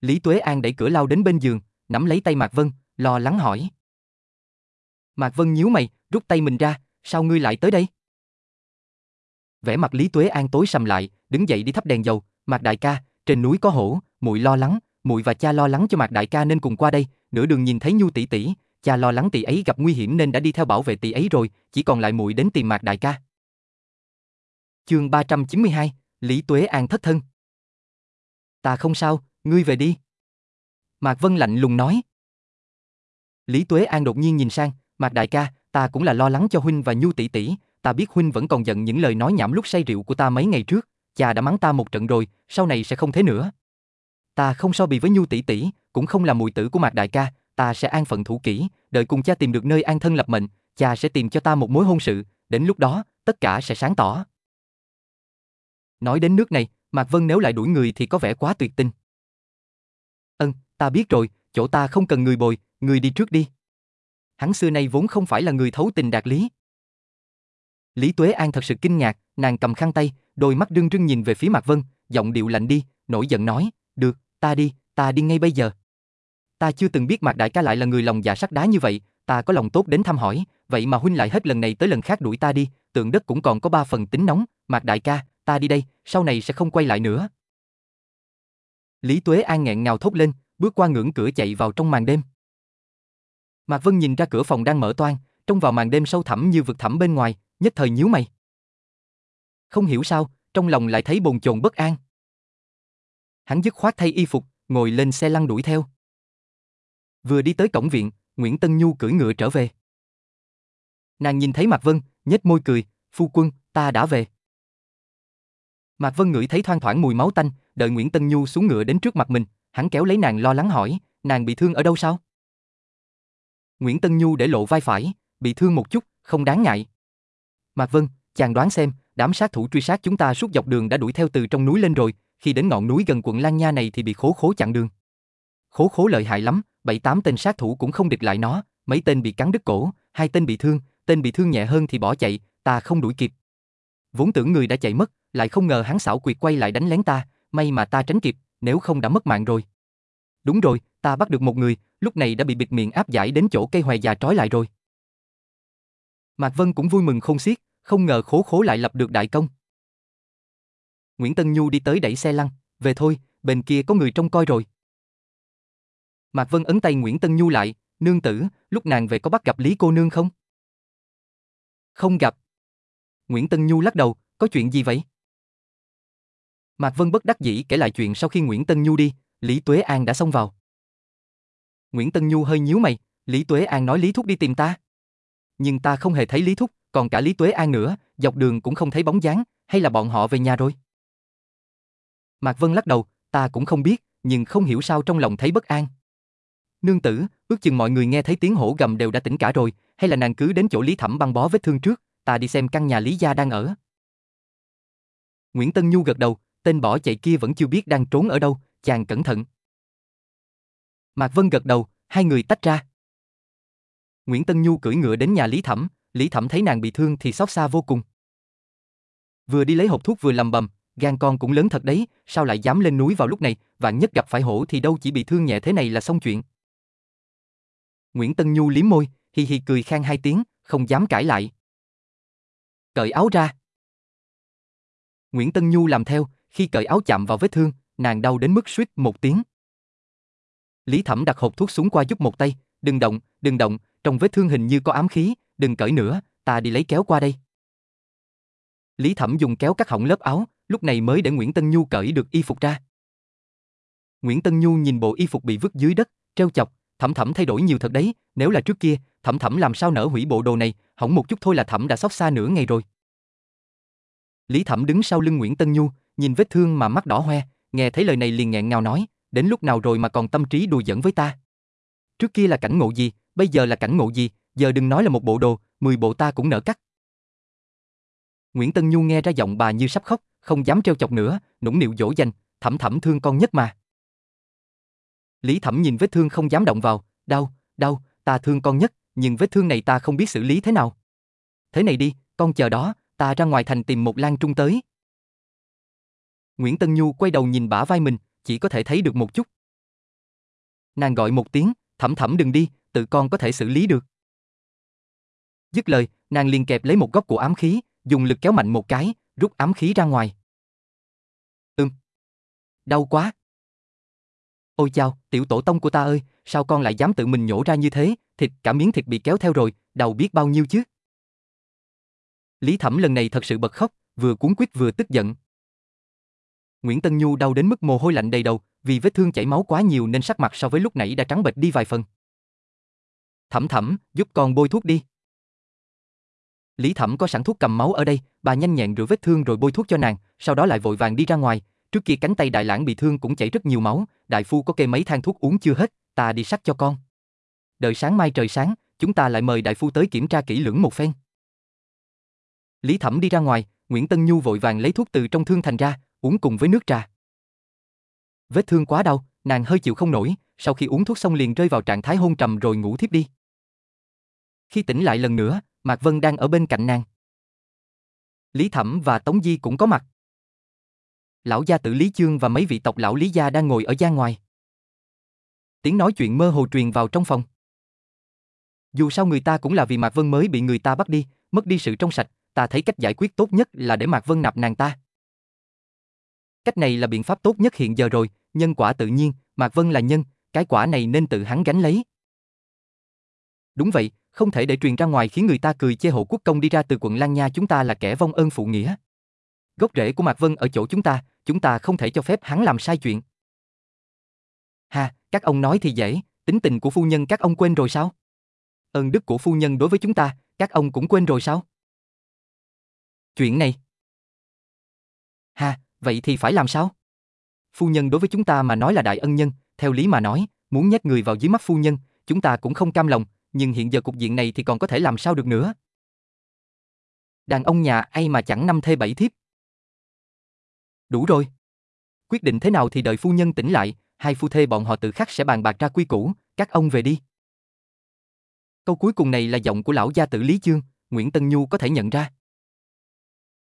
Lý Tuế An đẩy cửa lao đến bên giường, nắm lấy tay Mạc Vân, lo lắng hỏi. Mạc Vân nhíu mày, rút tay mình ra, sao ngươi lại tới đây? Vẻ mặt Lý Tuế An tối sầm lại, đứng dậy đi thắp đèn dầu, Mạc đại ca, trên núi có hổ, muội lo lắng, muội và cha lo lắng cho Mạc đại ca nên cùng qua đây, nửa đường nhìn thấy Nhu tỷ tỷ, cha lo lắng tỷ ấy gặp nguy hiểm nên đã đi theo bảo vệ tỷ ấy rồi, chỉ còn lại muội đến tìm Mạc đại ca. Chương 392, Lý Tuế An thất thân. Ta không sao, ngươi về đi. Mạc Vân lạnh lùng nói. Lý Tuế An đột nhiên nhìn sang, Mạc đại ca, ta cũng là lo lắng cho huynh và Nhu tỷ tỷ, ta biết huynh vẫn còn giận những lời nói nhảm lúc say rượu của ta mấy ngày trước, cha đã mắng ta một trận rồi, sau này sẽ không thế nữa. Ta không so bì với Nhu tỷ tỷ, cũng không là mùi tử của Mạc đại ca, ta sẽ an phận thủ kỹ, đợi cùng cha tìm được nơi an thân lập mệnh, cha sẽ tìm cho ta một mối hôn sự, đến lúc đó, tất cả sẽ sáng tỏ. Nói đến nước này, Mạc Vân nếu lại đuổi người thì có vẻ quá tuyệt tình. Ân, ta biết rồi, chỗ ta không cần người bồi, người đi trước đi. Hắn xưa nay vốn không phải là người thấu tình đạt lý. Lý Tuế An thật sự kinh ngạc, nàng cầm khăn tay, đôi mắt rưng rưng nhìn về phía Mạc Vân, giọng điệu lạnh đi, nổi giận nói, được, ta đi, ta đi ngay bây giờ. Ta chưa từng biết Mạc Đại ca lại là người lòng dạ sắt đá như vậy, ta có lòng tốt đến thăm hỏi, vậy mà huynh lại hết lần này tới lần khác đuổi ta đi, tượng đất cũng còn có ba phần tính nóng, Mạc Đại ca, ta đi đây, sau này sẽ không quay lại nữa. Lý Tuế An nghẹn ngào thốt lên, bước qua ngưỡng cửa chạy vào trong màn đêm. Mạc Vân nhìn ra cửa phòng đang mở toang, trông vào màn đêm sâu thẳm như vực thẳm bên ngoài, nhất thời nhíu mày. Không hiểu sao, trong lòng lại thấy bồn chồn bất an. Hắn dứt khoát thay y phục, ngồi lên xe lăn đuổi theo. Vừa đi tới cổng viện, Nguyễn Tân Nhu cưỡi ngựa trở về. Nàng nhìn thấy Mạc Vân, nhếch môi cười, phu quân, ta đã về. Mạc Vân ngửi thấy thoang thoảng mùi máu tanh, đợi Nguyễn Tân Nhu xuống ngựa đến trước mặt mình, hắn kéo lấy nàng lo lắng hỏi, nàng bị thương ở đâu sao? Nguyễn Tân Nhu để lộ vai phải, bị thương một chút, không đáng ngại. Mạc Vân, chàng đoán xem, đám sát thủ truy sát chúng ta suốt dọc đường đã đuổi theo từ trong núi lên rồi, khi đến ngọn núi gần quận Lan Nha này thì bị khố khố chặn đường. Khố khố lợi hại lắm, bảy tám tên sát thủ cũng không địch lại nó, mấy tên bị cắn đứt cổ, hai tên bị thương, tên bị thương nhẹ hơn thì bỏ chạy, ta không đuổi kịp. Vốn tưởng người đã chạy mất, lại không ngờ hắn xảo quyệt quay lại đánh lén ta, may mà ta tránh kịp, nếu không đã mất mạng rồi. Đúng rồi, ta bắt được một người, lúc này đã bị bịt miệng áp giải đến chỗ cây hoài già trói lại rồi. Mạc Vân cũng vui mừng không xiết, không ngờ khố khố lại lập được đại công. Nguyễn Tân Nhu đi tới đẩy xe lăn, về thôi, bên kia có người trông coi rồi. Mạc Vân ấn tay Nguyễn Tân Nhu lại, nương tử, lúc nàng về có bắt gặp Lý cô nương không? Không gặp. Nguyễn Tân Nhu lắc đầu, có chuyện gì vậy? Mạc Vân bất đắc dĩ kể lại chuyện sau khi Nguyễn Tân Nhu đi, Lý Tuế An đã xông vào. Nguyễn Tân Nhu hơi nhíu mày, Lý Tuế An nói Lý Thúc đi tìm ta. Nhưng ta không hề thấy Lý Thúc, còn cả Lý Tuế An nữa, dọc đường cũng không thấy bóng dáng, hay là bọn họ về nhà rồi? Mạc Vân lắc đầu, ta cũng không biết, nhưng không hiểu sao trong lòng thấy bất an. Nương tử, ước chừng mọi người nghe thấy tiếng hổ gầm đều đã tỉnh cả rồi, hay là nàng cứ đến chỗ Lý Thẩm băng bó vết thương trước, ta đi xem căn nhà Lý gia đang ở. Nguyễn Tân Nhu gật đầu, tên bỏ chạy kia vẫn chưa biết đang trốn ở đâu, chàng cẩn thận. Mạc Vân gật đầu, hai người tách ra. Nguyễn Tân Nhu cưỡi ngựa đến nhà Lý Thẩm, Lý Thẩm thấy nàng bị thương thì xót xa vô cùng. Vừa đi lấy hộp thuốc vừa lầm bầm, gan con cũng lớn thật đấy, sao lại dám lên núi vào lúc này, vạn nhất gặp phải hổ thì đâu chỉ bị thương nhẹ thế này là xong chuyện. Nguyễn Tân Nhu liếm môi, hi hi cười khang hai tiếng, không dám cãi lại. Cởi áo ra. Nguyễn Tân Nhu làm theo, khi cởi áo chạm vào vết thương, nàng đau đến mức suýt một tiếng. Lý Thẩm đặt hộp thuốc xuống qua giúp một tay, đừng động, đừng động, trong vết thương hình như có ám khí, đừng cởi nữa, ta đi lấy kéo qua đây. Lý Thẩm dùng kéo cắt hỏng lớp áo, lúc này mới để Nguyễn Tân Nhu cởi được y phục ra. Nguyễn Tân Nhu nhìn bộ y phục bị vứt dưới đất, treo chọc, Thẩm Thẩm thay đổi nhiều thật đấy, nếu là trước kia, Thẩm Thẩm làm sao nỡ hủy bộ đồ này, hỏng một chút thôi là Thẩm đã xót xa nửa ngày rồi. Lý Thẩm đứng sau lưng Nguyễn Tân Nhu, nhìn vết thương mà mắt đỏ hoe, nghe thấy lời này liền nghẹn ngào nói, đến lúc nào rồi mà còn tâm trí đùa giỡn với ta. Trước kia là cảnh ngộ gì, bây giờ là cảnh ngộ gì, giờ đừng nói là một bộ đồ, mười bộ ta cũng nỡ cắt. Nguyễn Tân Nhu nghe ra giọng bà như sắp khóc, không dám treo chọc nữa, nũng nịu dỗ dành, thẩm thẩm thương con nhất mà. Lý thẩm nhìn vết thương không dám động vào, đau, đau, ta thương con nhất, nhưng vết thương này ta không biết xử lý thế nào. Thế này đi, con chờ đó, ta ra ngoài thành tìm một lan trung tới. Nguyễn Tân Nhu quay đầu nhìn bả vai mình, chỉ có thể thấy được một chút. Nàng gọi một tiếng, thẩm thẩm đừng đi, tự con có thể xử lý được. Dứt lời, nàng liền kẹp lấy một góc của ám khí, dùng lực kéo mạnh một cái, rút ám khí ra ngoài. Ừm. Đau quá. Ôi chao, tiểu tổ tông của ta ơi, sao con lại dám tự mình nhổ ra như thế, thịt cả miếng thịt bị kéo theo rồi, đầu biết bao nhiêu chứ. Lý Thẩm lần này thật sự bật khóc, vừa cuốn quýt vừa tức giận. Nguyễn Tân Nhu đau đến mức mồ hôi lạnh đầy đầu, vì vết thương chảy máu quá nhiều nên sắc mặt so với lúc nãy đã trắng bệch đi vài phần. Thẩm thẩm, giúp con bôi thuốc đi. Lý Thẩm có sẵn thuốc cầm máu ở đây, bà nhanh nhẹn rửa vết thương rồi bôi thuốc cho nàng, sau đó lại vội vàng đi ra ngoài. Trước kia cánh tay đại lãng bị thương cũng chảy rất nhiều máu, đại phu có kê mấy thang thuốc uống chưa hết, ta đi sắc cho con. Đợi sáng mai trời sáng, chúng ta lại mời đại phu tới kiểm tra kỹ lưỡng một phen. Lý Thẩm đi ra ngoài, Nguyễn Tân Nhu vội vàng lấy thuốc từ trong thương thành ra, uống cùng với nước trà. Vết thương quá đau, nàng hơi chịu không nổi, sau khi uống thuốc xong liền rơi vào trạng thái hôn trầm rồi ngủ thiếp đi. Khi tỉnh lại lần nữa, Mạc Vân đang ở bên cạnh nàng. Lý Thẩm và Tống Di cũng có mặt. Lão gia tử Lý Chương và mấy vị tộc lão Lý gia đang ngồi ở gian ngoài. Tiếng nói chuyện mơ hồ truyền vào trong phòng. Dù sao người ta cũng là vì Mạc Vân mới bị người ta bắt đi, mất đi sự trong sạch, ta thấy cách giải quyết tốt nhất là để Mạc Vân nạp nàng ta. Cách này là biện pháp tốt nhất hiện giờ rồi, nhân quả tự nhiên, Mạc Vân là nhân, cái quả này nên tự hắn gánh lấy. Đúng vậy, không thể để truyền ra ngoài khiến người ta cười chê hộ quốc công đi ra từ quận Lan Nha chúng ta là kẻ vong ơn phụ nghĩa. Gốc rễ của Mạc Vân ở chỗ chúng ta, chúng ta không thể cho phép hắn làm sai chuyện. Ha, các ông nói thì dễ, tính tình của phu nhân các ông quên rồi sao? Ơn đức của phu nhân đối với chúng ta, các ông cũng quên rồi sao? Chuyện này. Ha, vậy thì phải làm sao? Phu nhân đối với chúng ta mà nói là đại ân nhân, theo lý mà nói, muốn nhét người vào dưới mắt phu nhân, chúng ta cũng không cam lòng, nhưng hiện giờ cục diện này thì còn có thể làm sao được nữa. Đàn ông nhà ai mà chẳng năm thê bảy thiếp. Đủ rồi. Quyết định thế nào thì đợi phu nhân tỉnh lại, hai phu thê bọn họ tự khắc sẽ bàn bạc ra quy củ, các ông về đi. Câu cuối cùng này là giọng của lão gia tử Lý Chương, Nguyễn Tân Nhu có thể nhận ra.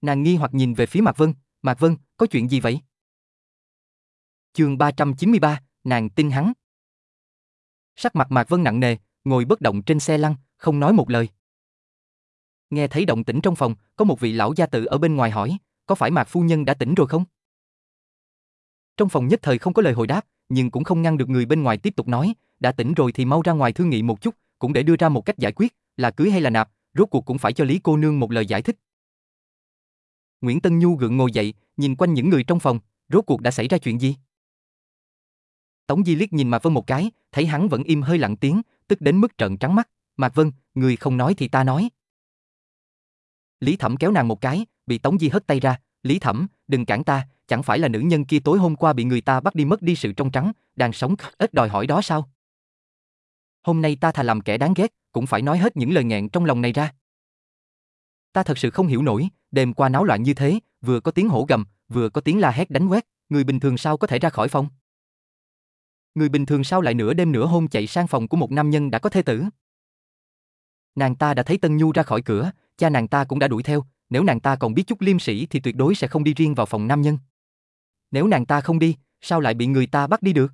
Nàng nghi hoặc nhìn về phía Mạc Vân, Mạc Vân, có chuyện gì vậy? Chương 393, nàng tin hắn. Sắc mặt Mạc Vân nặng nề, ngồi bất động trên xe lăn, không nói một lời. Nghe thấy động tĩnh trong phòng, có một vị lão gia tử ở bên ngoài hỏi, có phải Mạc phu nhân đã tỉnh rồi không? Trong phòng nhất thời không có lời hồi đáp, nhưng cũng không ngăn được người bên ngoài tiếp tục nói, đã tỉnh rồi thì mau ra ngoài thương nghị một chút, cũng để đưa ra một cách giải quyết, là cưới hay là nạp, rốt cuộc cũng phải cho Lý cô nương một lời giải thích. Nguyễn Tân Nhu gượng ngồi dậy, nhìn quanh những người trong phòng, rốt cuộc đã xảy ra chuyện gì? Tống Di liếc nhìn Mạc Vân một cái, thấy hắn vẫn im hơi lặng tiếng, tức đến mức trợn trắng mắt. Mạc Vân, người không nói thì ta nói. Lý Thẩm kéo nàng một cái, bị Tống Di hất tay ra. Lý Thẩm, đừng cản ta, chẳng phải là nữ nhân kia tối hôm qua bị người ta bắt đi mất đi sự trong trắng, đang sống ít đòi hỏi đó sao? Hôm nay ta thà làm kẻ đáng ghét, cũng phải nói hết những lời nghẹn trong lòng này ra. Ta thật sự không hiểu nổi, đêm qua náo loạn như thế, vừa có tiếng hổ gầm, vừa có tiếng la hét đánh quét, người bình thường sao có thể ra khỏi phòng? Người bình thường sao lại nửa đêm nửa hôm chạy sang phòng của một nam nhân đã có thê tử? Nàng ta đã thấy Tân Nhu ra khỏi cửa, cha nàng ta cũng đã đuổi theo, nếu nàng ta còn biết chút liêm sĩ thì tuyệt đối sẽ không đi riêng vào phòng nam nhân. Nếu nàng ta không đi, sao lại bị người ta bắt đi được?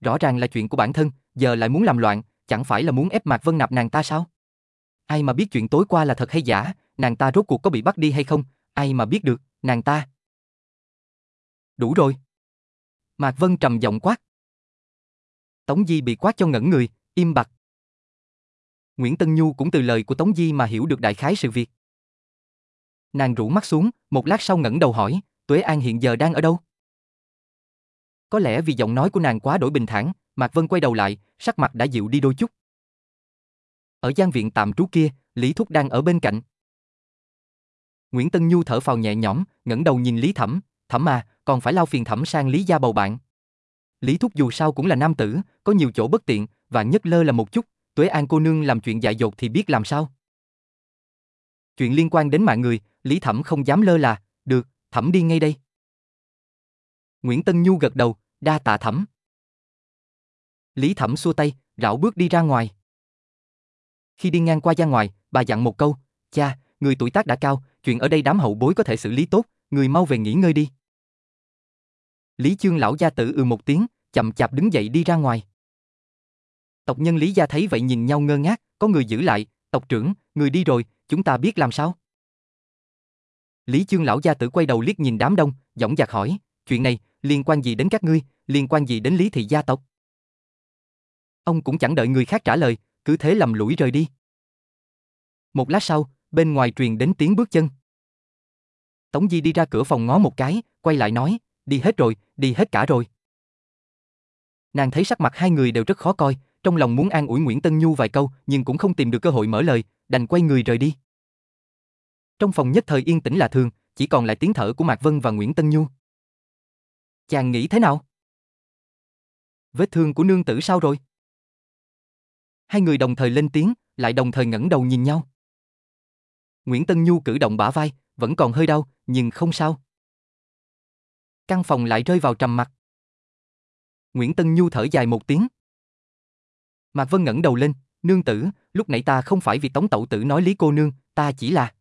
Rõ ràng là chuyện của bản thân, giờ lại muốn làm loạn, chẳng phải là muốn ép Mạc Vân nạp nàng ta sao? Ai mà biết chuyện tối qua là thật hay giả, nàng ta rốt cuộc có bị bắt đi hay không, ai mà biết được, nàng ta. Đủ rồi. Mạc Vân trầm giọng quát. Tống Di bị quát cho ngẩn người, im bặt. Nguyễn Tân Nhu cũng từ lời của Tống Di mà hiểu được đại khái sự việc. Nàng rũ mắt xuống, một lát sau ngẩng đầu hỏi, Tuế An hiện giờ đang ở đâu? Có lẽ vì giọng nói của nàng quá đổi bình thản, Mạc Vân quay đầu lại, sắc mặt đã dịu đi đôi chút. Ở gian viện tạm trú kia, Lý Thúc đang ở bên cạnh. Nguyễn Tân Nhu thở phào nhẹ nhõm, ngẩng đầu nhìn Lý Thẩm, "Thẩm à, còn phải lao phiền Thẩm sang Lý gia bầu bạn." Lý Thúc dù sao cũng là nam tử, có nhiều chỗ bất tiện, và nhất lơ là một chút, Tuế An cô nương làm chuyện dại dột thì biết làm sao. Chuyện liên quan đến mạng người, Lý Thẩm không dám lơ là, "Được, Thẩm đi ngay đây." Nguyễn Tân Nhu gật đầu, đa tạ Thẩm. Lý Thẩm xua tay, rảo bước đi ra ngoài. Khi đi ngang qua gian ngoài, bà dặn một câu, cha, người tuổi tác đã cao, chuyện ở đây đám hậu bối có thể xử lý tốt, người mau về nghỉ ngơi đi. Lý Chương lão gia tử ừ một tiếng, chậm chạp đứng dậy đi ra ngoài. Tộc nhân Lý gia thấy vậy nhìn nhau ngơ ngác, có người giữ lại, tộc trưởng, người đi rồi, chúng ta biết làm sao? Lý Chương lão gia tử quay đầu liếc nhìn đám đông, giọng dạc hỏi, chuyện này liên quan gì đến các ngươi, liên quan gì đến Lý thị gia tộc? Ông cũng chẳng đợi người khác trả lời, cứ thế lầm lũi rời đi. Một lát sau, bên ngoài truyền đến tiếng bước chân. Tống Di đi ra cửa phòng ngó một cái, quay lại nói, đi hết rồi, đi hết cả rồi. Nàng thấy sắc mặt hai người đều rất khó coi, trong lòng muốn an ủi Nguyễn Tân Nhu vài câu, nhưng cũng không tìm được cơ hội mở lời, đành quay người rời đi. Trong phòng nhất thời yên tĩnh là thường, chỉ còn lại tiếng thở của Mạc Vân và Nguyễn Tân Nhu. Chàng nghĩ thế nào? Vết thương của nương tử sao rồi? Hai người đồng thời lên tiếng, lại đồng thời ngẩng đầu nhìn nhau. Nguyễn Tân Nhu cử động bả vai, vẫn còn hơi đau, nhưng không sao. Căn phòng lại rơi vào trầm mặc. Nguyễn Tân Nhu thở dài một tiếng. Mạc Vân ngẩng đầu lên, nương tử, lúc nãy ta không phải vì tống tẩu tử nói lý cô nương, ta chỉ là...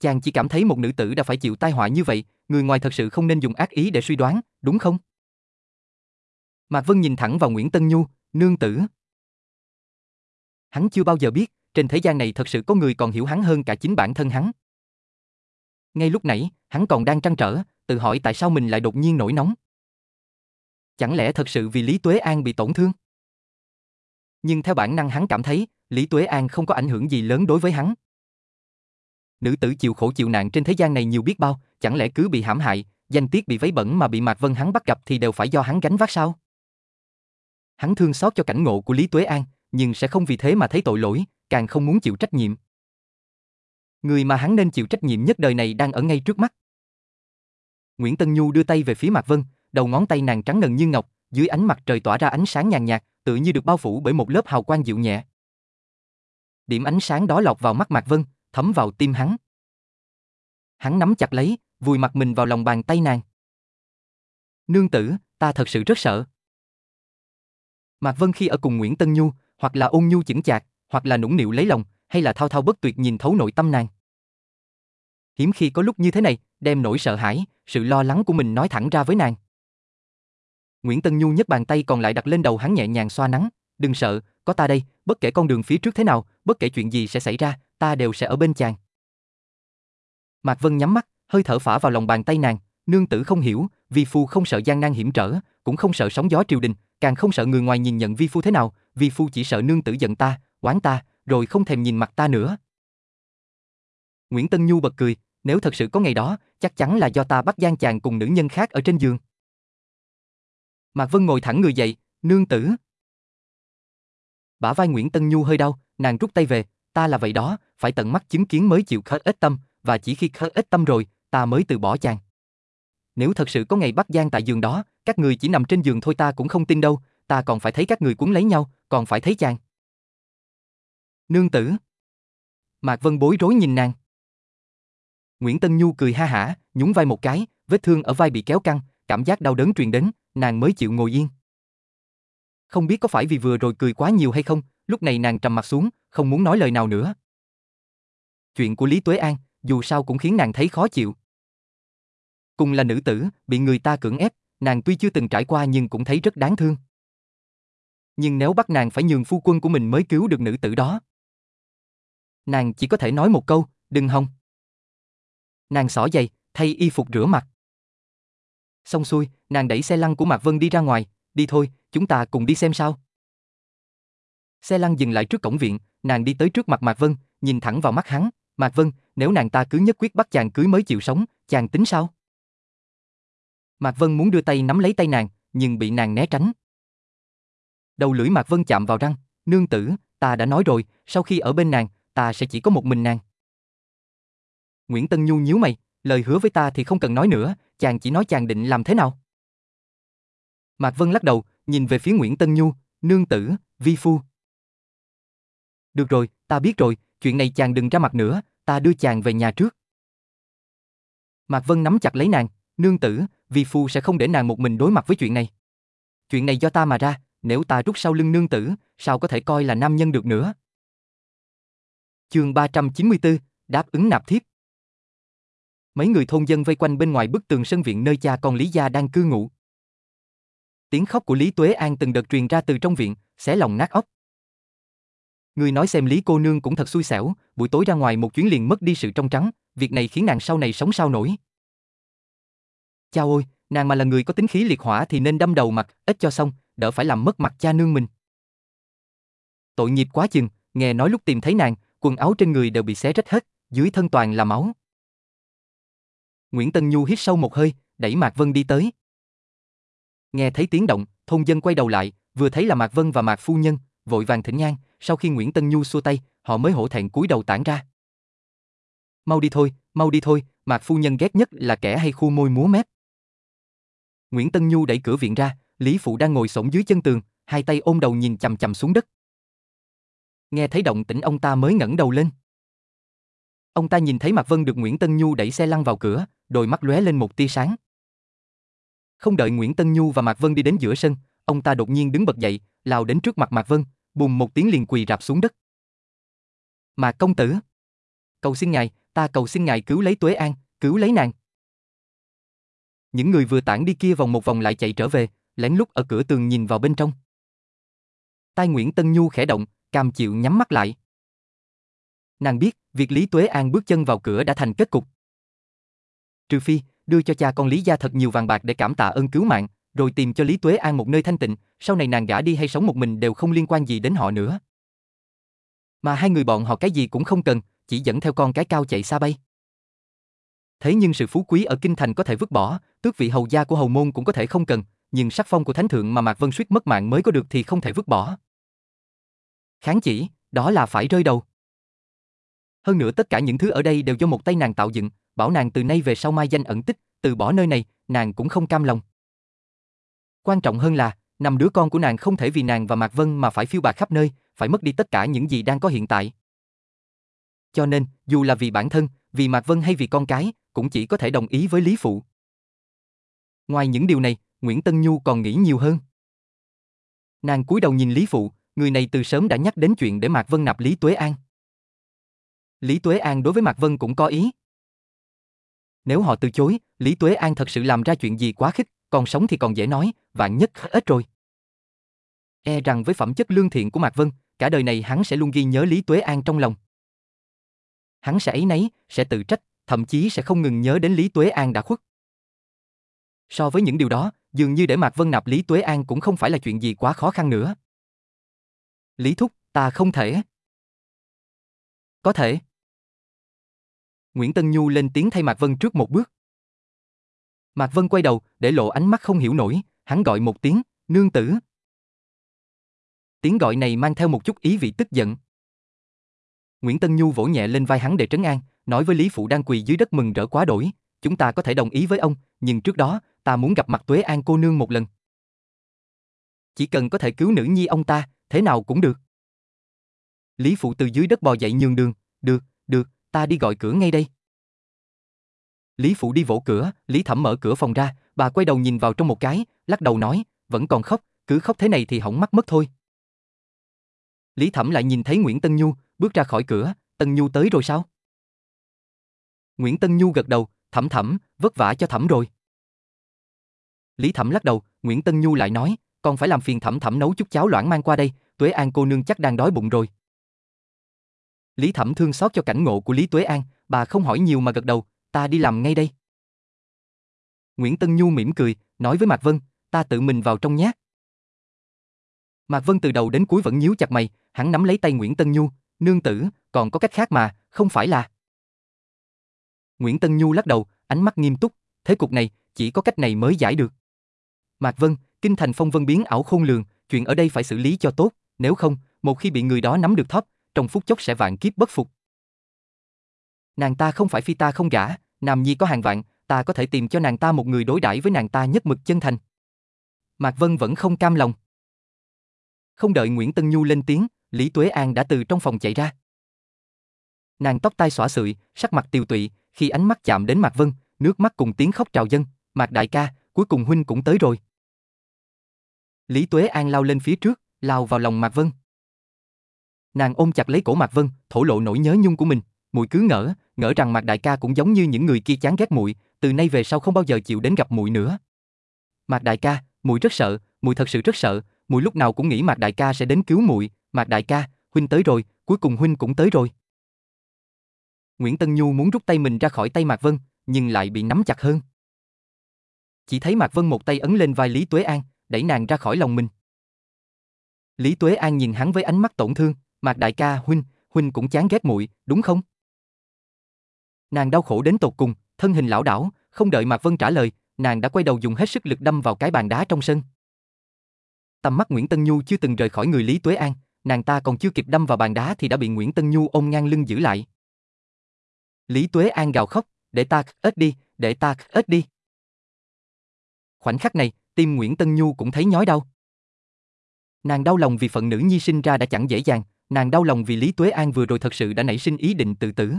Chàng chỉ cảm thấy một nữ tử đã phải chịu tai họa như vậy, người ngoài thật sự không nên dùng ác ý để suy đoán, đúng không? Mạc Vân nhìn thẳng vào Nguyễn Tân Nhu, nương tử. Hắn chưa bao giờ biết, trên thế gian này thật sự có người còn hiểu hắn hơn cả chính bản thân hắn. Ngay lúc nãy, hắn còn đang trăn trở, tự hỏi tại sao mình lại đột nhiên nổi nóng. Chẳng lẽ thật sự vì Lý Tuế An bị tổn thương? Nhưng theo bản năng hắn cảm thấy, Lý Tuế An không có ảnh hưởng gì lớn đối với hắn. Nữ tử chịu khổ chịu nạn trên thế gian này nhiều biết bao, chẳng lẽ cứ bị hãm hại, danh tiết bị vấy bẩn mà bị Mạc Vân hắn bắt gặp thì đều phải do hắn gánh vác sao? Hắn thương xót cho cảnh ngộ của Lý Tuế An, nhưng sẽ không vì thế mà thấy tội lỗi, càng không muốn chịu trách nhiệm. Người mà hắn nên chịu trách nhiệm nhất đời này đang ở ngay trước mắt. Nguyễn Tân Nhu đưa tay về phía Mạc Vân, đầu ngón tay nàng trắng ngần như ngọc, dưới ánh mặt trời tỏa ra ánh sáng nhàn nhạt, tự như được bao phủ bởi một lớp hào quang dịu nhẹ. Điểm ánh sáng đó lọt vào mắt Mạc Vân, thấm vào tim hắn. Hắn nắm chặt lấy, vùi mặt mình vào lòng bàn tay nàng. Nương tử, ta thật sự rất sợ. Mạc Vân khi ở cùng Nguyễn Tân Nhu, hoặc là ôn nhu chững chạc, hoặc là nũng nịu lấy lòng, hay là thao thao bất tuyệt nhìn thấu nội tâm nàng. Hiếm khi có lúc như thế này, đem nỗi sợ hãi, sự lo lắng của mình nói thẳng ra với nàng. Nguyễn Tân Nhu nhấc bàn tay còn lại đặt lên đầu hắn nhẹ nhàng xoa nắng, đừng sợ, có ta đây, bất kể con đường phía trước thế nào, bất kể chuyện gì sẽ xảy ra, ta đều sẽ ở bên chàng. Mạc Vân nhắm mắt, hơi thở phả vào lòng bàn tay nàng, nương tử không hiểu, vi phu không sợ gian nan hiểm trở, cũng không sợ sóng gió triều đình, càng không sợ người ngoài nhìn nhận vi phu thế nào, vi phu chỉ sợ nương tử giận ta, oán ta, rồi không thèm nhìn mặt ta nữa. Nguyễn Tân Nhu bật cười, nếu thật sự có ngày đó, chắc chắn là do ta bắt gian chàng cùng nữ nhân khác ở trên giường. Mạc Vân ngồi thẳng người dậy, nương tử. Bả vai Nguyễn Tân Nhu hơi đau, nàng rút tay về, ta là vậy đó, phải tận mắt chứng kiến mới chịu khớt ít tâm, và chỉ khi khớt ít tâm rồi, ta mới từ bỏ chàng. Nếu thật sự có ngày bắt gian tại giường đó, các người chỉ nằm trên giường thôi ta cũng không tin đâu, ta còn phải thấy các người cuốn lấy nhau, còn phải thấy chàng. Nương tử. Mạc Vân bối rối nhìn nàng. Nguyễn Tân Nhu cười ha hả, nhún vai một cái, vết thương ở vai bị kéo căng, cảm giác đau đớn truyền đến, nàng mới chịu ngồi yên. Không biết có phải vì vừa rồi cười quá nhiều hay không, lúc này nàng trầm mặt xuống, không muốn nói lời nào nữa. Chuyện của Lý Tuế An, dù sao cũng khiến nàng thấy khó chịu. Cùng là nữ tử, bị người ta cưỡng ép, nàng tuy chưa từng trải qua nhưng cũng thấy rất đáng thương. Nhưng nếu bắt nàng phải nhường phu quân của mình mới cứu được nữ tử đó. Nàng chỉ có thể nói một câu, đừng hòng. Nàng xỏ giày, thay y phục rửa mặt. Xong xuôi, nàng đẩy xe lăn của Mạc Vân đi ra ngoài, đi thôi, chúng ta cùng đi xem sao. Xe lăn dừng lại trước cổng viện, nàng đi tới trước mặt Mạc Vân, nhìn thẳng vào mắt hắn, Mạc Vân, nếu nàng ta cứ nhất quyết bắt chàng cưới mới chịu sống, chàng tính sao? Mạc Vân muốn đưa tay nắm lấy tay nàng, nhưng bị nàng né tránh. Đầu lưỡi Mạc Vân chạm vào răng, nương tử, ta đã nói rồi, sau khi ở bên nàng, ta sẽ chỉ có một mình nàng. Nguyễn Tân Nhu nhíu mày, lời hứa với ta thì không cần nói nữa, chàng chỉ nói chàng định làm thế nào. Mạc Vân lắc đầu, nhìn về phía Nguyễn Tân Nhu, nương tử, vi phu. Được rồi, ta biết rồi, chuyện này chàng đừng ra mặt nữa, ta đưa chàng về nhà trước. Mạc Vân nắm chặt lấy nàng, nương tử, vi phu sẽ không để nàng một mình đối mặt với chuyện này. Chuyện này do ta mà ra, nếu ta rút sau lưng nương tử, sao có thể coi là nam nhân được nữa. Chương 394, đáp ứng nạp thiếp. Mấy người thôn dân vây quanh bên ngoài bức tường sân viện nơi cha con Lý gia đang cư ngụ. Tiếng khóc của Lý Tuế An từng đợt truyền ra từ trong viện, xé lòng nát óc. Người nói xem Lý cô nương cũng thật xui xẻo, buổi tối ra ngoài một chuyến liền mất đi sự trong trắng, việc này khiến nàng sau này sống sao nổi. Chao ôi, nàng mà là người có tính khí liệt hỏa thì nên đâm đầu mặt, ít cho xong, đỡ phải làm mất mặt cha nương mình. Tội nghiệp quá chừng, nghe nói lúc tìm thấy nàng, quần áo trên người đều bị xé rách hết, dưới thân toàn là máu. Nguyễn Tân Nhu hít sâu một hơi, đẩy Mạc Vân đi tới. Nghe thấy tiếng động, thôn dân quay đầu lại, vừa thấy là Mạc Vân và Mạc Phu Nhân, vội vàng thỉnh nhang, sau khi Nguyễn Tân Nhu xua tay, họ mới hổ thẹn cúi đầu tản ra. Mau đi thôi, mau đi thôi, Mạc Phu Nhân ghét nhất là kẻ hay khu môi múa mép. Nguyễn Tân Nhu đẩy cửa viện ra, Lý Phụ đang ngồi sổng dưới chân tường, hai tay ôm đầu nhìn chầm chầm xuống đất. Nghe thấy động tĩnh ông ta mới ngẩng đầu lên. Ông ta nhìn thấy Mạc Vân được Nguyễn Tân Nhu đẩy xe lăn vào cửa, đôi mắt lóe lên một tia sáng. Không đợi Nguyễn Tân Nhu và Mạc Vân đi đến giữa sân, ông ta đột nhiên đứng bật dậy, lao đến trước mặt Mạc Vân, bùng một tiếng liền quỳ rạp xuống đất. Mạc công tử, cầu xin ngài, ta cầu xin ngài cứu lấy Tuế An, cứu lấy nàng. Những người vừa tản đi kia vòng một vòng lại chạy trở về, lén lút ở cửa tường nhìn vào bên trong. Tai Nguyễn Tân Nhu khẽ động, cam chịu nhắm mắt lại. Nàng biết, việc Lý Tuế An bước chân vào cửa đã thành kết cục. Trừ phi, đưa cho cha con Lý gia thật nhiều vàng bạc để cảm tạ ơn cứu mạng, rồi tìm cho Lý Tuế An một nơi thanh tịnh, sau này nàng gả đi hay sống một mình đều không liên quan gì đến họ nữa. Mà hai người bọn họ cái gì cũng không cần, chỉ dẫn theo con cái cao chạy xa bay. Thế nhưng sự phú quý ở kinh thành có thể vứt bỏ, tước vị hầu gia của hầu môn cũng có thể không cần, nhưng sắc phong của thánh thượng mà Mạc Vân suýt mất mạng mới có được thì không thể vứt bỏ. Kháng chỉ, đó là phải rơi đầu. Hơn nữa tất cả những thứ ở đây đều do một tay nàng tạo dựng, bảo nàng từ nay về sau mai danh ẩn tích, từ bỏ nơi này, nàng cũng không cam lòng. Quan trọng hơn là, năm đứa con của nàng không thể vì nàng và Mạc Vân mà phải phiêu bạc khắp nơi, phải mất đi tất cả những gì đang có hiện tại. Cho nên, dù là vì bản thân, vì Mạc Vân hay vì con cái, cũng chỉ có thể đồng ý với Lý Phụ. Ngoài những điều này, Nguyễn Tân Nhu còn nghĩ nhiều hơn. Nàng cúi đầu nhìn Lý Phụ, người này từ sớm đã nhắc đến chuyện để Mạc Vân nạp Lý Tuế An. Lý Tuế An đối với Mạc Vân cũng có ý. Nếu họ từ chối, Lý Tuế An thật sự làm ra chuyện gì quá khích, còn sống thì còn dễ nói, vạn nhất hết rồi. E rằng với phẩm chất lương thiện của Mạc Vân, cả đời này hắn sẽ luôn ghi nhớ Lý Tuế An trong lòng. Hắn sẽ ấy nấy, sẽ tự trách, thậm chí sẽ không ngừng nhớ đến Lý Tuế An đã khuất. So với những điều đó, dường như để Mạc Vân nạp Lý Tuế An cũng không phải là chuyện gì quá khó khăn nữa. Lý Thúc, ta không thể. Có thể. Nguyễn Tân Nhu lên tiếng thay Mạc Vân trước một bước. Mạc Vân quay đầu, để lộ ánh mắt không hiểu nổi, hắn gọi một tiếng, nương tử. Tiếng gọi này mang theo một chút ý vị tức giận. Nguyễn Tân Nhu vỗ nhẹ lên vai hắn để trấn an, nói với Lý Phụ đang quỳ dưới đất mừng rỡ quá đổi, chúng ta có thể đồng ý với ông, nhưng trước đó, ta muốn gặp mặt Tuế An cô nương một lần. Chỉ cần có thể cứu nữ nhi ông ta, thế nào cũng được. Lý Phụ từ dưới đất bò dậy nhường đường, được, được, ta đi gọi cửa ngay đây. Lý Phụ đi vỗ cửa, Lý Thẩm mở cửa phòng ra, bà quay đầu nhìn vào trong một cái, lắc đầu nói, vẫn còn khóc, cứ khóc thế này thì hỏng mắt mất thôi. Lý Thẩm lại nhìn thấy Nguyễn Tân Nhu, bước ra khỏi cửa, Tân Nhu tới rồi sao? Nguyễn Tân Nhu gật đầu, thẩm thẩm, vất vả cho thẩm rồi. Lý Thẩm lắc đầu, Nguyễn Tân Nhu lại nói, con phải làm phiền thẩm thẩm nấu chút cháo loãng mang qua đây, Tuế An cô nương chắc đang đói bụng rồi. Lý Thẩm thương xót cho cảnh ngộ của Lý Tuế An, bà không hỏi nhiều mà gật đầu, ta đi làm ngay đây. Nguyễn Tân Nhu mỉm cười, nói với Mạc Vân, ta tự mình vào trong nhé. Mạc Vân từ đầu đến cuối vẫn nhíu chặt mày, hắn nắm lấy tay Nguyễn Tân Nhu, nương tử, còn có cách khác mà, không phải là. Nguyễn Tân Nhu lắc đầu, ánh mắt nghiêm túc, thế cục này, chỉ có cách này mới giải được. Mạc Vân, kinh thành phong vân biến ảo khôn lường, chuyện ở đây phải xử lý cho tốt, nếu không, một khi bị người đó nắm được thóp, trong phút chốc sẽ vạn kiếp bất phục. Nàng ta không phải phi ta không gả, nam nhi có hàng vạn, ta có thể tìm cho nàng ta một người đối đãi với nàng ta nhất mực chân thành. Mạc Vân vẫn không cam lòng. Không đợi Nguyễn Tân Nhu lên tiếng, Lý Tuế An đã từ trong phòng chạy ra. Nàng tóc tai xõa sụi, sắc mặt tiều tụy, khi ánh mắt chạm đến Mạc Vân, nước mắt cùng tiếng khóc trào dâng, Mạc đại ca, cuối cùng huynh cũng tới rồi. Lý Tuế An lao lên phía trước, lao vào lòng Mạc Vân. Nàng ôm chặt lấy cổ Mạc Vân, thổ lộ nỗi nhớ nhung của mình, muội cứ ngỡ, ngỡ rằng Mạc đại ca cũng giống như những người kia chán ghét muội, từ nay về sau không bao giờ chịu đến gặp muội nữa. Mạc đại ca, muội rất sợ, muội thật sự rất sợ, muội lúc nào cũng nghĩ Mạc đại ca sẽ đến cứu muội, Mạc đại ca, huynh tới rồi, cuối cùng huynh cũng tới rồi. Nguyễn Tân Nhu muốn rút tay mình ra khỏi tay Mạc Vân, nhưng lại bị nắm chặt hơn. Chỉ thấy Mạc Vân một tay ấn lên vai Lý Tuế An, đẩy nàng ra khỏi lòng mình. Lý Tuế An nhìn hắn với ánh mắt tổn thương, Mạc đại ca huynh, huynh cũng chán ghét muội, đúng không? Nàng đau khổ đến tột cùng, thân hình lão đảo, không đợi Mạc Vân trả lời, nàng đã quay đầu dùng hết sức lực đâm vào cái bàn đá trong sân. Tầm mắt Nguyễn Tân Nhu chưa từng rời khỏi người Lý Tuế An, nàng ta còn chưa kịp đâm vào bàn đá thì đã bị Nguyễn Tân Nhu ôm ngang lưng giữ lại. Lý Tuế An gào khóc, để ta ếch đi, để ta ếch đi. Khoảnh khắc này, tim Nguyễn Tân Nhu cũng thấy nhói đau. Nàng đau lòng vì phận nữ nhi sinh ra đã chẳng dễ dàng, nàng đau lòng vì Lý Tuế An vừa rồi thật sự đã nảy sinh ý định tự tử.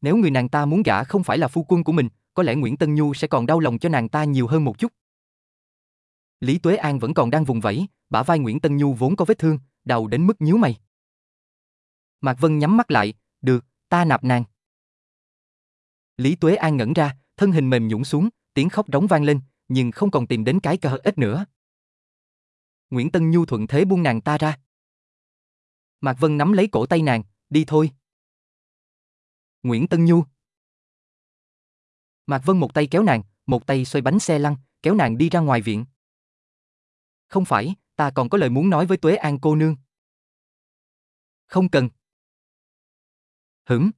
Nếu người nàng ta muốn gả không phải là phu quân của mình, có lẽ Nguyễn Tân Nhu sẽ còn đau lòng cho nàng ta nhiều hơn một chút. Lý Tuế An vẫn còn đang vùng vẫy, bả vai Nguyễn Tân Nhu vốn có vết thương, đầu đến mức nhíu mày. Mạc Vân nhắm mắt lại, được, ta nạp nàng. Lý Tuế An ngẩn ra, thân hình mềm nhũn xuống, tiếng khóc rống vang lên, nhưng không còn tìm đến cái cơ ít nữa. Nguyễn Tân Nhu thuận thế buông nàng ta ra. Mạc Vân nắm lấy cổ tay nàng, đi thôi. Nguyễn Tân Nhu. Mạc Vân một tay kéo nàng, một tay xoay bánh xe lăn, kéo nàng đi ra ngoài viện. Không phải, ta còn có lời muốn nói với Tuế An cô nương. Không cần. Hửng.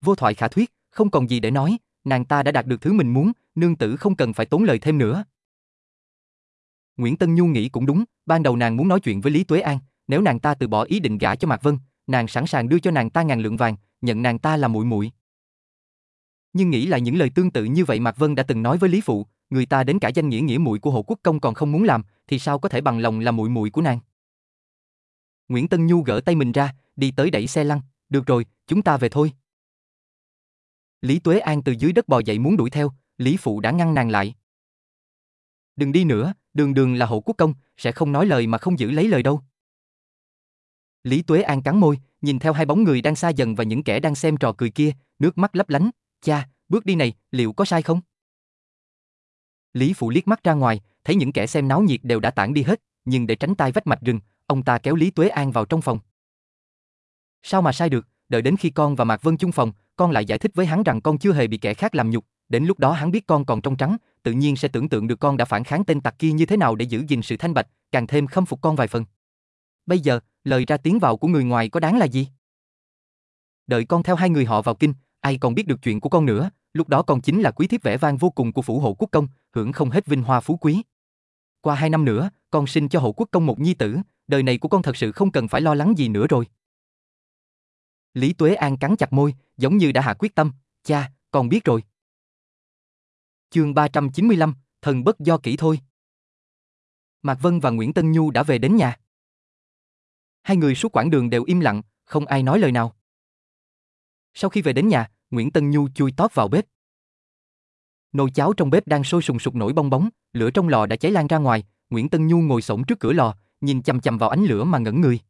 Vô thoại khả thuyết, không còn gì để nói, nàng ta đã đạt được thứ mình muốn, nương tử không cần phải tốn lời thêm nữa. Nguyễn Tân Nhu nghĩ cũng đúng, ban đầu nàng muốn nói chuyện với Lý Tuế An, nếu nàng ta từ bỏ ý định gả cho Mạc Vân, nàng sẵn sàng đưa cho nàng ta ngàn lượng vàng, nhận nàng ta là muội muội. Nhưng nghĩ lại những lời tương tự như vậy Mạc Vân đã từng nói với Lý Phụ, người ta đến cả danh nghĩa nghĩa muội của Hộ Quốc công còn không muốn làm, thì sao có thể bằng lòng là muội muội của nàng? Nguyễn Tân Nhu gỡ tay mình ra, đi tới đẩy xe lăn, "Được rồi, chúng ta về thôi." Lý Tuế An từ dưới đất bò dậy muốn đuổi theo, Lý Phụ đã ngăn nàng lại. "Đừng đi nữa, Đường Đường là Hộ Quốc công, sẽ không nói lời mà không giữ lấy lời đâu." Lý Tuế An cắn môi, nhìn theo hai bóng người đang xa dần và những kẻ đang xem trò cười kia, nước mắt lấp lánh, "Cha, bước đi này, liệu có sai không?" Lý Phụ liếc mắt ra ngoài, thấy những kẻ xem náo nhiệt đều đã tản đi hết, nhưng để tránh tai vách mạch rừng, ông ta kéo Lý Tuế An vào trong phòng. Sao mà sai được, đợi đến khi con và Mạc Vân chung phòng, con lại giải thích với hắn rằng con chưa hề bị kẻ khác làm nhục, đến lúc đó hắn biết con còn trong trắng, tự nhiên sẽ tưởng tượng được con đã phản kháng tên tặc kia như thế nào để giữ gìn sự thanh bạch, càng thêm khâm phục con vài phần. Bây giờ, lời ra tiếng vào của người ngoài có đáng là gì? Đợi con theo hai người họ vào kinh, ai còn biết được chuyện của con nữa, Lúc đó con chính là quý thiếp vẻ vang vô cùng của phủ hộ quốc công, hưởng không hết vinh hoa phú quý. Qua hai năm nữa, con sinh cho hộ quốc công một nhi tử, đời này của con thật sự không cần phải lo lắng gì nữa rồi. Lý Tuế An cắn chặt môi, giống như đã hạ quyết tâm, cha, con biết rồi. Chương 395, thần bất do kỹ thôi. Mạc Vân và Nguyễn Tân Nhu đã về đến nhà. Hai người suốt quãng đường đều im lặng, không ai nói lời nào. Sau khi về đến nhà, Nguyễn Tân Nhu chui tót vào bếp. Nồi cháo trong bếp đang sôi sùng sục nổi bong bóng, lửa trong lò đã cháy lan ra ngoài, Nguyễn Tân Nhu ngồi xổm trước cửa lò, nhìn chằm chằm vào ánh lửa mà ngẩn người.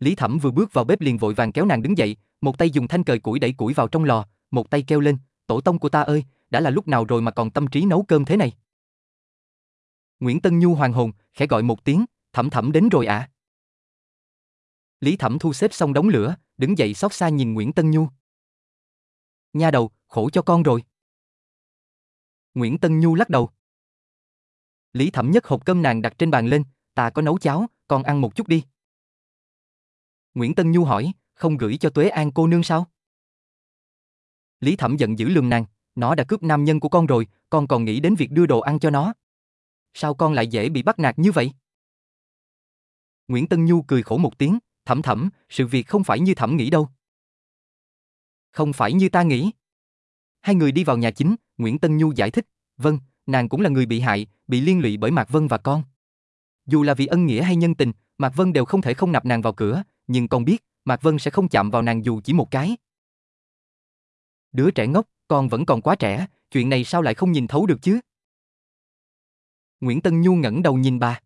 Lý Thẩm vừa bước vào bếp liền vội vàng kéo nàng đứng dậy, một tay dùng thanh cời củi đẩy củi vào trong lò, một tay kêu lên, "Tổ tông của ta ơi, đã là lúc nào rồi mà còn tâm trí nấu cơm thế này?" Nguyễn Tân Nhu hoàng hồn, khẽ gọi một tiếng, "Thẩm Thẩm đến rồi ạ." À? Lý Thẩm thu xếp xong đống lửa, đứng dậy xót xa nhìn Nguyễn Tân Nhu. Nha đầu, khổ cho con rồi. Nguyễn Tân Nhu lắc đầu. Lý Thẩm nhất hộp cơm nàng đặt trên bàn lên, ta có nấu cháo, con ăn một chút đi. Nguyễn Tân Nhu hỏi, không gửi cho Tuế An cô nương sao? Lý Thẩm giận dữ lườm nàng, nó đã cướp nam nhân của con rồi, con còn nghĩ đến việc đưa đồ ăn cho nó. Sao con lại dễ bị bắt nạt như vậy? Nguyễn Tân Nhu cười khổ một tiếng, thẩm thẩm, sự việc không phải như thẩm nghĩ đâu. Không phải như ta nghĩ. Hai người đi vào nhà chính, Nguyễn Tân Nhu giải thích, vâng, nàng cũng là người bị hại, bị liên lụy bởi Mạc Vân và con. Dù là vì ân nghĩa hay nhân tình, Mạc Vân đều không thể không nạp nàng vào cửa, nhưng con biết, Mạc Vân sẽ không chạm vào nàng dù chỉ một cái. Đứa trẻ ngốc, con vẫn còn quá trẻ, chuyện này sao lại không nhìn thấu được chứ? Nguyễn Tân Nhu ngẩng đầu nhìn bà.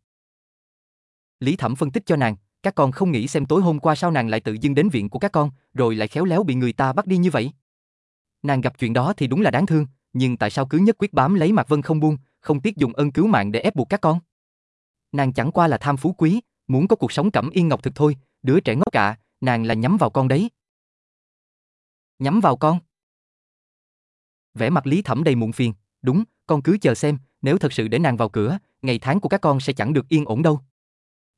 Lý Thẩm phân tích cho nàng, các con không nghĩ xem tối hôm qua sao nàng lại tự dưng đến viện của các con, rồi lại khéo léo bị người ta bắt đi như vậy. Nàng gặp chuyện đó thì đúng là đáng thương, nhưng tại sao cứ nhất quyết bám lấy Mạc Vân không buông, không tiếc dùng ân cứu mạng để ép buộc các con? Nàng chẳng qua là tham phú quý, muốn có cuộc sống cẩm yên ngọc thực thôi, đứa trẻ ngốc cả, nàng là nhắm vào con đấy. Nhắm vào con? Vẻ mặt Lý Thẩm đầy muộn phiền, đúng, con cứ chờ xem, nếu thật sự để nàng vào cửa, ngày tháng của các con sẽ chẳng được yên ổn đâu.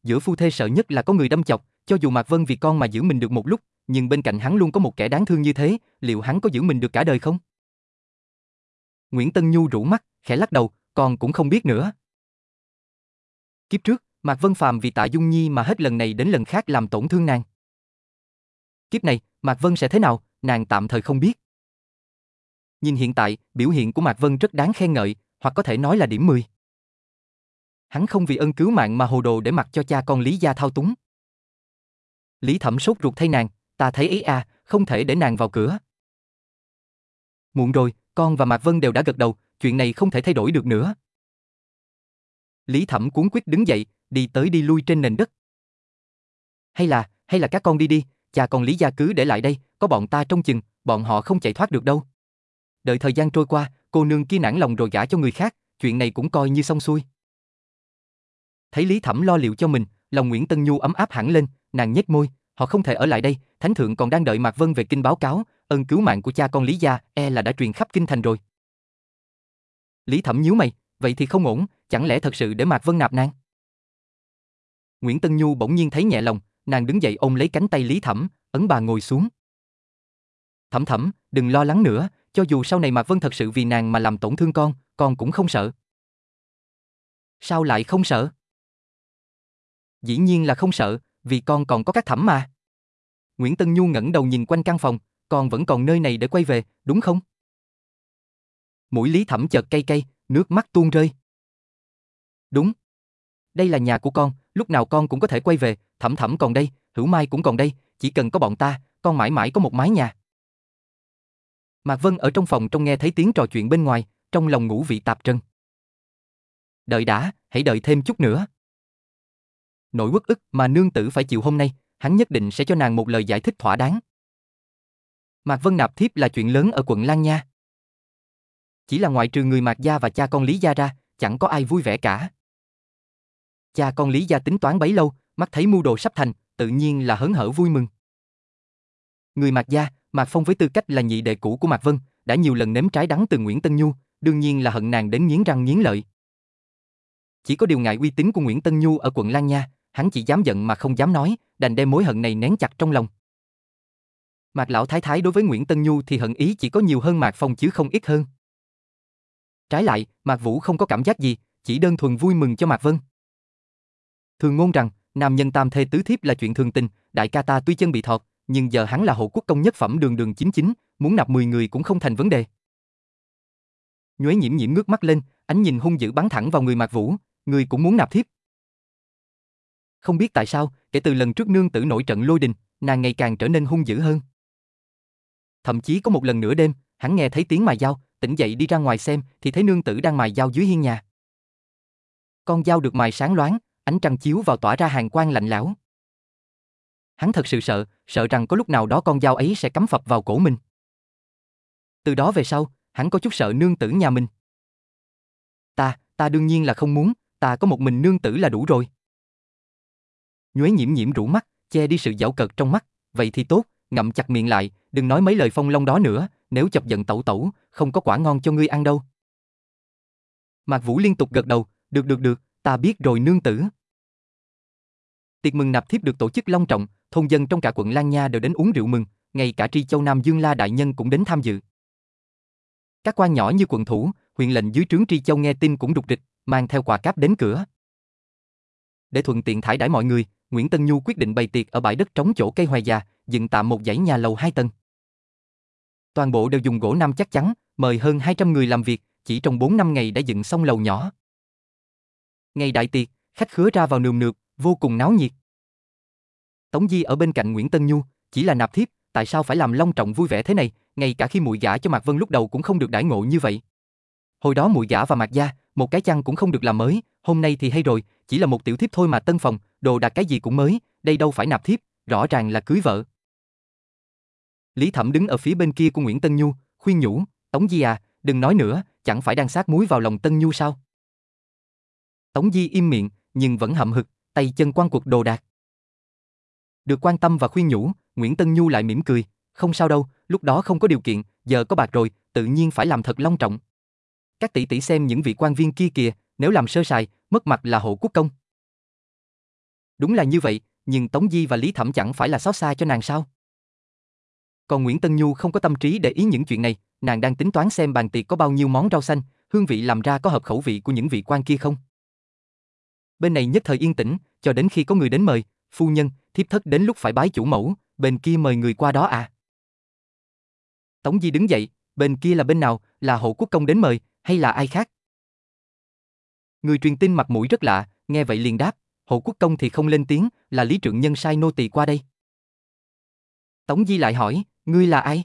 Giữa phu thê sợ nhất là có người đâm chọc, cho dù Mạc Vân vì con mà giữ mình được một lúc, nhưng bên cạnh hắn luôn có một kẻ đáng thương như thế, liệu hắn có giữ mình được cả đời không? Nguyễn Tân Nhu rủ mắt, khẽ lắc đầu, con cũng không biết nữa. Kiếp trước, Mạc Vân Phàm vì Tạ Dung Nhi mà hết lần này đến lần khác làm tổn thương nàng. Kiếp này, Mạc Vân sẽ thế nào, nàng tạm thời không biết. Nhìn hiện tại, biểu hiện của Mạc Vân rất đáng khen ngợi, hoặc có thể nói là điểm 10. Hắn không vì ân cứu mạng mà hồ đồ để mặc cho cha con Lý Gia thao túng. Lý Thẩm sốt ruột thay nàng, ta thấy ý à, không thể để nàng vào cửa. Muộn rồi, con và Mạc Vân đều đã gật đầu, chuyện này không thể thay đổi được nữa. Lý Thẩm cuốn quyết đứng dậy, đi tới đi lui trên nền đất. Hay là, hay là các con đi đi, cha con Lý Gia cứ để lại đây, có bọn ta trong chừng, bọn họ không chạy thoát được đâu. Đợi thời gian trôi qua, cô nương kia nản lòng rồi gả cho người khác, chuyện này cũng coi như xong xuôi. Thấy Lý Thẩm lo liệu cho mình, lòng Nguyễn Tân Nhu ấm áp hẳn lên, nàng nhếch môi, họ không thể ở lại đây, thánh thượng còn đang đợi Mạc Vân về kinh báo cáo, ân cứu mạng của cha con Lý gia e là đã truyền khắp kinh thành rồi. Lý Thẩm nhíu mày, vậy thì không ổn, chẳng lẽ thật sự để Mạc Vân nạp nàng? Nguyễn Tân Nhu bỗng nhiên thấy nhẹ lòng, nàng đứng dậy ôm lấy cánh tay Lý Thẩm, ấn bà ngồi xuống. Thẩm Thẩm, đừng lo lắng nữa, cho dù sau này Mạc Vân thật sự vì nàng mà làm tổn thương con, con cũng không sợ. Sao lại không sợ? Dĩ nhiên là không sợ, vì con còn có các thẩm mà. Nguyễn Tân Nhu ngẩng đầu nhìn quanh căn phòng, con vẫn còn nơi này để quay về, đúng không? Mũi Lý Thẩm chợt cay cay, nước mắt tuôn rơi. Đúng. Đây là nhà của con, lúc nào con cũng có thể quay về, Thẩm Thẩm còn đây, Hữu Mai cũng còn đây, chỉ cần có bọn ta, con mãi mãi có một mái nhà. Mạc Vân ở trong phòng trong nghe thấy tiếng trò chuyện bên ngoài, trong lòng ngủ vị tạp trân. Đợi đã, hãy đợi thêm chút nữa. Nỗi uất ức mà nương tử phải chịu hôm nay, hắn nhất định sẽ cho nàng một lời giải thích thỏa đáng. Mạc Vân nạp thiếp là chuyện lớn ở quận Lan Nha. Chỉ là ngoại trừ người Mạc Gia và cha con Lý Gia ra, chẳng có ai vui vẻ cả. Cha con Lý Gia tính toán bấy lâu, mắt thấy mưu đồ sắp thành, tự nhiên là hớn hở vui mừng. Người Mạc Gia, Mạc Phong với tư cách là nhị đệ cũ của Mạc Vân, đã nhiều lần nếm trái đắng từ Nguyễn Tân Nhu, đương nhiên là hận nàng đến nghiến răng nghiến lợi. Chỉ có điều ngại uy tín của Nguyễn Tân Nhu ở quận Lan Nha, hắn chỉ dám giận mà không dám nói, đành đem mối hận này nén chặt trong lòng. Mạc Lão Thái Thái đối với Nguyễn Tân Nhu thì hận ý chỉ có nhiều hơn Mạc Phong chứ không ít hơn. Trái lại, Mạc Vũ không có cảm giác gì, chỉ đơn thuần vui mừng cho Mạc Vân. Thường ngôn rằng, nam nhân tam thê tứ thiếp là chuyện thường tình, đại ca ta tuy chân bị thọt, nhưng giờ hắn là hộ quốc công nhất phẩm đường đường chính chính, muốn nạp 10 người cũng không thành vấn đề. Nhuế nhiễm nhiễm ngước mắt lên, ánh nhìn hung dữ bắn thẳng vào người Mạc Vũ, người cũng muốn nạp thiếp. Không biết tại sao, kể từ lần trước nương tử nổi trận lôi đình, nàng ngày càng trở nên hung dữ hơn. Thậm chí có một lần nửa đêm, hắn nghe thấy tiếng mài dao, tỉnh dậy đi ra ngoài xem thì thấy nương tử đang mài dao dưới hiên nhà. Con dao được mài sáng loáng, ánh trăng chiếu vào tỏa ra hàng quang lạnh lẽo. Hắn thật sự sợ, sợ rằng có lúc nào đó con dao ấy sẽ cắm phập vào cổ mình. Từ đó về sau, hắn có chút sợ nương tử nhà mình. Ta, ta đương nhiên là không muốn, ta có một mình nương tử là đủ rồi. Nhuế nhiễm nhiễm rũ mắt, che đi sự giảo cợt trong mắt, vậy thì tốt, ngậm chặt miệng lại, đừng nói mấy lời phong long đó nữa, nếu chọc giận tẩu tẩu, không có quả ngon cho ngươi ăn đâu. Mạc Vũ liên tục gật đầu, được được được, ta biết rồi nương tử. Tiệc mừng nạp thiếp được tổ chức long trọng, thôn dân trong cả quận Lan Nha đều đến uống rượu mừng, ngay cả tri châu Nam Dương La đại nhân cũng đến tham dự. Các quan nhỏ như quận thủ, huyện lệnh dưới trướng tri châu nghe tin cũng rục rịch, mang theo quà cáp đến cửa. Để thuận tiện thải đãi mọi người, Nguyễn Tân Nhu quyết định bày tiệc ở bãi đất trống chỗ cây hoài già, dựng tạm một dãy nhà lầu hai tầng. Toàn bộ đều dùng gỗ nam chắc chắn, mời hơn 200 người làm việc, chỉ trong 4 năm ngày đã dựng xong lầu nhỏ. Ngày đại tiệc, khách khứa ra vào nườm nượp, vô cùng náo nhiệt. Tống Di ở bên cạnh Nguyễn Tân Nhu, chỉ là nạp thiếp, tại sao phải làm long trọng vui vẻ thế này, ngay cả khi muội gả cho Mạc Vân lúc đầu cũng không được đãi ngộ như vậy. Hồi đó mùi giả và Mạc gia, một cái chăn cũng không được làm mới, hôm nay thì hay rồi, chỉ là một tiểu thiếp thôi mà tân phòng, đồ đạc cái gì cũng mới, đây đâu phải nạp thiếp, rõ ràng là cưới vợ. Lý Thẩm đứng ở phía bên kia của Nguyễn Tân Nhu, khuyên nhủ, Tống Di à, đừng nói nữa, chẳng phải đang sát muối vào lòng Tân Nhu sao? Tống Di im miệng, nhưng vẫn hậm hực, tay chân quan cuộc đồ đạc. Được quan tâm và khuyên nhủ, Nguyễn Tân Nhu lại mỉm cười, không sao đâu, lúc đó không có điều kiện, giờ có bạc rồi, tự nhiên phải làm thật long trọng. Các tỷ tỷ xem những vị quan viên kia kìa, nếu làm sơ sài, mất mặt là hộ quốc công. Đúng là như vậy, nhưng Tống Di và Lý Thẩm chẳng phải là xót xa cho nàng sao? Còn Nguyễn Tân Nhu không có tâm trí để ý những chuyện này, nàng đang tính toán xem bàn tiệc có bao nhiêu món rau xanh, hương vị làm ra có hợp khẩu vị của những vị quan kia không. Bên này nhất thời yên tĩnh, cho đến khi có người đến mời, phu nhân, thiếp thất đến lúc phải bái chủ mẫu, bên kia mời người qua đó à. Tống Di đứng dậy, bên kia là bên nào, là hộ quốc công đến mời, hay là ai khác? Người truyền tin mặt mũi rất lạ, nghe vậy liền đáp, hộ quốc công thì không lên tiếng, là Lý Trượng Nhân sai nô tỳ qua đây. Tống Di lại hỏi, ngươi là ai?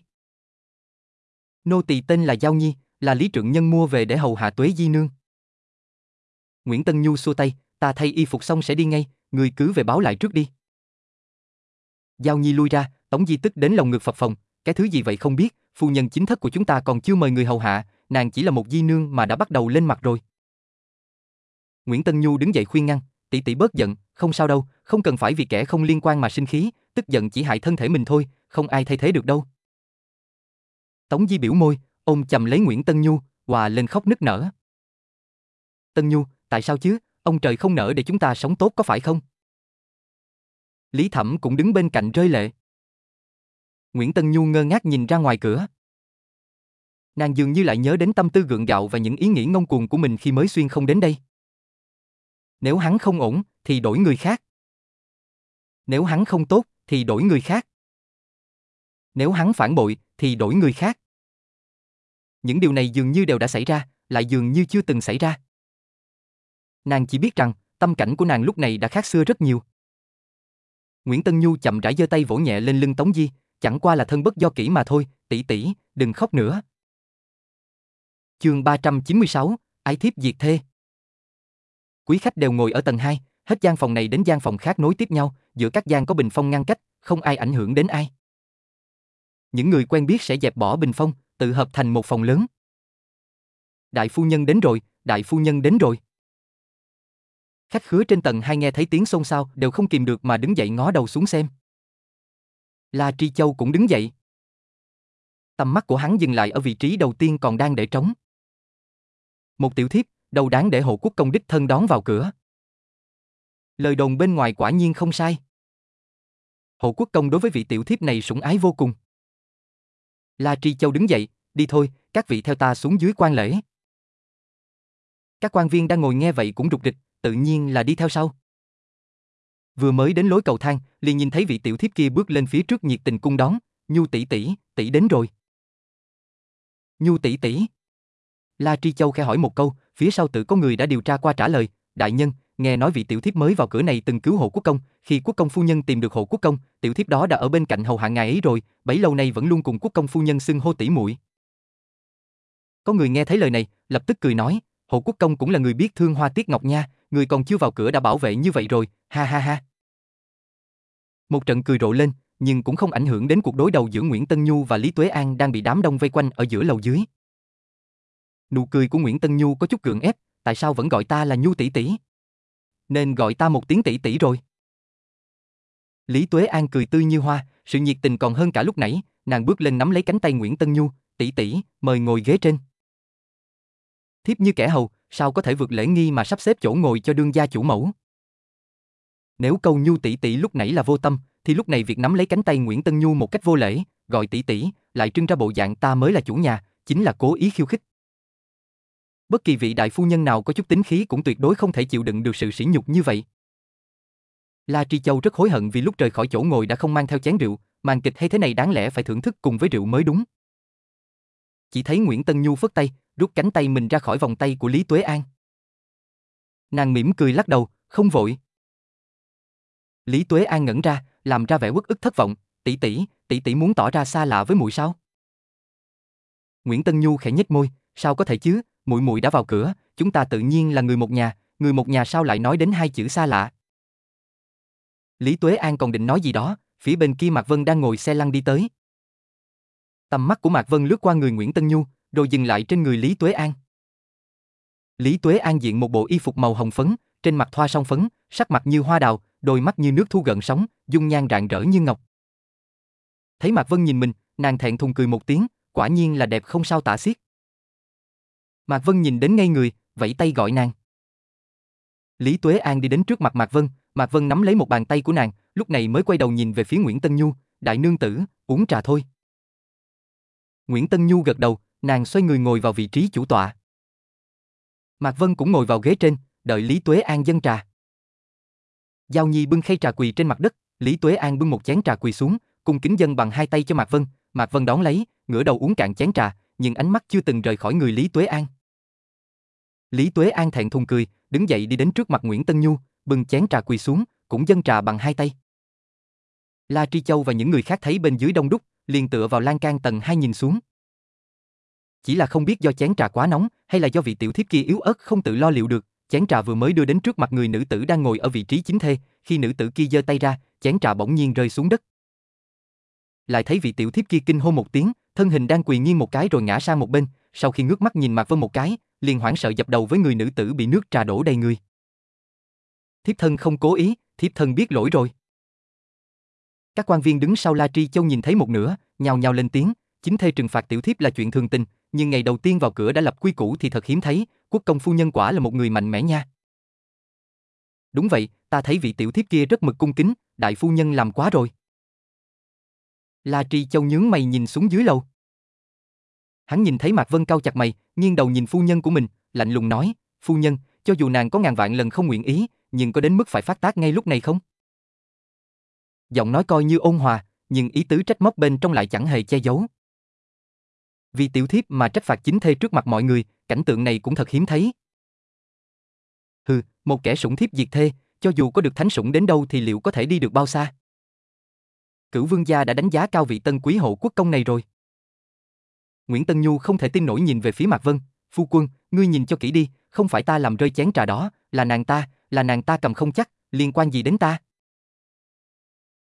Nô tỳ tên là Giao Nhi, là Lý Trượng Nhân mua về để hầu hạ Tuế Di Nương. Nguyễn Tân Nhu xua tay, ta thay y phục xong sẽ đi ngay, người cứ về báo lại trước đi. Giao Nhi lui ra, Tống Di tức đến lòng ngực phập phồng, cái thứ gì vậy không biết, phu nhân chính thất của chúng ta còn chưa mời người hầu hạ, nàng chỉ là một di nương mà đã bắt đầu lên mặt rồi. Nguyễn Tân Nhu đứng dậy khuyên ngăn, tỷ tỷ bớt giận, không sao đâu, không cần phải vì kẻ không liên quan mà sinh khí, tức giận chỉ hại thân thể mình thôi, không ai thay thế được đâu. Tống Di biểu môi, ôm chầm lấy Nguyễn Tân Nhu, hòa lên khóc nức nở. Tân Nhu, tại sao chứ, ông trời không nỡ để chúng ta sống tốt có phải không? Lý Thẩm cũng đứng bên cạnh rơi lệ. Nguyễn Tân Nhu ngơ ngác nhìn ra ngoài cửa. Nàng dường như lại nhớ đến tâm tư gượng gạo và những ý nghĩ ngông cuồng của mình khi mới xuyên không đến đây. Nếu hắn không ổn, thì đổi người khác. Nếu hắn không tốt, thì đổi người khác. Nếu hắn phản bội, thì đổi người khác. Những điều này dường như đều đã xảy ra, lại dường như chưa từng xảy ra. Nàng chỉ biết rằng, tâm cảnh của nàng lúc này đã khác xưa rất nhiều. Nguyễn Tân Nhu chậm rãi giơ tay vỗ nhẹ lên lưng Tống Di, chẳng qua là thân bất do kỹ mà thôi, tỷ tỷ, đừng khóc nữa. Chương 396, Ái thiếp diệt thê. Quý khách đều ngồi ở tầng 2, hết gian phòng này đến gian phòng khác nối tiếp nhau, giữa các gian có bình phong ngăn cách, không ai ảnh hưởng đến ai. Những người quen biết sẽ dẹp bỏ bình phong, tự hợp thành một phòng lớn. Đại phu nhân đến rồi, đại phu nhân đến rồi. Khách khứa trên tầng 2 nghe thấy tiếng xôn xao đều không kìm được mà đứng dậy ngó đầu xuống xem. La Tri Châu cũng đứng dậy. Tầm mắt của hắn dừng lại ở vị trí đầu tiên còn đang để trống. Một tiểu thiếp, đâu đáng để hộ quốc công đích thân đón vào cửa. Lời đồn bên ngoài quả nhiên không sai. Hộ quốc công đối với vị tiểu thiếp này sủng ái vô cùng. La Tri Châu đứng dậy, đi thôi, các vị theo ta xuống dưới quan lễ. Các quan viên đang ngồi nghe vậy cũng rụt rịch, tự nhiên là đi theo sau. Vừa mới đến lối cầu thang, liền nhìn thấy vị tiểu thiếp kia bước lên phía trước nhiệt tình cung đón, "Nhu tỷ tỷ, tỷ đến rồi." "Nhu tỷ tỷ?" La Tri Châu khẽ hỏi một câu, phía sau tự có người đã điều tra qua trả lời, "Đại nhân, nghe nói vị tiểu thiếp mới vào cửa này từng cứu hộ quốc công, khi quốc công phu nhân tìm được hộ quốc công, tiểu thiếp đó đã ở bên cạnh hầu hạ ngài ấy rồi, bấy lâu nay vẫn luôn cùng quốc công phu nhân xưng hô tỷ muội." Có người nghe thấy lời này, lập tức cười nói, hộ quốc công cũng là người biết thương hoa tiết ngọc nha, người còn chưa vào cửa đã bảo vệ như vậy rồi, ha ha ha. Một trận cười rộ lên, nhưng cũng không ảnh hưởng đến cuộc đối đầu giữa Nguyễn Tân Nhu và Lý Tuế An đang bị đám đông vây quanh ở giữa lầu dưới. Nụ cười của Nguyễn Tân Nhu có chút gượng ép, tại sao vẫn gọi ta là Nhu tỷ tỷ? Nên gọi ta một tiếng tỷ tỷ rồi. Lý Tuế An cười tươi như hoa, sự nhiệt tình còn hơn cả lúc nãy, nàng bước lên nắm lấy cánh tay Nguyễn Tân Nhu, tỷ tỷ, mời ngồi ghế trên. Thiếp như kẻ hầu, sao có thể vượt lễ nghi mà sắp xếp chỗ ngồi cho đương gia chủ mẫu? Nếu câu Nhu tỷ tỷ lúc nãy là vô tâm, thì lúc này việc nắm lấy cánh tay Nguyễn Tân Nhu một cách vô lễ, gọi tỷ tỷ, lại trưng ra bộ dạng ta mới là chủ nhà, chính là cố ý khiêu khích. Bất kỳ vị đại phu nhân nào có chút tính khí cũng tuyệt đối không thể chịu đựng được sự sỉ nhục như vậy. La Tri Châu rất hối hận vì lúc rời khỏi chỗ ngồi đã không mang theo chén rượu, màn kịch hay thế này đáng lẽ phải thưởng thức cùng với rượu mới đúng. Chỉ thấy Nguyễn Tân Nhu phất tay, rút cánh tay mình ra khỏi vòng tay của Lý Tuế An. Nàng mỉm cười lắc đầu, không vội. Lý Tuế An ngẩn ra, làm ra vẻ uất ức thất vọng, tỷ tỷ, tỷ tỷ muốn tỏ ra xa lạ với muội sao? Nguyễn Tân Nhu khẽ nhếch môi, sao có thể chứ, muội muội đã vào cửa, chúng ta tự nhiên là người một nhà, người một nhà sao lại nói đến hai chữ xa lạ? Lý Tuế An còn định nói gì đó, phía bên kia Mạc Vân đang ngồi xe lăn đi tới. Tầm mắt của Mạc Vân lướt qua người Nguyễn Tân Nhu, rồi dừng lại trên người Lý Tuế An. Lý Tuế An diện một bộ y phục màu hồng phấn, trên mặt thoa song phấn, sắc mặt như hoa đào, đôi mắt như nước thu gợn sóng, dung nhan rạng rỡ như ngọc. Thấy Mạc Vân nhìn mình, nàng thẹn thùng cười một tiếng, quả nhiên là đẹp không sao tả xiết. Mạc Vân nhìn đến ngay người, vẫy tay gọi nàng. Lý Tuế An đi đến trước mặt Mạc Vân, Mạc Vân nắm lấy một bàn tay của nàng, lúc này mới quay đầu nhìn về phía Nguyễn Tân Nhu, đại nương tử, uống trà thôi. Nguyễn Tân Nhu gật đầu, nàng xoay người ngồi vào vị trí chủ tọa. Mạc Vân cũng ngồi vào ghế trên, đợi Lý Tuế An dâng trà. Giao Nhi bưng khay trà quỳ trên mặt đất, Lý Tuế An bưng một chén trà quỳ xuống, cung kính dâng bằng hai tay cho Mạc Vân, Mạc Vân đón lấy, ngửa đầu uống cạn chén trà, nhưng ánh mắt chưa từng rời khỏi người Lý Tuế An. Lý Tuế An thẹn thùng cười, đứng dậy đi đến trước mặt Nguyễn Tân Nhu, bưng chén trà quỳ xuống, cũng dâng trà bằng hai tay. La Tri Châu và những người khác thấy bên dưới đông đúc, liền tựa vào lan can tầng hai nhìn xuống. Chỉ là không biết do chén trà quá nóng hay là do vị tiểu thiếp kia yếu ớt không tự lo liệu được, chén trà vừa mới đưa đến trước mặt người nữ tử đang ngồi ở vị trí chính thê, khi nữ tử kia giơ tay ra, chén trà bỗng nhiên rơi xuống đất. Lại thấy vị tiểu thiếp kia kinh hô một tiếng, thân hình đang quỳ nghiêng một cái rồi ngã sang một bên, sau khi ngước mắt nhìn Mạc Vân một cái, liền hoảng sợ dập đầu với người nữ tử bị nước trà đổ đầy người. Thiếp thân không cố ý, thiếp thân biết lỗi rồi. Các quan viên đứng sau La Tri Châu nhìn thấy một nửa, nhào nhào lên tiếng, chính thê trừng phạt tiểu thiếp là chuyện thường tình, nhưng ngày đầu tiên vào cửa đã lập quy củ thì thật hiếm thấy, quốc công phu nhân quả là một người mạnh mẽ nha. Đúng vậy, ta thấy vị tiểu thiếp kia rất mực cung kính, đại phu nhân làm quá rồi. La Tri Châu nhướng mày nhìn xuống dưới lầu. Hắn nhìn thấy Mạc Vân cao chặt mày, nghiêng đầu nhìn phu nhân của mình, lạnh lùng nói, phu nhân, cho dù nàng có ngàn vạn lần không nguyện ý, nhưng có đến mức phải phát tác ngay lúc này không? Giọng nói coi như ôn hòa, nhưng ý tứ trách móc bên trong lại chẳng hề che giấu. Vì tiểu thiếp mà trách phạt chính thê trước mặt mọi người, cảnh tượng này cũng thật hiếm thấy. Hừ, một kẻ sủng thiếp diệt thê, cho dù có được thánh sủng đến đâu thì liệu có thể đi được bao xa? Cửu vương gia đã đánh giá cao vị tân quý hộ quốc công này rồi. Nguyễn Tân Nhu không thể tin nổi nhìn về phía Mạc Vân, phu quân, ngươi nhìn cho kỹ đi, không phải ta làm rơi chén trà đó, là nàng ta, là nàng ta cầm không chắc, liên quan gì đến ta?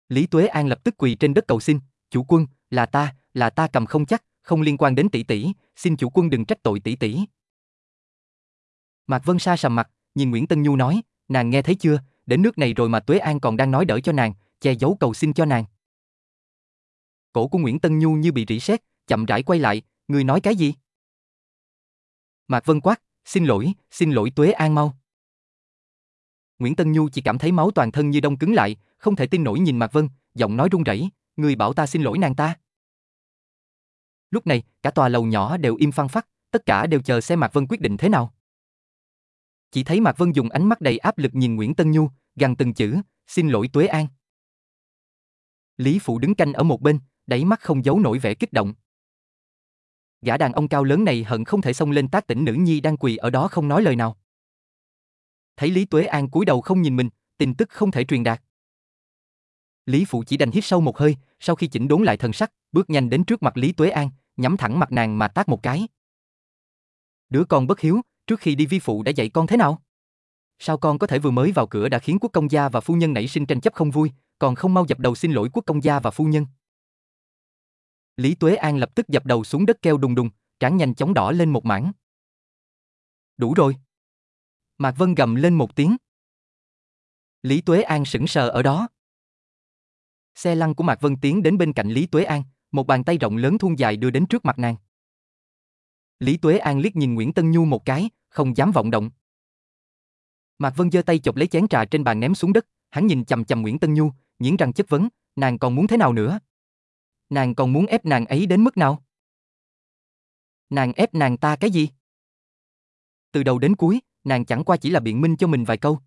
Lý Tuế An lập tức quỳ trên đất cầu xin, chủ quân, là ta, là ta cầm không chắc, không liên quan đến tỷ tỷ, xin chủ quân đừng trách tội tỷ tỷ. Mạc Vân Sa sầm mặt, nhìn Nguyễn Tân Nhu nói, nàng nghe thấy chưa, đến nước này rồi mà Tuế An còn đang nói đỡ cho nàng, che giấu cầu xin cho nàng. Cổ của Nguyễn Tân Nhu như bị rỉ sét, chậm rãi quay lại, người nói cái gì? Mạc Vân quát, xin lỗi, xin lỗi Tuế An mau. Nguyễn Tân Nhu chỉ cảm thấy máu toàn thân như đông cứng lại, không thể tin nổi nhìn Mạc Vân, giọng nói run rẩy, người bảo ta xin lỗi nàng ta. Lúc này, cả tòa lầu nhỏ đều im phăng phắc, tất cả đều chờ xem Mạc Vân quyết định thế nào. Chỉ thấy Mạc Vân dùng ánh mắt đầy áp lực nhìn Nguyễn Tân Nhu, gằn từng chữ, xin lỗi Tuế An. Lý Phụ đứng canh ở một bên, đáy mắt không giấu nổi vẻ kích động. Gã đàn ông cao lớn này hận không thể xông lên tác tỉnh nữ nhi đang quỳ ở đó không nói lời nào. Thấy Lý Tuế An cúi đầu không nhìn mình, tin tức không thể truyền đạt. Lý Phụ chỉ đành hít sâu một hơi, sau khi chỉnh đốn lại thần sắc, bước nhanh đến trước mặt Lý Tuế An, nhắm thẳng mặt nàng mà tác một cái. Đứa con bất hiếu, trước khi đi vi phụ đã dạy con thế nào? Sao con có thể vừa mới vào cửa đã khiến quốc công gia và phu nhân nảy sinh tranh chấp không vui, còn không mau dập đầu xin lỗi quốc công gia và phu nhân? Lý Tuế An lập tức dập đầu xuống đất kêu đùng đùng, trán nhanh chóng đỏ lên một mảng. Đủ rồi. Mạc Vân gầm lên một tiếng. Lý Tuế An sững sờ ở đó. Xe lăn của Mạc Vân tiến đến bên cạnh Lý Tuế An, một bàn tay rộng lớn thun dài đưa đến trước mặt nàng. Lý Tuế An liếc nhìn Nguyễn Tân Nhu một cái, không dám vọng động. Mạc Vân giơ tay chọc lấy chén trà trên bàn ném xuống đất, hắn nhìn chầm chầm Nguyễn Tân Nhu, nghiến răng chất vấn, nàng còn muốn thế nào nữa? Nàng còn muốn ép nàng ấy đến mức nào? Nàng ép nàng ta cái gì? Từ đầu đến cuối, nàng chẳng qua chỉ là biện minh cho mình vài câu.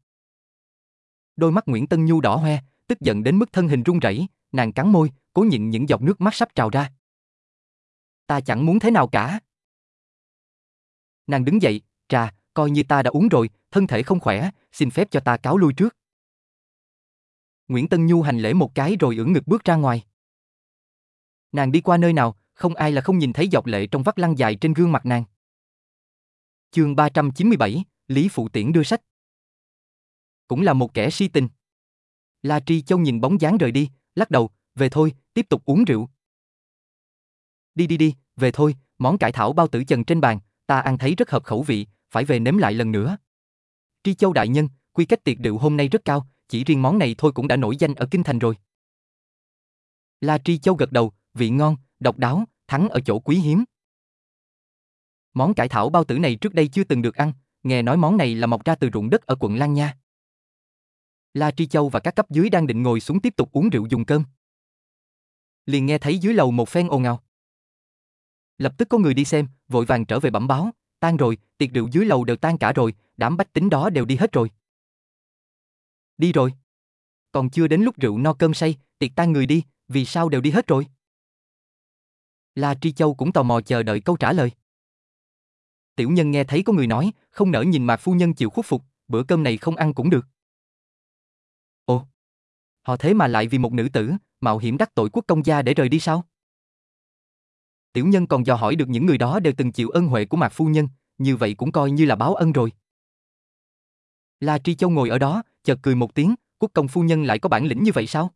Đôi mắt Nguyễn Tân Nhu đỏ hoe, tức giận đến mức thân hình run rẩy, nàng cắn môi, cố nhịn những giọt nước mắt sắp trào ra. Ta chẳng muốn thế nào cả. Nàng đứng dậy, trà, coi như ta đã uống rồi, thân thể không khỏe, xin phép cho ta cáo lui trước. Nguyễn Tân Nhu hành lễ một cái rồi ưỡn ngực bước ra ngoài. Nàng đi qua nơi nào, không ai là không nhìn thấy giọt lệ trong vắt lăn dài trên gương mặt nàng. Chương 397, Lý Phụ Tiễn đưa sách. Cũng là một kẻ si tình. La Tri Châu nhìn bóng dáng rời đi, lắc đầu, về thôi, tiếp tục uống rượu. Đi đi đi, về thôi, món cải thảo bao tử chần trên bàn, ta ăn thấy rất hợp khẩu vị, phải về nếm lại lần nữa. Tri Châu đại nhân, quy cách tiệc rượu hôm nay rất cao, chỉ riêng món này thôi cũng đã nổi danh ở kinh thành rồi. La Tri Châu gật đầu, vị ngon, độc đáo, thắng ở chỗ quý hiếm. Món cải thảo bao tử này trước đây chưa từng được ăn, nghe nói món này là mọc ra từ ruộng đất ở quận Lan Nha. La Tri Châu và các cấp dưới đang định ngồi xuống tiếp tục uống rượu dùng cơm. Liền nghe thấy dưới lầu một phen ồn ào. Lập tức có người đi xem, vội vàng trở về bẩm báo, tan rồi, tiệc rượu dưới lầu đều tan cả rồi, đám bách tính đó đều đi hết rồi. Đi rồi. Còn chưa đến lúc rượu no cơm say, tiệc tan người đi, vì sao đều đi hết rồi? La Tri Châu cũng tò mò chờ đợi câu trả lời. Tiểu nhân nghe thấy có người nói, không nỡ nhìn Mạc phu nhân chịu khuất phục, bữa cơm này không ăn cũng được. Ồ, họ thế mà lại vì một nữ tử, mạo hiểm đắc tội quốc công gia để rời đi sao? Tiểu nhân còn dò hỏi được những người đó đều từng chịu ân huệ của Mạc phu nhân, như vậy cũng coi như là báo ân rồi. La Tri Châu ngồi ở đó, chợt cười một tiếng, quốc công phu nhân lại có bản lĩnh như vậy sao?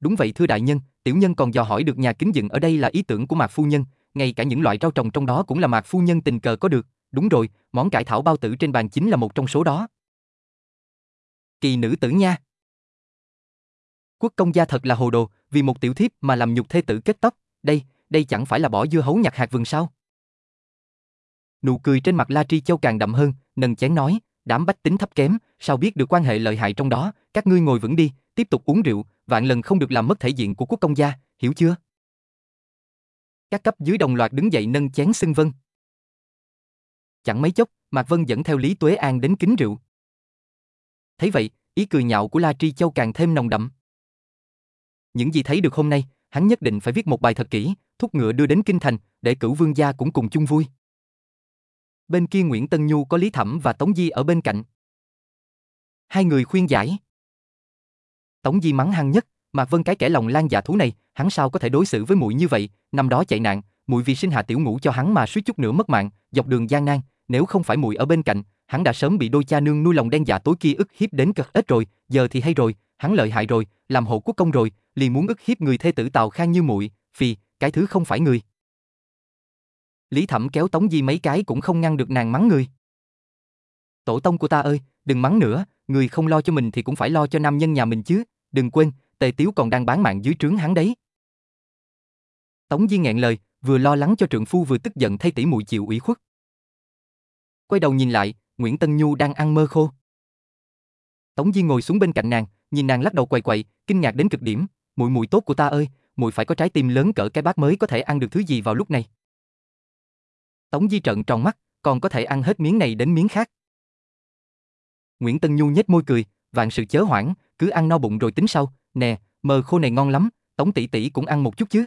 Đúng vậy thưa đại nhân, tiểu nhân còn dò hỏi được nhà kính dựng ở đây là ý tưởng của Mạc phu nhân, ngay cả những loại rau trồng trong đó cũng là Mạc phu nhân tình cờ có được, đúng rồi, món cải thảo bao tử trên bàn chính là một trong số đó. Kỳ nữ tử nha. Quốc công gia thật là hồ đồ, vì một tiểu thiếp mà làm nhục thê tử kết tóc, đây, đây chẳng phải là bỏ dưa hấu nhặt hạt vườn sao? Nụ cười trên mặt La Tri Châu càng đậm hơn, nâng chén nói, đám bách tính thấp kém, sao biết được quan hệ lợi hại trong đó, các ngươi ngồi vững đi, tiếp tục uống rượu, vạn lần không được làm mất thể diện của quốc công gia, hiểu chưa? Các cấp dưới đồng loạt đứng dậy nâng chén xưng vân. Chẳng mấy chốc, Mạc Vân dẫn theo Lý Tuế An đến kính rượu. Thấy vậy, ý cười nhạo của La Tri Châu càng thêm nồng đậm. Những gì thấy được hôm nay, hắn nhất định phải viết một bài thật kỹ, thúc ngựa đưa đến kinh thành, để cửu vương gia cũng cùng chung vui. Bên kia Nguyễn Tân Nhu có Lý Thẩm và Tống Di ở bên cạnh. Hai người khuyên giải. Tống Di mắng hăng nhất, Mạc Vân cái kẻ lòng lan dạ thú này, hắn sao có thể đối xử với muội như vậy, năm đó chạy nạn, muội vì sinh hạ tiểu ngũ cho hắn mà suýt chút nữa mất mạng, dọc đường gian nan, nếu không phải muội ở bên cạnh, hắn đã sớm bị đôi cha nương nuôi lòng đen dạ tối kia ức hiếp đến cực ít rồi, giờ thì hay rồi, hắn lợi hại rồi, làm hộ quốc công rồi, liền muốn ức hiếp người thê tử Tào Khang như muội, phi, cái thứ không phải người. Lý Thẩm kéo Tống Di mấy cái cũng không ngăn được nàng mắng người. Tổ tông của ta ơi, đừng mắng nữa, người không lo cho mình thì cũng phải lo cho nam nhân nhà mình chứ, đừng quên, Tề Tiếu còn đang bán mạng dưới trướng hắn đấy. Tống Di nghẹn lời, vừa lo lắng cho trượng phu vừa tức giận thay tỷ muội chịu ủy khuất. Quay đầu nhìn lại, Nguyễn Tân Nhu đang ăn mơ khô. Tống Di ngồi xuống bên cạnh nàng, nhìn nàng lắc đầu quậy quậy, kinh ngạc đến cực điểm, "Muội muội tốt của ta ơi, muội phải có trái tim lớn cỡ cái bát mới có thể ăn được thứ gì vào lúc này. Tống Di trợn tròn mắt, còn có thể ăn hết miếng này đến miếng khác. Nguyễn Tân Nhu nhếch môi cười, vạn sự chớ hoảng, cứ ăn no bụng rồi tính sau, nè, mờ khô này ngon lắm, Tống tỷ tỷ cũng ăn một chút chứ.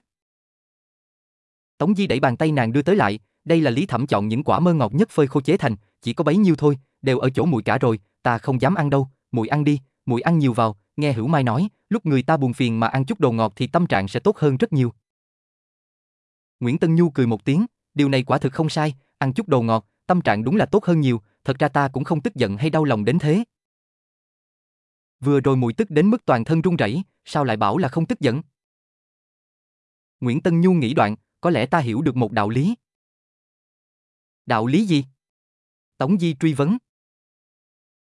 Tống Di đẩy bàn tay nàng đưa tới lại, đây là Lý Thẩm chọn những quả mơ ngọt nhất phơi khô chế thành, chỉ có bấy nhiêu thôi, đều ở chỗ mùi cả rồi, ta không dám ăn đâu, mùi ăn đi, mùi ăn nhiều vào, nghe Hữu Mai nói, lúc người ta buồn phiền mà ăn chút đồ ngọt thì tâm trạng sẽ tốt hơn rất nhiều. Nguyễn Tân Nhu cười một tiếng, điều này quả thực không sai, ăn chút đồ ngọt, tâm trạng đúng là tốt hơn nhiều, thật ra ta cũng không tức giận hay đau lòng đến thế. Vừa rồi mùi tức đến mức toàn thân run rẩy, sao lại bảo là không tức giận? Nguyễn Tân Nhu nghĩ đoạn, có lẽ ta hiểu được một đạo lý. Đạo lý gì? Tống Di truy vấn.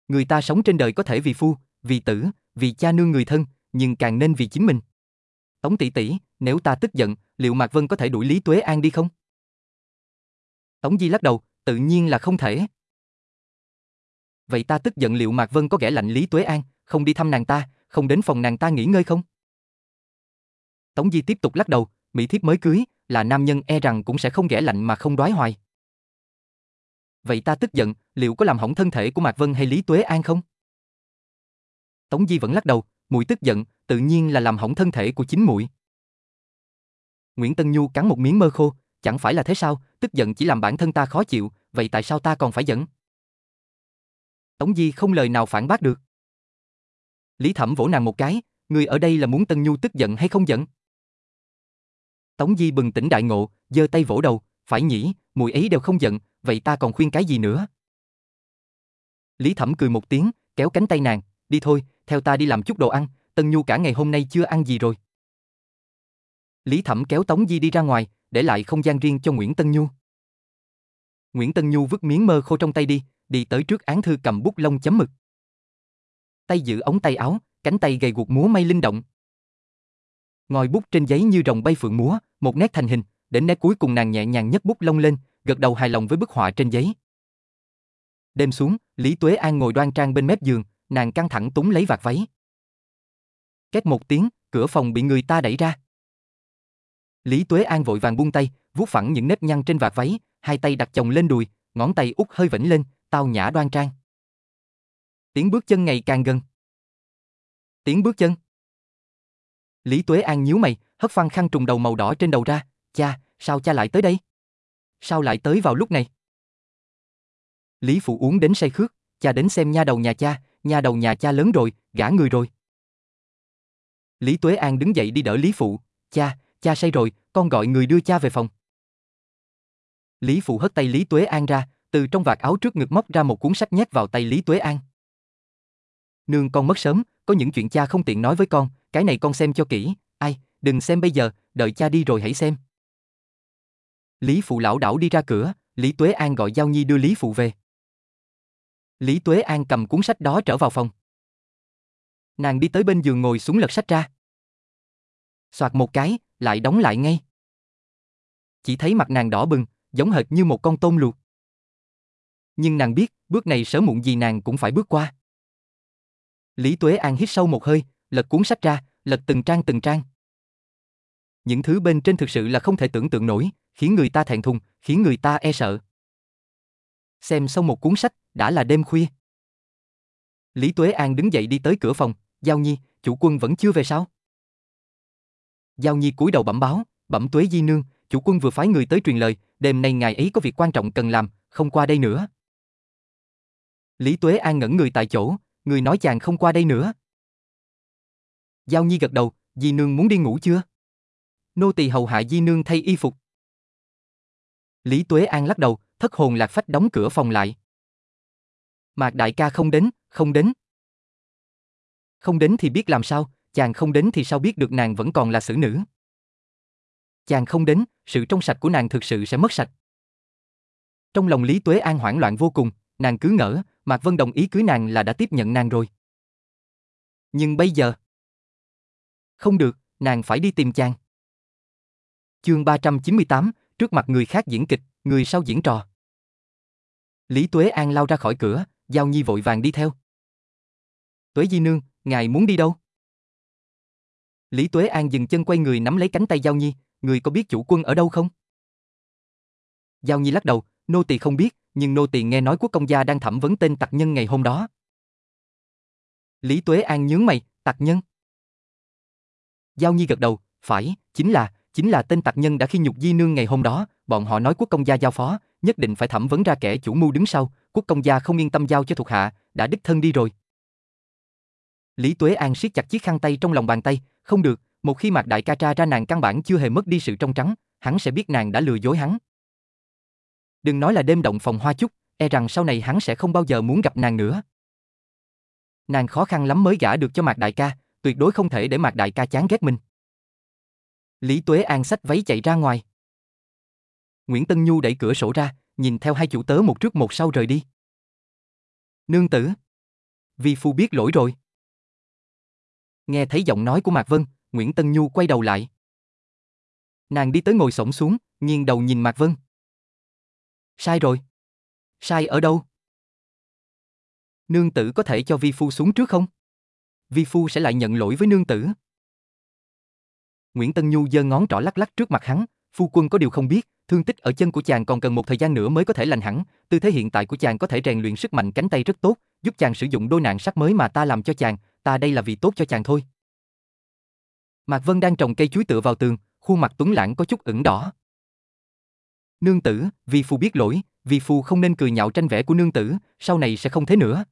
Người ta sống trên đời có thể vì phu, vì tử, vì cha nương người thân, nhưng càng nên vì chính mình. Tống tỷ tỷ, nếu ta tức giận, liệu Mạc Vân có thể đuổi Lý Tuế An đi không? Tống Di lắc đầu, tự nhiên là không thể. Vậy ta tức giận liệu Mạc Vân có ghẻ lạnh Lý Tuế An, không đi thăm nàng ta, không đến phòng nàng ta nghỉ ngơi không? Tống Di tiếp tục lắc đầu, Mỹ thiếp mới cưới, là nam nhân e rằng cũng sẽ không ghẻ lạnh mà không đoái hoài. Vậy ta tức giận, liệu có làm hỏng thân thể của Mạc Vân hay Lý Tuế An không? Tống Di vẫn lắc đầu, mùi tức giận, tự nhiên là làm hỏng thân thể của chính muội. Nguyễn Tân Nhu cắn một miếng mơ khô, chẳng phải là thế sao, tức giận chỉ làm bản thân ta khó chịu, vậy tại sao ta còn phải giận? Tống Di không lời nào phản bác được. Lý Thẩm vỗ nàng một cái, người ở đây là muốn Tân Nhu tức giận hay không giận? Tống Di bừng tỉnh đại ngộ, giơ tay vỗ đầu, phải nhỉ, mùi ấy đều không giận, vậy ta còn khuyên cái gì nữa? Lý Thẩm cười một tiếng, kéo cánh tay nàng, đi thôi, theo ta đi làm chút đồ ăn, Tân Nhu cả ngày hôm nay chưa ăn gì rồi. Lý Thẩm kéo Tống Di đi ra ngoài, để lại không gian riêng cho Nguyễn Tân Nhu. Nguyễn Tân Nhu vứt miếng mơ khô trong tay đi, đi tới trước án thư cầm bút lông chấm mực. Tay giữ ống tay áo, cánh tay gầy guộc múa may linh động. Ngòi bút trên giấy như rồng bay phượng múa, một nét thành hình, đến nét cuối cùng nàng nhẹ nhàng nhấc bút lông lên, gật đầu hài lòng với bức họa trên giấy. Đêm xuống, Lý Tuế An ngồi đoan trang bên mép giường, nàng căng thẳng túng lấy vạt váy. Két một tiếng, cửa phòng bị người ta đẩy ra. Lý Tuế An vội vàng buông tay, vuốt phẳng những nếp nhăn trên vạt váy, hai tay đặt chồng lên đùi, ngón tay út hơi vẫy lên, tao nhã đoan trang. Tiếng bước chân ngày càng gần. Tiếng bước chân. Lý Tuế An nhíu mày, hất phăng khăn trùng đầu màu đỏ trên đầu ra, cha, sao cha lại tới đây? Sao lại tới vào lúc này? Lý Phụ uống đến say khước, cha đến xem nha đầu nhà cha, nha đầu nhà cha lớn rồi, gả người rồi. Lý Tuế An đứng dậy đi đỡ Lý Phụ, cha, cha say rồi, con gọi người đưa cha về phòng. Lý Phụ hất tay Lý Tuế An ra, từ trong vạt áo trước ngực móc ra một cuốn sách nhét vào tay Lý Tuế An. Nương con mất sớm, có những chuyện cha không tiện nói với con, cái này con xem cho kỹ, ai, đừng xem bây giờ, đợi cha đi rồi hãy xem. Lý Phụ lão đảo đi ra cửa, Lý Tuế An gọi Giao Nhi đưa Lý Phụ về. Lý Tuế An cầm cuốn sách đó trở vào phòng. Nàng đi tới bên giường ngồi xuống lật sách ra. Soạt một cái, lại đóng lại ngay. Chỉ thấy mặt nàng đỏ bừng, giống hệt như một con tôm luộc. Nhưng nàng biết, bước này sớm muộn gì nàng cũng phải bước qua. Lý Tuế An hít sâu một hơi, lật cuốn sách ra, lật từng trang từng trang. Những thứ bên trên thực sự là không thể tưởng tượng nổi, khiến người ta thẹn thùng, khiến người ta e sợ. Xem xong một cuốn sách, đã là đêm khuya. Lý Tuế An đứng dậy đi tới cửa phòng, Giao Nhi, chủ quân vẫn chưa về sao? Giao Nhi cúi đầu bẩm báo, bẩm Tuế Di Nương, chủ quân vừa phái người tới truyền lời, đêm nay ngài ấy có việc quan trọng cần làm, không qua đây nữa. Lý Tuế An ngẩn người tại chỗ, người nói chàng không qua đây nữa. Giao Nhi gật đầu, Di Nương muốn đi ngủ chưa? Nô tỳ hầu hạ Di Nương thay y phục. Lý Tuế An lắc đầu, thất hồn lạc phách đóng cửa phòng lại. Mạc đại ca không đến, không đến. Không đến thì biết làm sao, chàng không đến thì sao biết được nàng vẫn còn là xử nữ. Chàng không đến, sự trong sạch của nàng thực sự sẽ mất sạch. Trong lòng Lý Tuế An hoảng loạn vô cùng, nàng cứ ngỡ, Mạc Vân đồng ý cưới nàng là đã tiếp nhận nàng rồi. Nhưng bây giờ... Không được, nàng phải đi tìm chàng. Chương 398, trước mặt người khác diễn kịch, người sau diễn trò. Lý Tuế An lao ra khỏi cửa, Giao Nhi vội vàng đi theo. Tuế Di Nương, ngài muốn đi đâu? Lý Tuế An dừng chân quay người nắm lấy cánh tay Giao Nhi, người có biết chủ quân ở đâu không? Giao Nhi lắc đầu, nô tỳ không biết, nhưng nô tỳ nghe nói quốc công gia đang thẩm vấn tên tặc nhân ngày hôm đó. Lý Tuế An nhướng mày, tặc nhân. Giao Nhi gật đầu, phải, chính là, chính là tên tặc nhân đã khi nhục di nương ngày hôm đó, bọn họ nói quốc công gia giao phó, nhất định phải thẩm vấn ra kẻ chủ mưu đứng sau, quốc công gia không yên tâm giao cho thuộc hạ, đã đích thân đi rồi. Lý Tuế An siết chặt chiếc khăn tay trong lòng bàn tay, không được, một khi Mạc Đại ca tra ra nàng căn bản chưa hề mất đi sự trong trắng, hắn sẽ biết nàng đã lừa dối hắn. Đừng nói là đêm động phòng hoa chúc, e rằng sau này hắn sẽ không bao giờ muốn gặp nàng nữa. Nàng khó khăn lắm mới gả được cho Mạc Đại ca, tuyệt đối không thể để Mạc Đại ca chán ghét mình. Lý Tuế An xách váy chạy ra ngoài. Nguyễn Tân Nhu đẩy cửa sổ ra, nhìn theo hai chủ tớ một trước một sau rời đi. Nương tử. Vi phu biết lỗi rồi. Nghe thấy giọng nói của Mạc Vân, Nguyễn Tân Nhu quay đầu lại. Nàng đi tới ngồi xổm xuống, nghiêng đầu nhìn Mạc Vân. Sai rồi. Sai ở đâu? Nương tử có thể cho vi phu xuống trước không? Vi phu sẽ lại nhận lỗi với nương tử. Nguyễn Tân Nhu giơ ngón trỏ lắc lắc trước mặt hắn, phu quân có điều không biết, thương tích ở chân của chàng còn cần một thời gian nữa mới có thể lành hẳn, tư thế hiện tại của chàng có thể rèn luyện sức mạnh cánh tay rất tốt, giúp chàng sử dụng đôi nạn sắt mới mà ta làm cho chàng, ta đây là vì tốt cho chàng thôi. Mạc Vân đang trồng cây chuối tựa vào tường, khuôn mặt tuấn lãng có chút ửng đỏ. Nương tử, vi phu biết lỗi, vi phu không nên cười nhạo tranh vẽ của nương tử, sau này sẽ không thế nữa.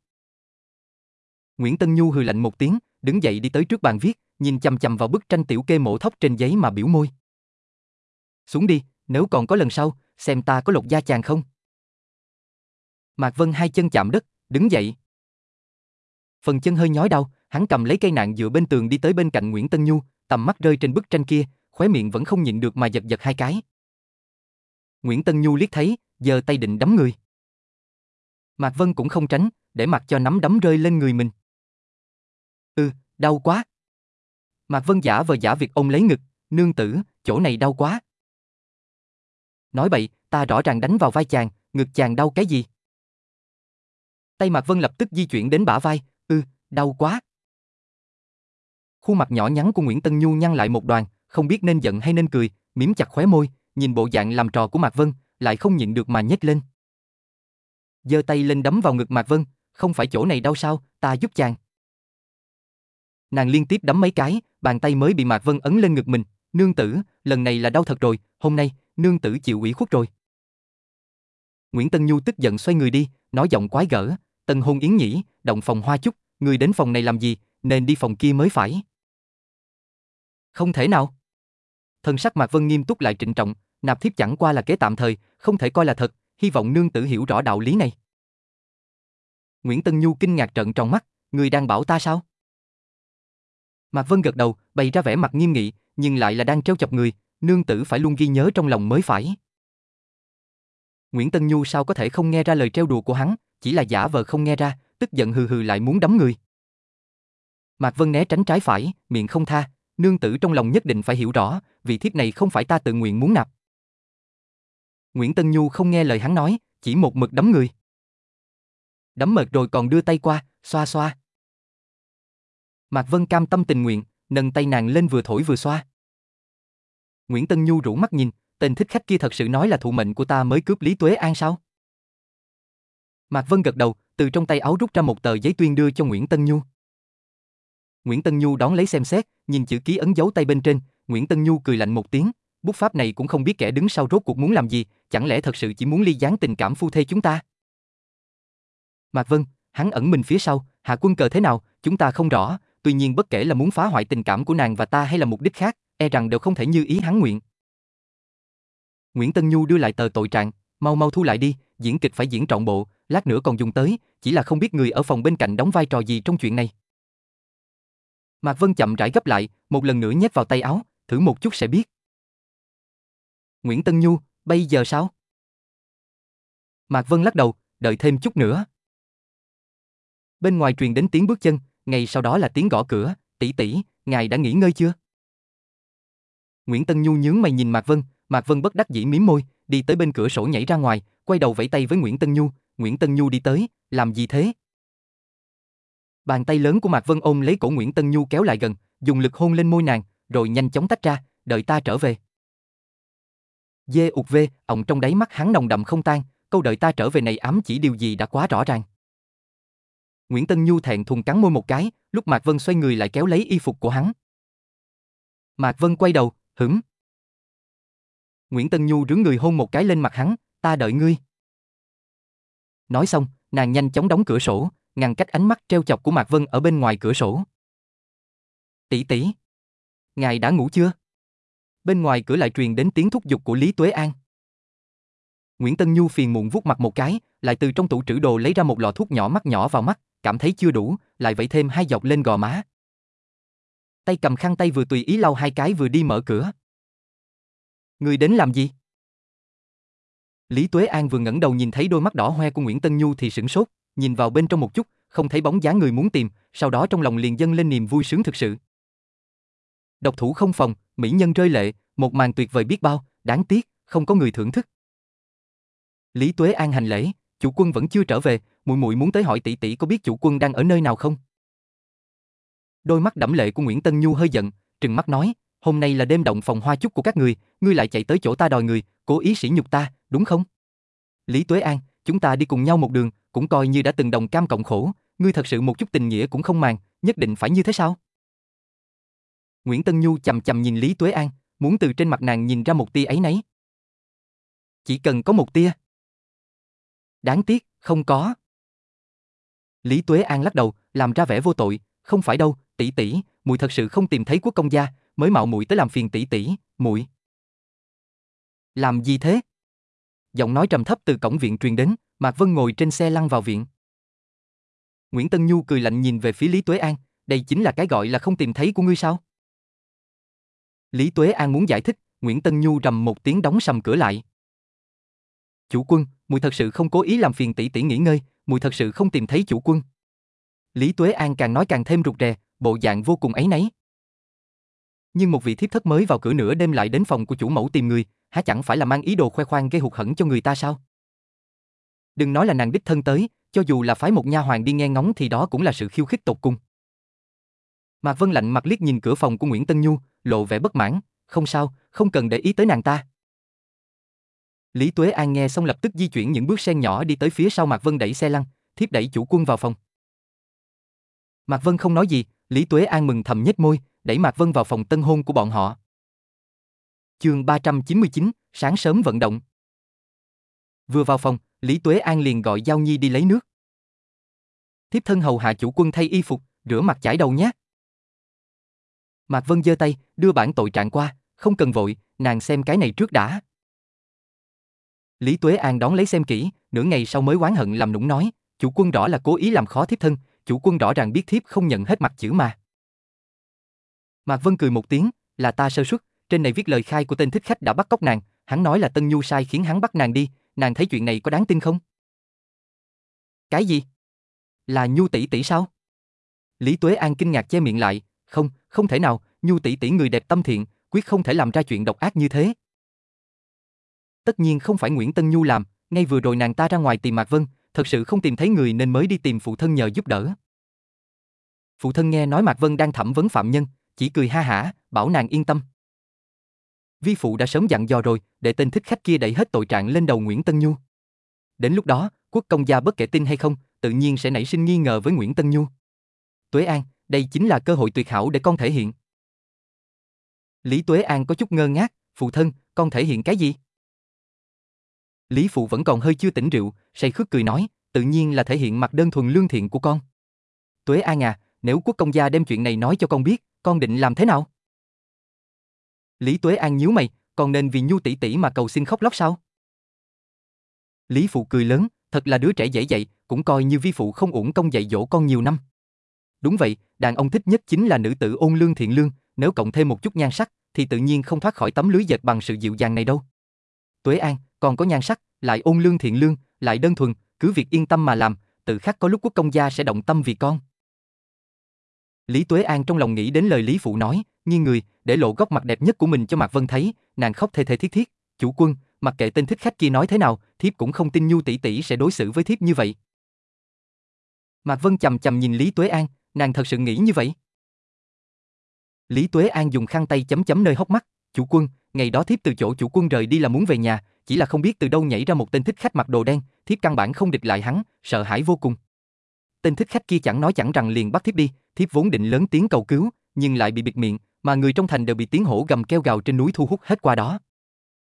Nguyễn Tân Nhu hừ lạnh một tiếng, đứng dậy đi tới trước bàn viết, nhìn chằm chằm vào bức tranh tiểu kê mổ thóc trên giấy mà biểu môi. Xuống đi, nếu còn có lần sau, xem ta có lột da chàng không. Mạc Vân hai chân chạm đất, đứng dậy. Phần chân hơi nhói đau, hắn cầm lấy cây nạn dựa bên tường đi tới bên cạnh Nguyễn Tân Nhu, tầm mắt rơi trên bức tranh kia, khóe miệng vẫn không nhịn được mà giật giật hai cái. Nguyễn Tân Nhu liếc thấy, giơ tay định đấm người. Mạc Vân cũng không tránh, để mặc cho nắm đấm rơi lên người mình. Ừ, đau quá. Mạc Vân giả vờ giả việc ông lấy ngực, nương tử, chỗ này đau quá. Nói bậy, ta rõ ràng đánh vào vai chàng, ngực chàng đau cái gì? Tay Mạc Vân lập tức di chuyển đến bả vai, ư, đau quá. Khuôn mặt nhỏ nhắn của Nguyễn Tân Nhu nhăn lại một đoàn, không biết nên giận hay nên cười, mím chặt khóe môi, nhìn bộ dạng làm trò của Mạc Vân, lại không nhịn được mà nhếch lên. giơ tay lên đấm vào ngực Mạc Vân, không phải chỗ này đau sao, ta giúp chàng. Nàng liên tiếp đấm mấy cái, bàn tay mới bị Mạc Vân ấn lên ngực mình, nương tử, lần này là đau thật rồi, hôm nay, nương tử chịu ủy khuất rồi. Nguyễn Tân Nhu tức giận xoay người đi, nói giọng quái gở, tân hôn yến nhỉ, động phòng hoa chúc, người đến phòng này làm gì, nên đi phòng kia mới phải. Không thể nào. Thần sắc Mạc Vân nghiêm túc lại trịnh trọng, nạp thiếp chẳng qua là kế tạm thời, không thể coi là thật, hy vọng nương tử hiểu rõ đạo lý này. Nguyễn Tân Nhu kinh ngạc trợn tròn mắt, người đang bảo ta sao? Mạc Vân gật đầu, bày ra vẻ mặt nghiêm nghị, nhưng lại là đang trêu chọc người, nương tử phải luôn ghi nhớ trong lòng mới phải. Nguyễn Tân Nhu sao có thể không nghe ra lời trêu đùa của hắn, chỉ là giả vờ không nghe ra, tức giận hừ hừ lại muốn đấm người. Mạc Vân né tránh trái phải, miệng không tha, nương tử trong lòng nhất định phải hiểu rõ, vị thiếp này không phải ta tự nguyện muốn nạp. Nguyễn Tân Nhu không nghe lời hắn nói, chỉ một mực đấm người. Đấm mệt rồi còn đưa tay qua, xoa xoa. Mạc Vân cam tâm tình nguyện, nâng tay nàng lên vừa thổi vừa xoa. Nguyễn Tân Nhu rủ mắt nhìn, tên thích khách kia thật sự nói là thụ mệnh của ta mới cướp Lý Tuế An sao? Mạc Vân gật đầu, từ trong tay áo rút ra một tờ giấy tuyên đưa cho Nguyễn Tân Nhu. Nguyễn Tân Nhu đón lấy xem xét, nhìn chữ ký ấn dấu tay bên trên, Nguyễn Tân Nhu cười lạnh một tiếng, bút pháp này cũng không biết kẻ đứng sau rốt cuộc muốn làm gì, chẳng lẽ thật sự chỉ muốn ly gián tình cảm phu thê chúng ta? Mạc Vân, hắn ẩn mình phía sau, hạ quân cờ thế nào, chúng ta không rõ, tuy nhiên bất kể là muốn phá hoại tình cảm của nàng và ta hay là mục đích khác, e rằng đều không thể như ý hắn nguyện. Nguyễn Tân Nhu đưa lại tờ tội trạng, mau mau thu lại đi, diễn kịch phải diễn trọn bộ, lát nữa còn dùng tới, chỉ là không biết người ở phòng bên cạnh đóng vai trò gì trong chuyện này. Mạc Vân chậm rãi gấp lại, một lần nữa nhét vào tay áo, thử một chút sẽ biết. Nguyễn Tân Nhu, bây giờ sao? Mạc Vân lắc đầu, đợi thêm chút nữa. Bên ngoài truyền đến tiếng bước chân, ngay sau đó là tiếng gõ cửa, tỷ tỷ, ngài đã nghỉ ngơi chưa? Nguyễn Tân Nhu nhướng mày nhìn Mạc Vân, Mạc Vân bất đắc dĩ mím môi, đi tới bên cửa sổ nhảy ra ngoài, quay đầu vẫy tay với Nguyễn Tân Nhu, Nguyễn Tân Nhu đi tới, làm gì thế? Bàn tay lớn của Mạc Vân ôm lấy cổ Nguyễn Tân Nhu kéo lại gần, dùng lực hôn lên môi nàng, rồi nhanh chóng tách ra, đợi ta trở về. Dê ụt vê, ọng trong đáy mắt hắn nồng đậm không tan, câu đợi ta trở về này ám chỉ điều gì đã quá rõ ràng. Nguyễn Tân Nhu thẹn thùng cắn môi một cái, lúc Mạc Vân xoay người lại kéo lấy y phục của hắn. Mạc Vân quay đầu, hửng. Nguyễn Tân Nhu rướng người hôn một cái lên mặt hắn, ta đợi ngươi. Nói xong, nàng nhanh chóng đóng cửa sổ, ngăn cách ánh mắt treo chọc của Mạc Vân ở bên ngoài cửa sổ. Tỷ tỷ, ngài đã ngủ chưa? Bên ngoài cửa lại truyền đến tiếng thúc giục của Lý Tuế An. Nguyễn Tân Nhu phiền muộn vuốt mặt một cái, lại từ trong tủ trữ đồ lấy ra một lọ thuốc nhỏ mắt nhỏ vào mắt, cảm thấy chưa đủ, lại vẫy thêm hai giọt lên gò má. Tay cầm khăn tay vừa tùy ý lau hai cái vừa đi mở cửa. Người đến làm gì? Lý Tuế An vừa ngẩng đầu nhìn thấy đôi mắt đỏ hoe của Nguyễn Tân Nhu thì sửng sốt, nhìn vào bên trong một chút, không thấy bóng dáng người muốn tìm, sau đó trong lòng liền dâng lên niềm vui sướng thực sự. Độc thủ không phòng, mỹ nhân rơi lệ, một màn tuyệt vời biết bao, đáng tiếc, không có người thưởng thức. Lý Tuế An hành lễ, chủ quân vẫn chưa trở về, muội muội muốn tới hỏi tỷ tỷ có biết chủ quân đang ở nơi nào không? Đôi mắt đẫm lệ của Nguyễn Tân Nhu hơi giận, trừng mắt nói, hôm nay là đêm động phòng hoa chúc của các người, ngươi lại chạy tới chỗ ta đòi người, cố ý sỉ nhục ta, đúng không? Lý Tuế An, chúng ta đi cùng nhau một đường, cũng coi như đã từng đồng cam cộng khổ, ngươi thật sự một chút tình nghĩa cũng không màng, nhất định phải như thế sao? Nguyễn Tân Nhu chầm chầm nhìn Lý Tuế An, muốn từ trên mặt nàng nhìn ra một tia ấy nấy. Chỉ cần có một tia. Đáng tiếc, không có. Lý Tuế An lắc đầu, làm ra vẻ vô tội, không phải đâu, tỷ tỷ, muội thật sự không tìm thấy quốc công gia, mới mạo muội tới làm phiền tỷ tỷ, muội. Làm gì thế? Giọng nói trầm thấp từ cổng viện truyền đến, Mạc Vân ngồi trên xe lăn vào viện. Nguyễn Tân Nhu cười lạnh nhìn về phía Lý Tuế An, đây chính là cái gọi là không tìm thấy của ngươi sao? Lý Tuế An muốn giải thích, Nguyễn Tân Nhu rầm một tiếng đóng sầm cửa lại. Chủ quân, mùi thật sự không cố ý làm phiền tỷ tỷ nghỉ ngơi, mùi thật sự không tìm thấy chủ quân. Lý Tuế An càng nói càng thêm rụt rè, bộ dạng vô cùng ấy nấy. Nhưng một vị thiếp thất mới vào cửa nửa đêm lại đến phòng của chủ mẫu tìm người, há chẳng phải là mang ý đồ khoe khoang gây hụt hẫng cho người ta sao? Đừng nói là nàng đích thân tới, cho dù là phái một nha hoàng đi nghe ngóng thì đó cũng là sự khiêu khích tột cùng. Mạc Vân lạnh mặt liếc nhìn cửa phòng của Nguyễn Tân Nhu, lộ vẻ bất mãn, không sao, không cần để ý tới nàng ta. Lý Tuế An nghe xong lập tức di chuyển những bước sen nhỏ đi tới phía sau Mạc Vân đẩy xe lăn, thiếp đẩy chủ quân vào phòng. Mạc Vân không nói gì, Lý Tuế An mừng thầm nhếch môi, đẩy Mạc Vân vào phòng tân hôn của bọn họ. Chương 399, sáng sớm vận động. Vừa vào phòng, Lý Tuế An liền gọi Giao Nhi đi lấy nước. Thiếp thân hầu hạ chủ quân thay y phục, rửa mặt chải đầu nhé. Mạc Vân giơ tay, đưa bản tội trạng qua, không cần vội, nàng xem cái này trước đã. Lý Tuế An đón lấy xem kỹ, nửa ngày sau mới oán hận làm nũng nói, chủ quân rõ là cố ý làm khó thiếp thân, chủ quân rõ ràng biết thiếp không nhận hết mặt chữ mà. Mạc Vân cười một tiếng, là ta sơ suất, trên này viết lời khai của tên thích khách đã bắt cóc nàng, hắn nói là Tân Nhu sai khiến hắn bắt nàng đi, nàng thấy chuyện này có đáng tin không? Cái gì? Là Nhu tỷ tỷ sao? Lý Tuế An kinh ngạc che miệng lại, không, không thể nào, Nhu tỷ tỷ người đẹp tâm thiện, quyết không thể làm ra chuyện độc ác như thế. Tất nhiên không phải Nguyễn Tân Nhu làm, ngay vừa rồi nàng ta ra ngoài tìm Mạc Vân, thật sự không tìm thấy người nên mới đi tìm phụ thân nhờ giúp đỡ. Phụ thân nghe nói Mạc Vân đang thẩm vấn phạm nhân, chỉ cười ha hả, bảo nàng yên tâm. Vi phụ đã sớm dặn dò rồi, để tên thích khách kia đẩy hết tội trạng lên đầu Nguyễn Tân Nhu. Đến lúc đó, quốc công gia bất kể tin hay không, tự nhiên sẽ nảy sinh nghi ngờ với Nguyễn Tân Nhu. Tuế An, đây chính là cơ hội tuyệt hảo để con thể hiện. Lý Tuế An có chút ngơ ngác, phụ thân, con thể hiện cái gì? Lý Phụ vẫn còn hơi chưa tỉnh rượu, say khước cười nói, tự nhiên là thể hiện mặt đơn thuần lương thiện của con. Tuế An à, nếu quốc công gia đem chuyện này nói cho con biết, con định làm thế nào? Lý Tuế An nhíu mày, còn nên vì nhu tỷ tỷ mà cầu xin khóc lóc sao? Lý Phụ cười lớn, thật là đứa trẻ dễ dạy, cũng coi như vi phụ không uổng công dạy dỗ con nhiều năm. Đúng vậy, đàn ông thích nhất chính là nữ tử ôn lương thiện lương, nếu cộng thêm một chút nhan sắc, thì tự nhiên không thoát khỏi tấm lưới dệt bằng sự dịu dàng này đâu. Tuế An, còn có nhan sắc, lại ôn lương thiện lương, lại đơn thuần, cứ việc yên tâm mà làm, tự khắc có lúc quốc công gia sẽ động tâm vì con. Lý Tuế An trong lòng nghĩ đến lời Lý Phụ nói, nghiêng người, để lộ góc mặt đẹp nhất của mình cho Mạc Vân thấy, nàng khóc thê thê thiết thiết, chủ quân, mặc kệ tên thích khách kia nói thế nào, thiếp cũng không tin Nhu tỷ tỷ sẽ đối xử với thiếp như vậy. Mạc Vân chầm chầm nhìn Lý Tuế An, nàng thật sự nghĩ như vậy. Lý Tuế An dùng khăn tay chấm chấm nơi hốc mắt, chủ quân, ngày đó thiếp từ chỗ chủ quân rời đi là muốn về nhà, chỉ là không biết từ đâu nhảy ra một tên thích khách mặc đồ đen, thiếp căn bản không địch lại hắn, sợ hãi vô cùng. Tên thích khách kia chẳng nói chẳng rằng liền bắt thiếp đi, thiếp vốn định lớn tiếng cầu cứu, nhưng lại bị bịt miệng, mà người trong thành đều bị tiếng hổ gầm kêu gào trên núi thu hút hết qua đó.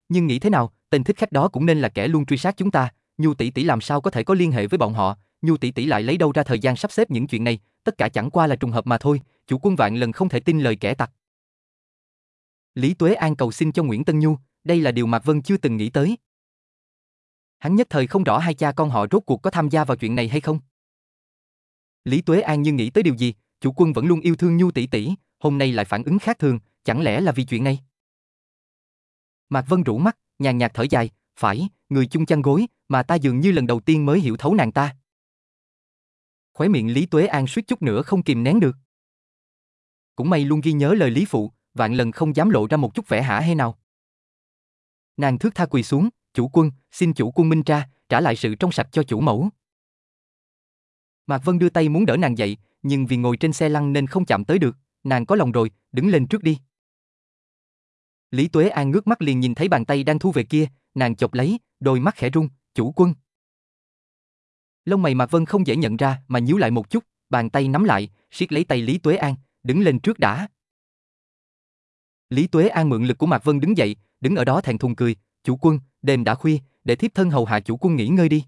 Nhưng nghĩ thế nào, tên thích khách đó cũng nên là kẻ luôn truy sát chúng ta, Nhu tỷ tỷ làm sao có thể có liên hệ với bọn họ, Nhu tỷ tỷ lại lấy đâu ra thời gian sắp xếp những chuyện này, tất cả chẳng qua là trùng hợp mà thôi, chủ quân vạn lần không thể tin lời kẻ tặc. Lý Tuế An cầu xin cho Nguyễn Tân Nhu, đây là điều Mạc Vân chưa từng nghĩ tới. Hắn nhất thời không rõ hai cha con họ rốt cuộc có tham gia vào chuyện này hay không. Lý Tuế An như nghĩ tới điều gì, chủ quân vẫn luôn yêu thương Nhu tỷ tỷ, hôm nay lại phản ứng khác thường, chẳng lẽ là vì chuyện này? Mạc Vân rủ mắt, nhàn nhạt thở dài, phải, người chung chăn gối, mà ta dường như lần đầu tiên mới hiểu thấu nàng ta. Khóe miệng Lý Tuế An suýt chút nữa không kìm nén được. Cũng may luôn ghi nhớ lời Lý Phụ, vạn lần không dám lộ ra một chút vẻ hả hay nào. Nàng thước tha quỳ xuống, chủ quân, xin chủ quân minh tra, trả lại sự trong sạch cho chủ mẫu. Mạc Vân đưa tay muốn đỡ nàng dậy, nhưng vì ngồi trên xe lăn nên không chạm tới được, nàng có lòng rồi, đứng lên trước đi. Lý Tuế An ngước mắt liền nhìn thấy bàn tay đang thu về kia, nàng chộp lấy, đôi mắt khẽ rung, chủ quân. Lông mày Mạc Vân không dễ nhận ra mà nhíu lại một chút, bàn tay nắm lại, siết lấy tay Lý Tuế An, đứng lên trước đã. Lý Tuế An mượn lực của Mạc Vân đứng dậy, đứng ở đó thẹn thùng cười, chủ quân, đêm đã khuya, để thiếp thân hầu hạ chủ quân nghỉ ngơi đi.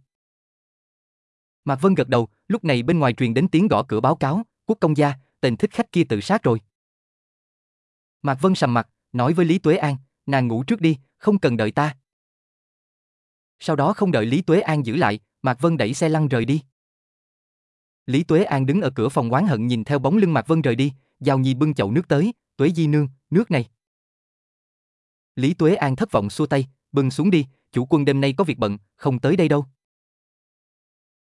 Mạc Vân gật đầu, lúc này bên ngoài truyền đến tiếng gõ cửa báo cáo, quốc công gia, tên thích khách kia tự sát rồi. Mạc Vân sầm mặt, nói với Lý Tuế An, nàng ngủ trước đi, không cần đợi ta. Sau đó không đợi Lý Tuế An giữ lại, Mạc Vân đẩy xe lăn rời đi. Lý Tuế An đứng ở cửa phòng quán hận nhìn theo bóng lưng Mạc Vân rời đi, Giao Nhi bưng chậu nước tới, Tuế Di nương, nước này. Lý Tuế An thất vọng xua tay, bưng xuống đi, chủ quân đêm nay có việc bận, không tới đây đâu.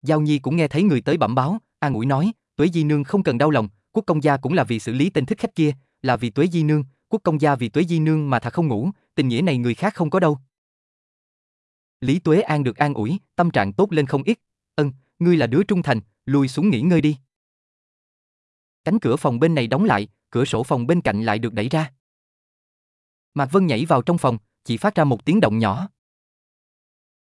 Giao Nhi cũng nghe thấy người tới bẩm báo, an ủi nói, Tuế Di nương không cần đau lòng, quốc công gia cũng là vì xử lý tên thích khách kia, là vì Tuế Di nương, quốc công gia vì Tuế Di nương mà thà không ngủ, tình nghĩa này người khác không có đâu. Lý Tuế An được an ủi, tâm trạng tốt lên không ít. Ân, ngươi là đứa trung thành, lùi xuống nghỉ ngơi đi. Cánh cửa phòng bên này đóng lại, cửa sổ phòng bên cạnh lại được đẩy ra. Mạc Vân nhảy vào trong phòng, chỉ phát ra một tiếng động nhỏ.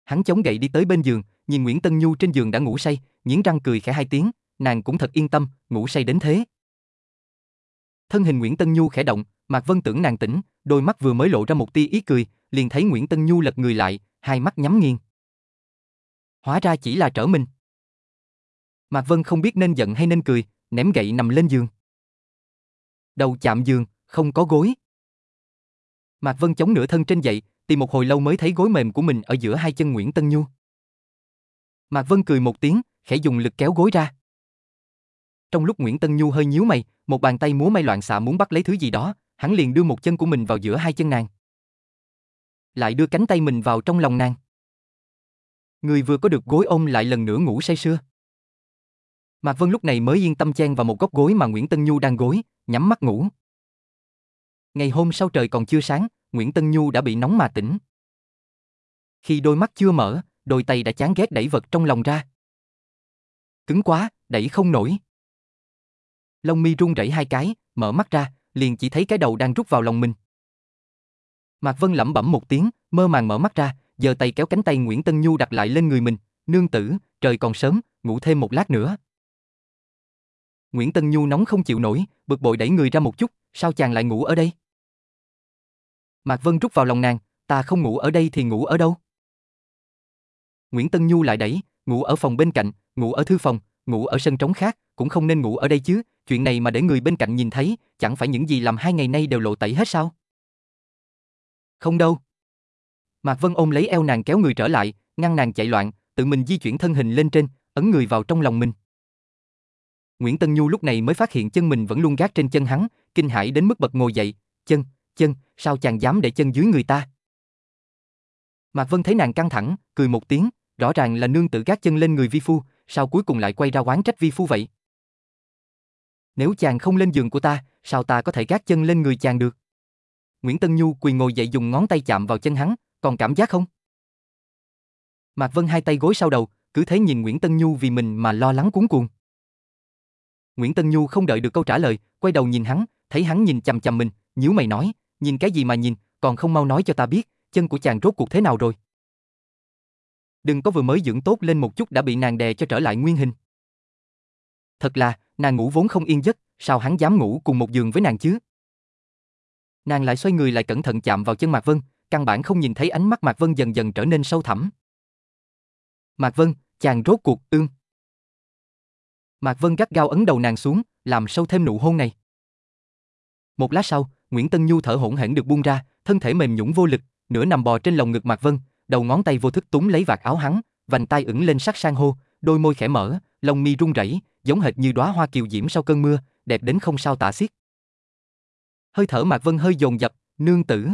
Hắn chống gậy đi tới bên giường, nhìn Nguyễn Tân Nhu trên giường đã ngủ say, nghiến răng cười khẽ hai tiếng, nàng cũng thật yên tâm, ngủ say đến thế. Thân hình Nguyễn Tân Nhu khẽ động, Mạc Vân tưởng nàng tỉnh, đôi mắt vừa mới lộ ra một tia ý cười, liền thấy Nguyễn Tân Nhu lật người lại, hai mắt nhắm nghiền. Hóa ra chỉ là trở mình. Mạc Vân không biết nên giận hay nên cười, ném gậy nằm lên giường. Đầu chạm giường, không có gối. Mạc Vân chống nửa thân trên dậy, tìm một hồi lâu mới thấy gối mềm của mình ở giữa hai chân Nguyễn Tân Nhu. Mạc Vân cười một tiếng, khẽ dùng lực kéo gối ra. Trong lúc Nguyễn Tân Nhu hơi nhíu mày, một bàn tay múa may loạn xạ muốn bắt lấy thứ gì đó, hắn liền đưa một chân của mình vào giữa hai chân nàng lại đưa cánh tay mình vào trong lòng nàng. Người vừa có được gối ôm lại lần nữa ngủ say sưa. Mạc Vân lúc này mới yên tâm chen vào một góc gối mà Nguyễn Tân Nhu đang gối, nhắm mắt ngủ. Ngày hôm sau trời còn chưa sáng, Nguyễn Tân Nhu đã bị nóng mà tỉnh. Khi đôi mắt chưa mở, đôi tay đã chán ghét đẩy vật trong lòng ra. Cứng quá, đẩy không nổi. Lông mi run rẩy hai cái, mở mắt ra, liền chỉ thấy cái đầu đang rút vào lòng mình. Mạc Vân lẩm bẩm một tiếng, mơ màng mở mắt ra, giơ tay kéo cánh tay Nguyễn Tân Nhu đặt lại lên người mình, "Nương tử, trời còn sớm, ngủ thêm một lát nữa." Nguyễn Tân Nhu nóng không chịu nổi, bực bội đẩy người ra một chút, "Sao chàng lại ngủ ở đây?" Mạc Vân rút vào lòng nàng, "Ta không ngủ ở đây thì ngủ ở đâu?" Nguyễn Tân Nhu lại đẩy, "Ngủ ở phòng bên cạnh, ngủ ở thư phòng, ngủ ở sân trống khác, cũng không nên ngủ ở đây chứ, chuyện này mà để người bên cạnh nhìn thấy, chẳng phải những gì làm hai ngày nay đều lộ tẩy hết sao?" Không đâu. Mạc Vân ôm lấy eo nàng kéo người trở lại, ngăn nàng chạy loạn, tự mình di chuyển thân hình lên trên, ấn người vào trong lòng mình. Nguyễn Tân Nhu lúc này mới phát hiện chân mình vẫn luôn gác trên chân hắn, kinh hãi đến mức bật ngồi dậy, chân, chân, sao chàng dám để chân dưới người ta? Mạc Vân thấy nàng căng thẳng, cười một tiếng, rõ ràng là nương tự gác chân lên người vi phu, sao cuối cùng lại quay ra quán trách vi phu vậy? Nếu chàng không lên giường của ta, sao ta có thể gác chân lên người chàng được? Nguyễn Tân Nhu quỳ ngồi dậy dùng ngón tay chạm vào chân hắn, còn cảm giác không? Mạc Vân hai tay gối sau đầu, cứ thế nhìn Nguyễn Tân Nhu vì mình mà lo lắng cuốn cuồng. Nguyễn Tân Nhu không đợi được câu trả lời, quay đầu nhìn hắn, thấy hắn nhìn chằm chằm mình, nhíu mày nói, nhìn cái gì mà nhìn, còn không mau nói cho ta biết, chân của chàng rốt cuộc thế nào rồi. Đừng có vừa mới dưỡng tốt lên một chút đã bị nàng đè cho trở lại nguyên hình. Thật là, nàng ngủ vốn không yên giấc, sao hắn dám ngủ cùng một giường với nàng chứ? Nàng lại xoay người lại cẩn thận chạm vào chân Mạc Vân, căn bản không nhìn thấy ánh mắt Mạc Vân dần dần trở nên sâu thẳm. Mạc Vân, chàng rốt cuộc ương. Mạc Vân gắt gao ấn đầu nàng xuống, làm sâu thêm nụ hôn này. Một lát sau, Nguyễn Tân Nhu thở hổn hển được buông ra, thân thể mềm nhũn vô lực, nửa nằm bò trên lồng ngực Mạc Vân, đầu ngón tay vô thức túng lấy vạt áo hắn, vành tay ửng lên sắc sang hô, đôi môi khẽ mở, lông mi run rẩy, giống hệt như đóa hoa kiều diễm sau cơn mưa, đẹp đến không sao tả xiết. Hơi thở Mạc Vân hơi dồn dập, nương tử.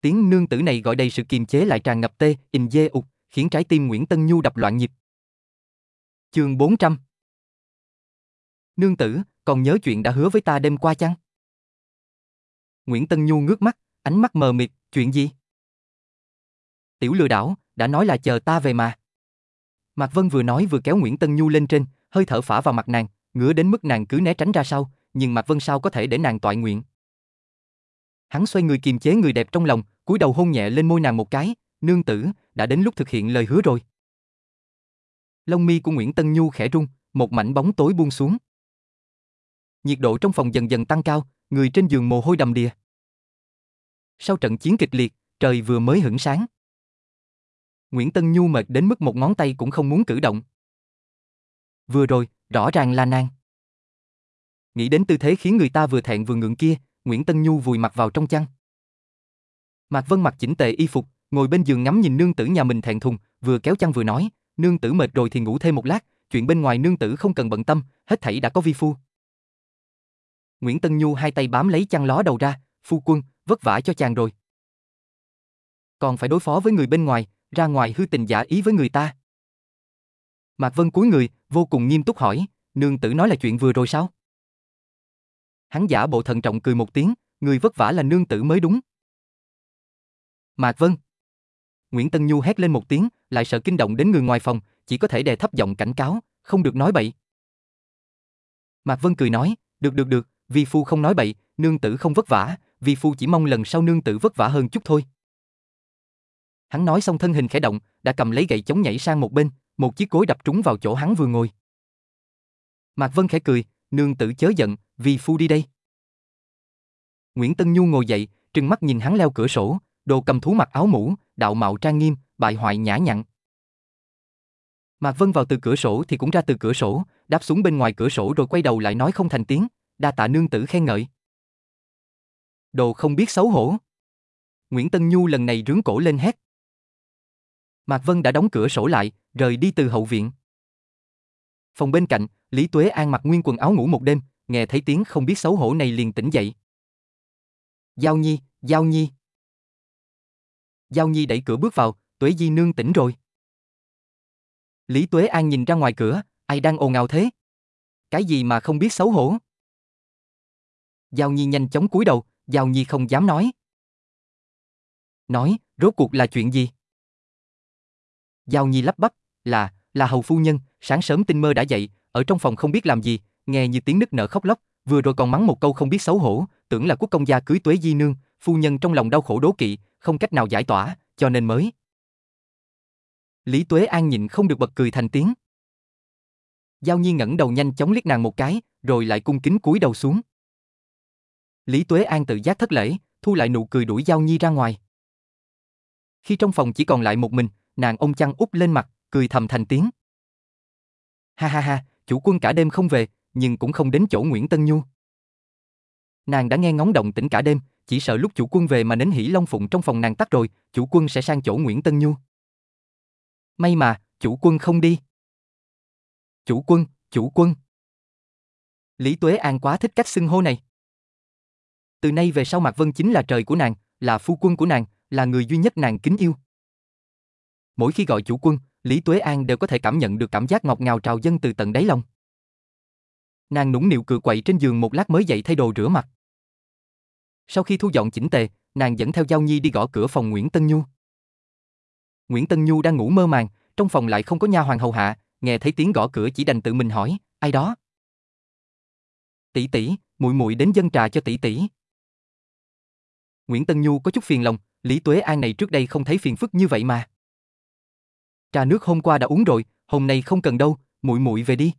Tiếng nương tử này gọi đầy sự kiềm chế lại tràn ngập tê, in dê ục, khiến trái tim Nguyễn Tân Nhu đập loạn nhịp. Chương 400 Nương tử, còn nhớ chuyện đã hứa với ta đêm qua chăng? Nguyễn Tân Nhu ngước mắt, ánh mắt mờ mịt, chuyện gì? Tiểu lừa đảo, đã nói là chờ ta về mà. Mạc Vân vừa nói vừa kéo Nguyễn Tân Nhu lên trên, hơi thở phả vào mặt nàng, ngứa đến mức nàng cứ né tránh ra sau, nhưng Mạc Vân sao có thể để nàng toại nguyện. Hắn xoay người kiềm chế người đẹp trong lòng, cúi đầu hôn nhẹ lên môi nàng một cái, nương tử, đã đến lúc thực hiện lời hứa rồi. Lông mi của Nguyễn Tân Nhu khẽ rung, một mảnh bóng tối buông xuống. Nhiệt độ trong phòng dần dần tăng cao, người trên giường mồ hôi đầm đìa. Sau trận chiến kịch liệt, trời vừa mới hửng sáng. Nguyễn Tân Nhu mệt đến mức một ngón tay cũng không muốn cử động. Vừa rồi, rõ ràng là nàng. Nghĩ đến tư thế khiến người ta vừa thẹn vừa ngượng kia, Nguyễn Tân Nhu vùi mặt vào trong chăn. Mạc Vân mặc chỉnh tề y phục, ngồi bên giường ngắm nhìn nương tử nhà mình thẹn thùng, vừa kéo chăn vừa nói, nương tử mệt rồi thì ngủ thêm một lát, chuyện bên ngoài nương tử không cần bận tâm, hết thảy đã có vi phu. Nguyễn Tân Nhu hai tay bám lấy chăn ló đầu ra, phu quân, vất vả cho chàng rồi. Còn phải đối phó với người bên ngoài, ra ngoài hư tình giả ý với người ta. Mạc Vân cúi người, vô cùng nghiêm túc hỏi, nương tử nói là chuyện vừa rồi sao? Hắn giả bộ thận trọng cười một tiếng, người vất vả là nương tử mới đúng. Mạc Vân. Nguyễn Tân Nhu hét lên một tiếng, lại sợ kinh động đến người ngoài phòng, chỉ có thể đè thấp giọng cảnh cáo, không được nói bậy. Mạc Vân cười nói, được được được, vi phu không nói bậy, nương tử không vất vả, vi phu chỉ mong lần sau nương tử vất vả hơn chút thôi. Hắn nói xong thân hình khẽ động, đã cầm lấy gậy chống nhảy sang một bên, một chiếc gối đập trúng vào chỗ hắn vừa ngồi. Mạc Vân khẽ cười, nương tử chớ giận, vi phu đi đây. Nguyễn Tân Nhu ngồi dậy, trừng mắt nhìn hắn leo cửa sổ, đồ cầm thú mặc áo mũ, đạo mạo trang nghiêm, bại hoại nhã nhặn. Mạc Vân vào từ cửa sổ thì cũng ra từ cửa sổ, đáp xuống bên ngoài cửa sổ rồi quay đầu lại nói không thành tiếng, đa tạ nương tử khen ngợi. Đồ không biết xấu hổ. Nguyễn Tân Nhu lần này rướng cổ lên hét. Mạc Vân đã đóng cửa sổ lại, rời đi từ hậu viện. Phòng bên cạnh, Lý Tuế An mặc nguyên quần áo ngủ một đêm, nghe thấy tiếng không biết xấu hổ này liền tỉnh dậy. Giao Nhi, Giao Nhi. Giao Nhi đẩy cửa bước vào, Tuế Di nương tỉnh rồi. Lý Tuế An nhìn ra ngoài cửa, ai đang ồn ào thế? Cái gì mà không biết xấu hổ? Giao Nhi nhanh chóng cúi đầu, Giao Nhi không dám nói. Nói, rốt cuộc là chuyện gì? Giao Nhi lắp bắp, là, là hầu phu nhân, sáng sớm tinh mơ đã dậy, ở trong phòng không biết làm gì, nghe như tiếng nức nở khóc lóc, vừa rồi còn mắng một câu không biết xấu hổ, tưởng là quốc công gia cưới tuế di nương, phu nhân trong lòng đau khổ đố kỵ, không cách nào giải tỏa, cho nên mới. Lý Tuế An nhịn không được bật cười thành tiếng. Giao Nhi ngẩng đầu nhanh chóng liếc nàng một cái, rồi lại cung kính cúi đầu xuống. Lý Tuế An tự giác thất lễ, thu lại nụ cười đuổi Giao Nhi ra ngoài. Khi trong phòng chỉ còn lại một mình, nàng ông chăn úp lên mặt, cười thầm thành tiếng. Ha ha ha, chủ quân cả đêm không về, nhưng cũng không đến chỗ Nguyễn Tân Nhu. Nàng đã nghe ngóng động tĩnh cả đêm, chỉ sợ lúc chủ quân về mà nến hỉ long phụng trong phòng nàng tắt rồi, chủ quân sẽ sang chỗ Nguyễn Tân Nhu. May mà, chủ quân không đi. Chủ quân, chủ quân. Lý Tuế An quá thích cách xưng hô này. Từ nay về sau Mạc Vân chính là trời của nàng, là phu quân của nàng, là người duy nhất nàng kính yêu. Mỗi khi gọi chủ quân, Lý Tuế An đều có thể cảm nhận được cảm giác ngọt ngào trào dâng từ tận đáy lòng. Nàng nũng nịu cựa quậy trên giường một lát mới dậy thay đồ rửa mặt. Sau khi thu dọn chỉnh tề, nàng dẫn theo Giao Nhi đi gõ cửa phòng Nguyễn Tân Nhu. Nguyễn Tân Nhu đang ngủ mơ màng, trong phòng lại không có nha hoàng hầu hạ, nghe thấy tiếng gõ cửa chỉ đành tự mình hỏi, ai đó? tỷ tỷ, muội muội đến dân trà cho tỷ tỷ. Nguyễn Tân Nhu có chút phiền lòng, Lý Tuế An này trước đây không thấy phiền phức như vậy mà. Trà nước hôm qua đã uống rồi, hôm nay không cần đâu, muội muội về đi.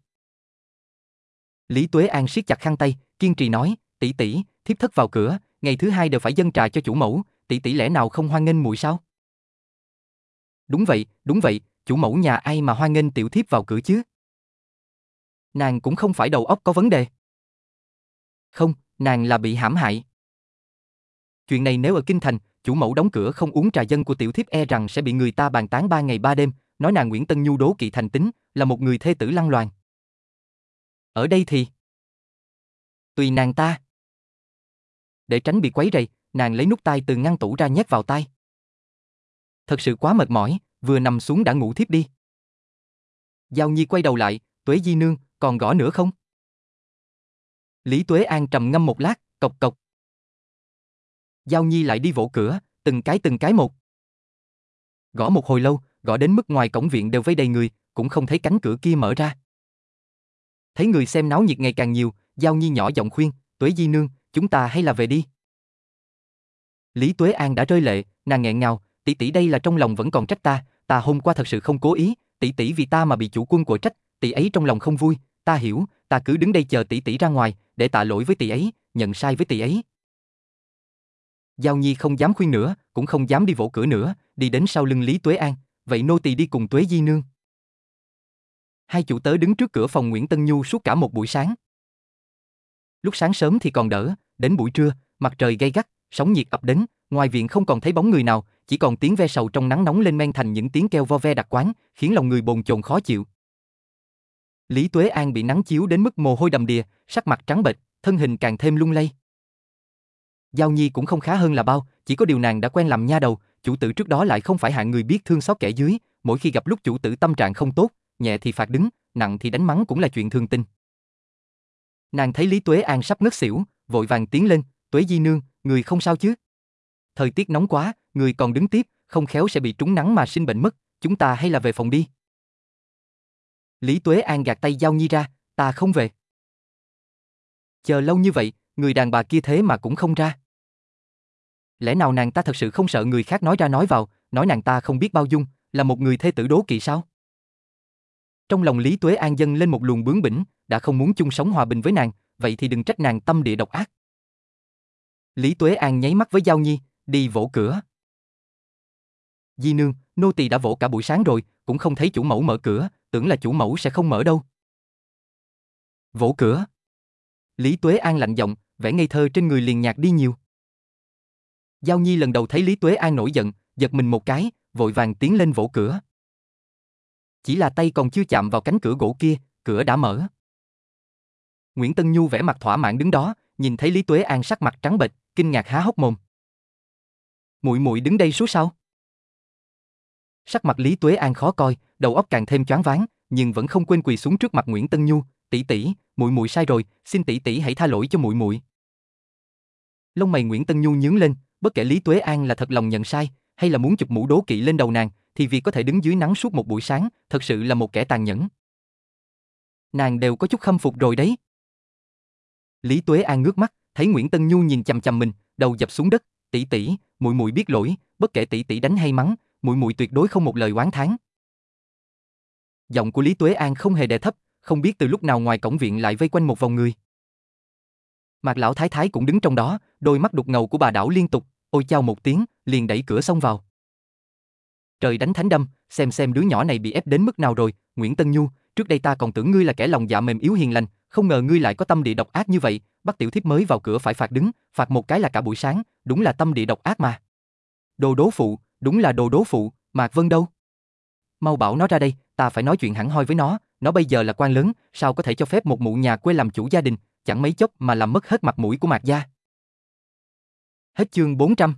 Lý Tuế An siết chặt khăn tay, kiên trì nói, tỷ tỷ, thiếp thất vào cửa, ngày thứ hai đều phải dâng trà cho chủ mẫu, tỷ tỷ lẽ nào không hoan nghênh muội sao? Đúng vậy, đúng vậy, chủ mẫu nhà ai mà hoan nghênh tiểu thiếp vào cửa chứ? Nàng cũng không phải đầu óc có vấn đề. Không, nàng là bị hãm hại. Chuyện này nếu ở kinh thành, chủ mẫu đóng cửa không uống trà dân của tiểu thiếp e rằng sẽ bị người ta bàn tán ba ngày ba đêm, nói nàng Nguyễn Tân Nhu đố kỵ thành tính, là một người thê tử lăng loàn. Ở đây thì tùy nàng ta. Để tránh bị quấy rầy, nàng lấy nút tai từ ngăn tủ ra nhét vào tai. Thật sự quá mệt mỏi, vừa nằm xuống đã ngủ thiếp đi. Giao Nhi quay đầu lại, Tuế Di Nương, còn gõ nữa không? Lý Tuế An trầm ngâm một lát, cộc cộc. Giao Nhi lại đi vỗ cửa, từng cái từng cái một. Gõ một hồi lâu, gõ đến mức ngoài cổng viện đều vây đầy người, cũng không thấy cánh cửa kia mở ra. Thấy người xem náo nhiệt ngày càng nhiều, Giao Nhi nhỏ giọng khuyên, Tuế Di Nương, chúng ta hay là về đi. Lý Tuế An đã rơi lệ, nàng nghẹn ngào, tỷ tỷ đây là trong lòng vẫn còn trách ta, ta hôm qua thật sự không cố ý, tỷ tỷ vì ta mà bị chủ quân của trách, tỷ ấy trong lòng không vui, ta hiểu, ta cứ đứng đây chờ tỷ tỷ ra ngoài, để tạ lỗi với tỷ ấy, nhận sai với tỷ ấy. Giao Nhi không dám khuyên nữa, cũng không dám đi vỗ cửa nữa, đi đến sau lưng Lý Tuế An, vậy nô tỳ đi cùng Tuế Di Nương. Hai chủ tớ đứng trước cửa phòng Nguyễn Tân Nhu suốt cả một buổi sáng. Lúc sáng sớm thì còn đỡ, đến buổi trưa, mặt trời gay gắt, sóng nhiệt ập đến, ngoài viện không còn thấy bóng người nào, chỉ còn tiếng ve sầu trong nắng nóng lên men thành những tiếng kêu vo ve đặc quán, khiến lòng người bồn chồn khó chịu. Lý Tuế An bị nắng chiếu đến mức mồ hôi đầm đìa, sắc mặt trắng bệch, thân hình càng thêm lung lay. Giao Nhi cũng không khá hơn là bao, chỉ có điều nàng đã quen làm nha đầu, chủ tử trước đó lại không phải hạng người biết thương xót kẻ dưới, mỗi khi gặp lúc chủ tử tâm trạng không tốt, nhẹ thì phạt đứng, nặng thì đánh mắng cũng là chuyện thường tình. Nàng thấy Lý Tuế An sắp ngất xỉu, vội vàng tiến lên, Tuế Di Nương, người không sao chứ? Thời tiết nóng quá, người còn đứng tiếp, không khéo sẽ bị trúng nắng mà sinh bệnh mất, chúng ta hay là về phòng đi. Lý Tuế An gạt tay Giao Nhi ra, ta không về. Chờ lâu như vậy, người đàn bà kia thế mà cũng không ra. Lẽ nào nàng ta thật sự không sợ người khác nói ra nói vào, nói nàng ta không biết bao dung, là một người thê tử đố kỵ sao? Trong lòng Lý Tuế An dâng lên một luồng bướng bỉnh, đã không muốn chung sống hòa bình với nàng, vậy thì đừng trách nàng tâm địa độc ác. Lý Tuế An nháy mắt với Giao Nhi, đi vỗ cửa. Di nương, nô tỳ đã vỗ cả buổi sáng rồi, cũng không thấy chủ mẫu mở cửa, tưởng là chủ mẫu sẽ không mở đâu. Vỗ cửa. Lý Tuế An lạnh giọng, vẻ ngây thơ trên người liền nhạt đi nhiều. Giao Nhi lần đầu thấy Lý Tuế An nổi giận, giật mình một cái, vội vàng tiến lên vỗ cửa. Chỉ là tay còn chưa chạm vào cánh cửa gỗ kia, cửa đã mở. Nguyễn Tân Nhu vẻ mặt thỏa mãn đứng đó, nhìn thấy Lý Tuế An sắc mặt trắng bệch, kinh ngạc há hốc mồm. Muội muội đứng đây suốt sao? Sắc mặt Lý Tuế An khó coi, đầu óc càng thêm choáng váng, nhưng vẫn không quên quỳ xuống trước mặt Nguyễn Tân Nhu, "Tỷ tỷ, muội muội sai rồi, xin tỷ tỷ hãy tha lỗi cho muội muội." Lông mày Nguyễn Tân Nhu nhướng lên, bất kể Lý Tuế An là thật lòng nhận sai, hay là muốn chụp mũ đố kỵ lên đầu nàng, thì việc có thể đứng dưới nắng suốt một buổi sáng, thật sự là một kẻ tàn nhẫn. Nàng đều có chút khâm phục rồi đấy. Lý Tuế An ngước mắt, thấy Nguyễn Tân Nhu nhìn chằm chằm mình, đầu dập xuống đất, "Tỷ tỷ, muội muội biết lỗi, bất kể tỷ tỷ đánh hay mắng, muội muội tuyệt đối không một lời oán thán." Giọng của Lý Tuế An không hề đè thấp, không biết từ lúc nào ngoài cổng viện lại vây quanh một vòng người. Mạc lão thái thái cũng đứng trong đó, đôi mắt đục ngầu của bà đảo liên tục, ôi chao một tiếng, liền đẩy cửa xông vào. Trời đánh thánh đâm, xem xem đứa nhỏ này bị ép đến mức nào rồi, Nguyễn Tân Nhu, trước đây ta còn tưởng ngươi là kẻ lòng dạ mềm yếu hiền lành, không ngờ ngươi lại có tâm địa độc ác như vậy, bắt tiểu thiếp mới vào cửa phải phạt đứng, phạt một cái là cả buổi sáng, đúng là tâm địa độc ác mà. Đồ đố phụ, đúng là đồ đố phụ, Mạc Vân đâu? Mau bảo nó ra đây, ta phải nói chuyện hẳn hoi với nó, nó bây giờ là quan lớn, sao có thể cho phép một mụ nhà quê làm chủ gia đình, chẳng mấy chốc mà làm mất hết mặt mũi của Mạc gia. Hết chương 400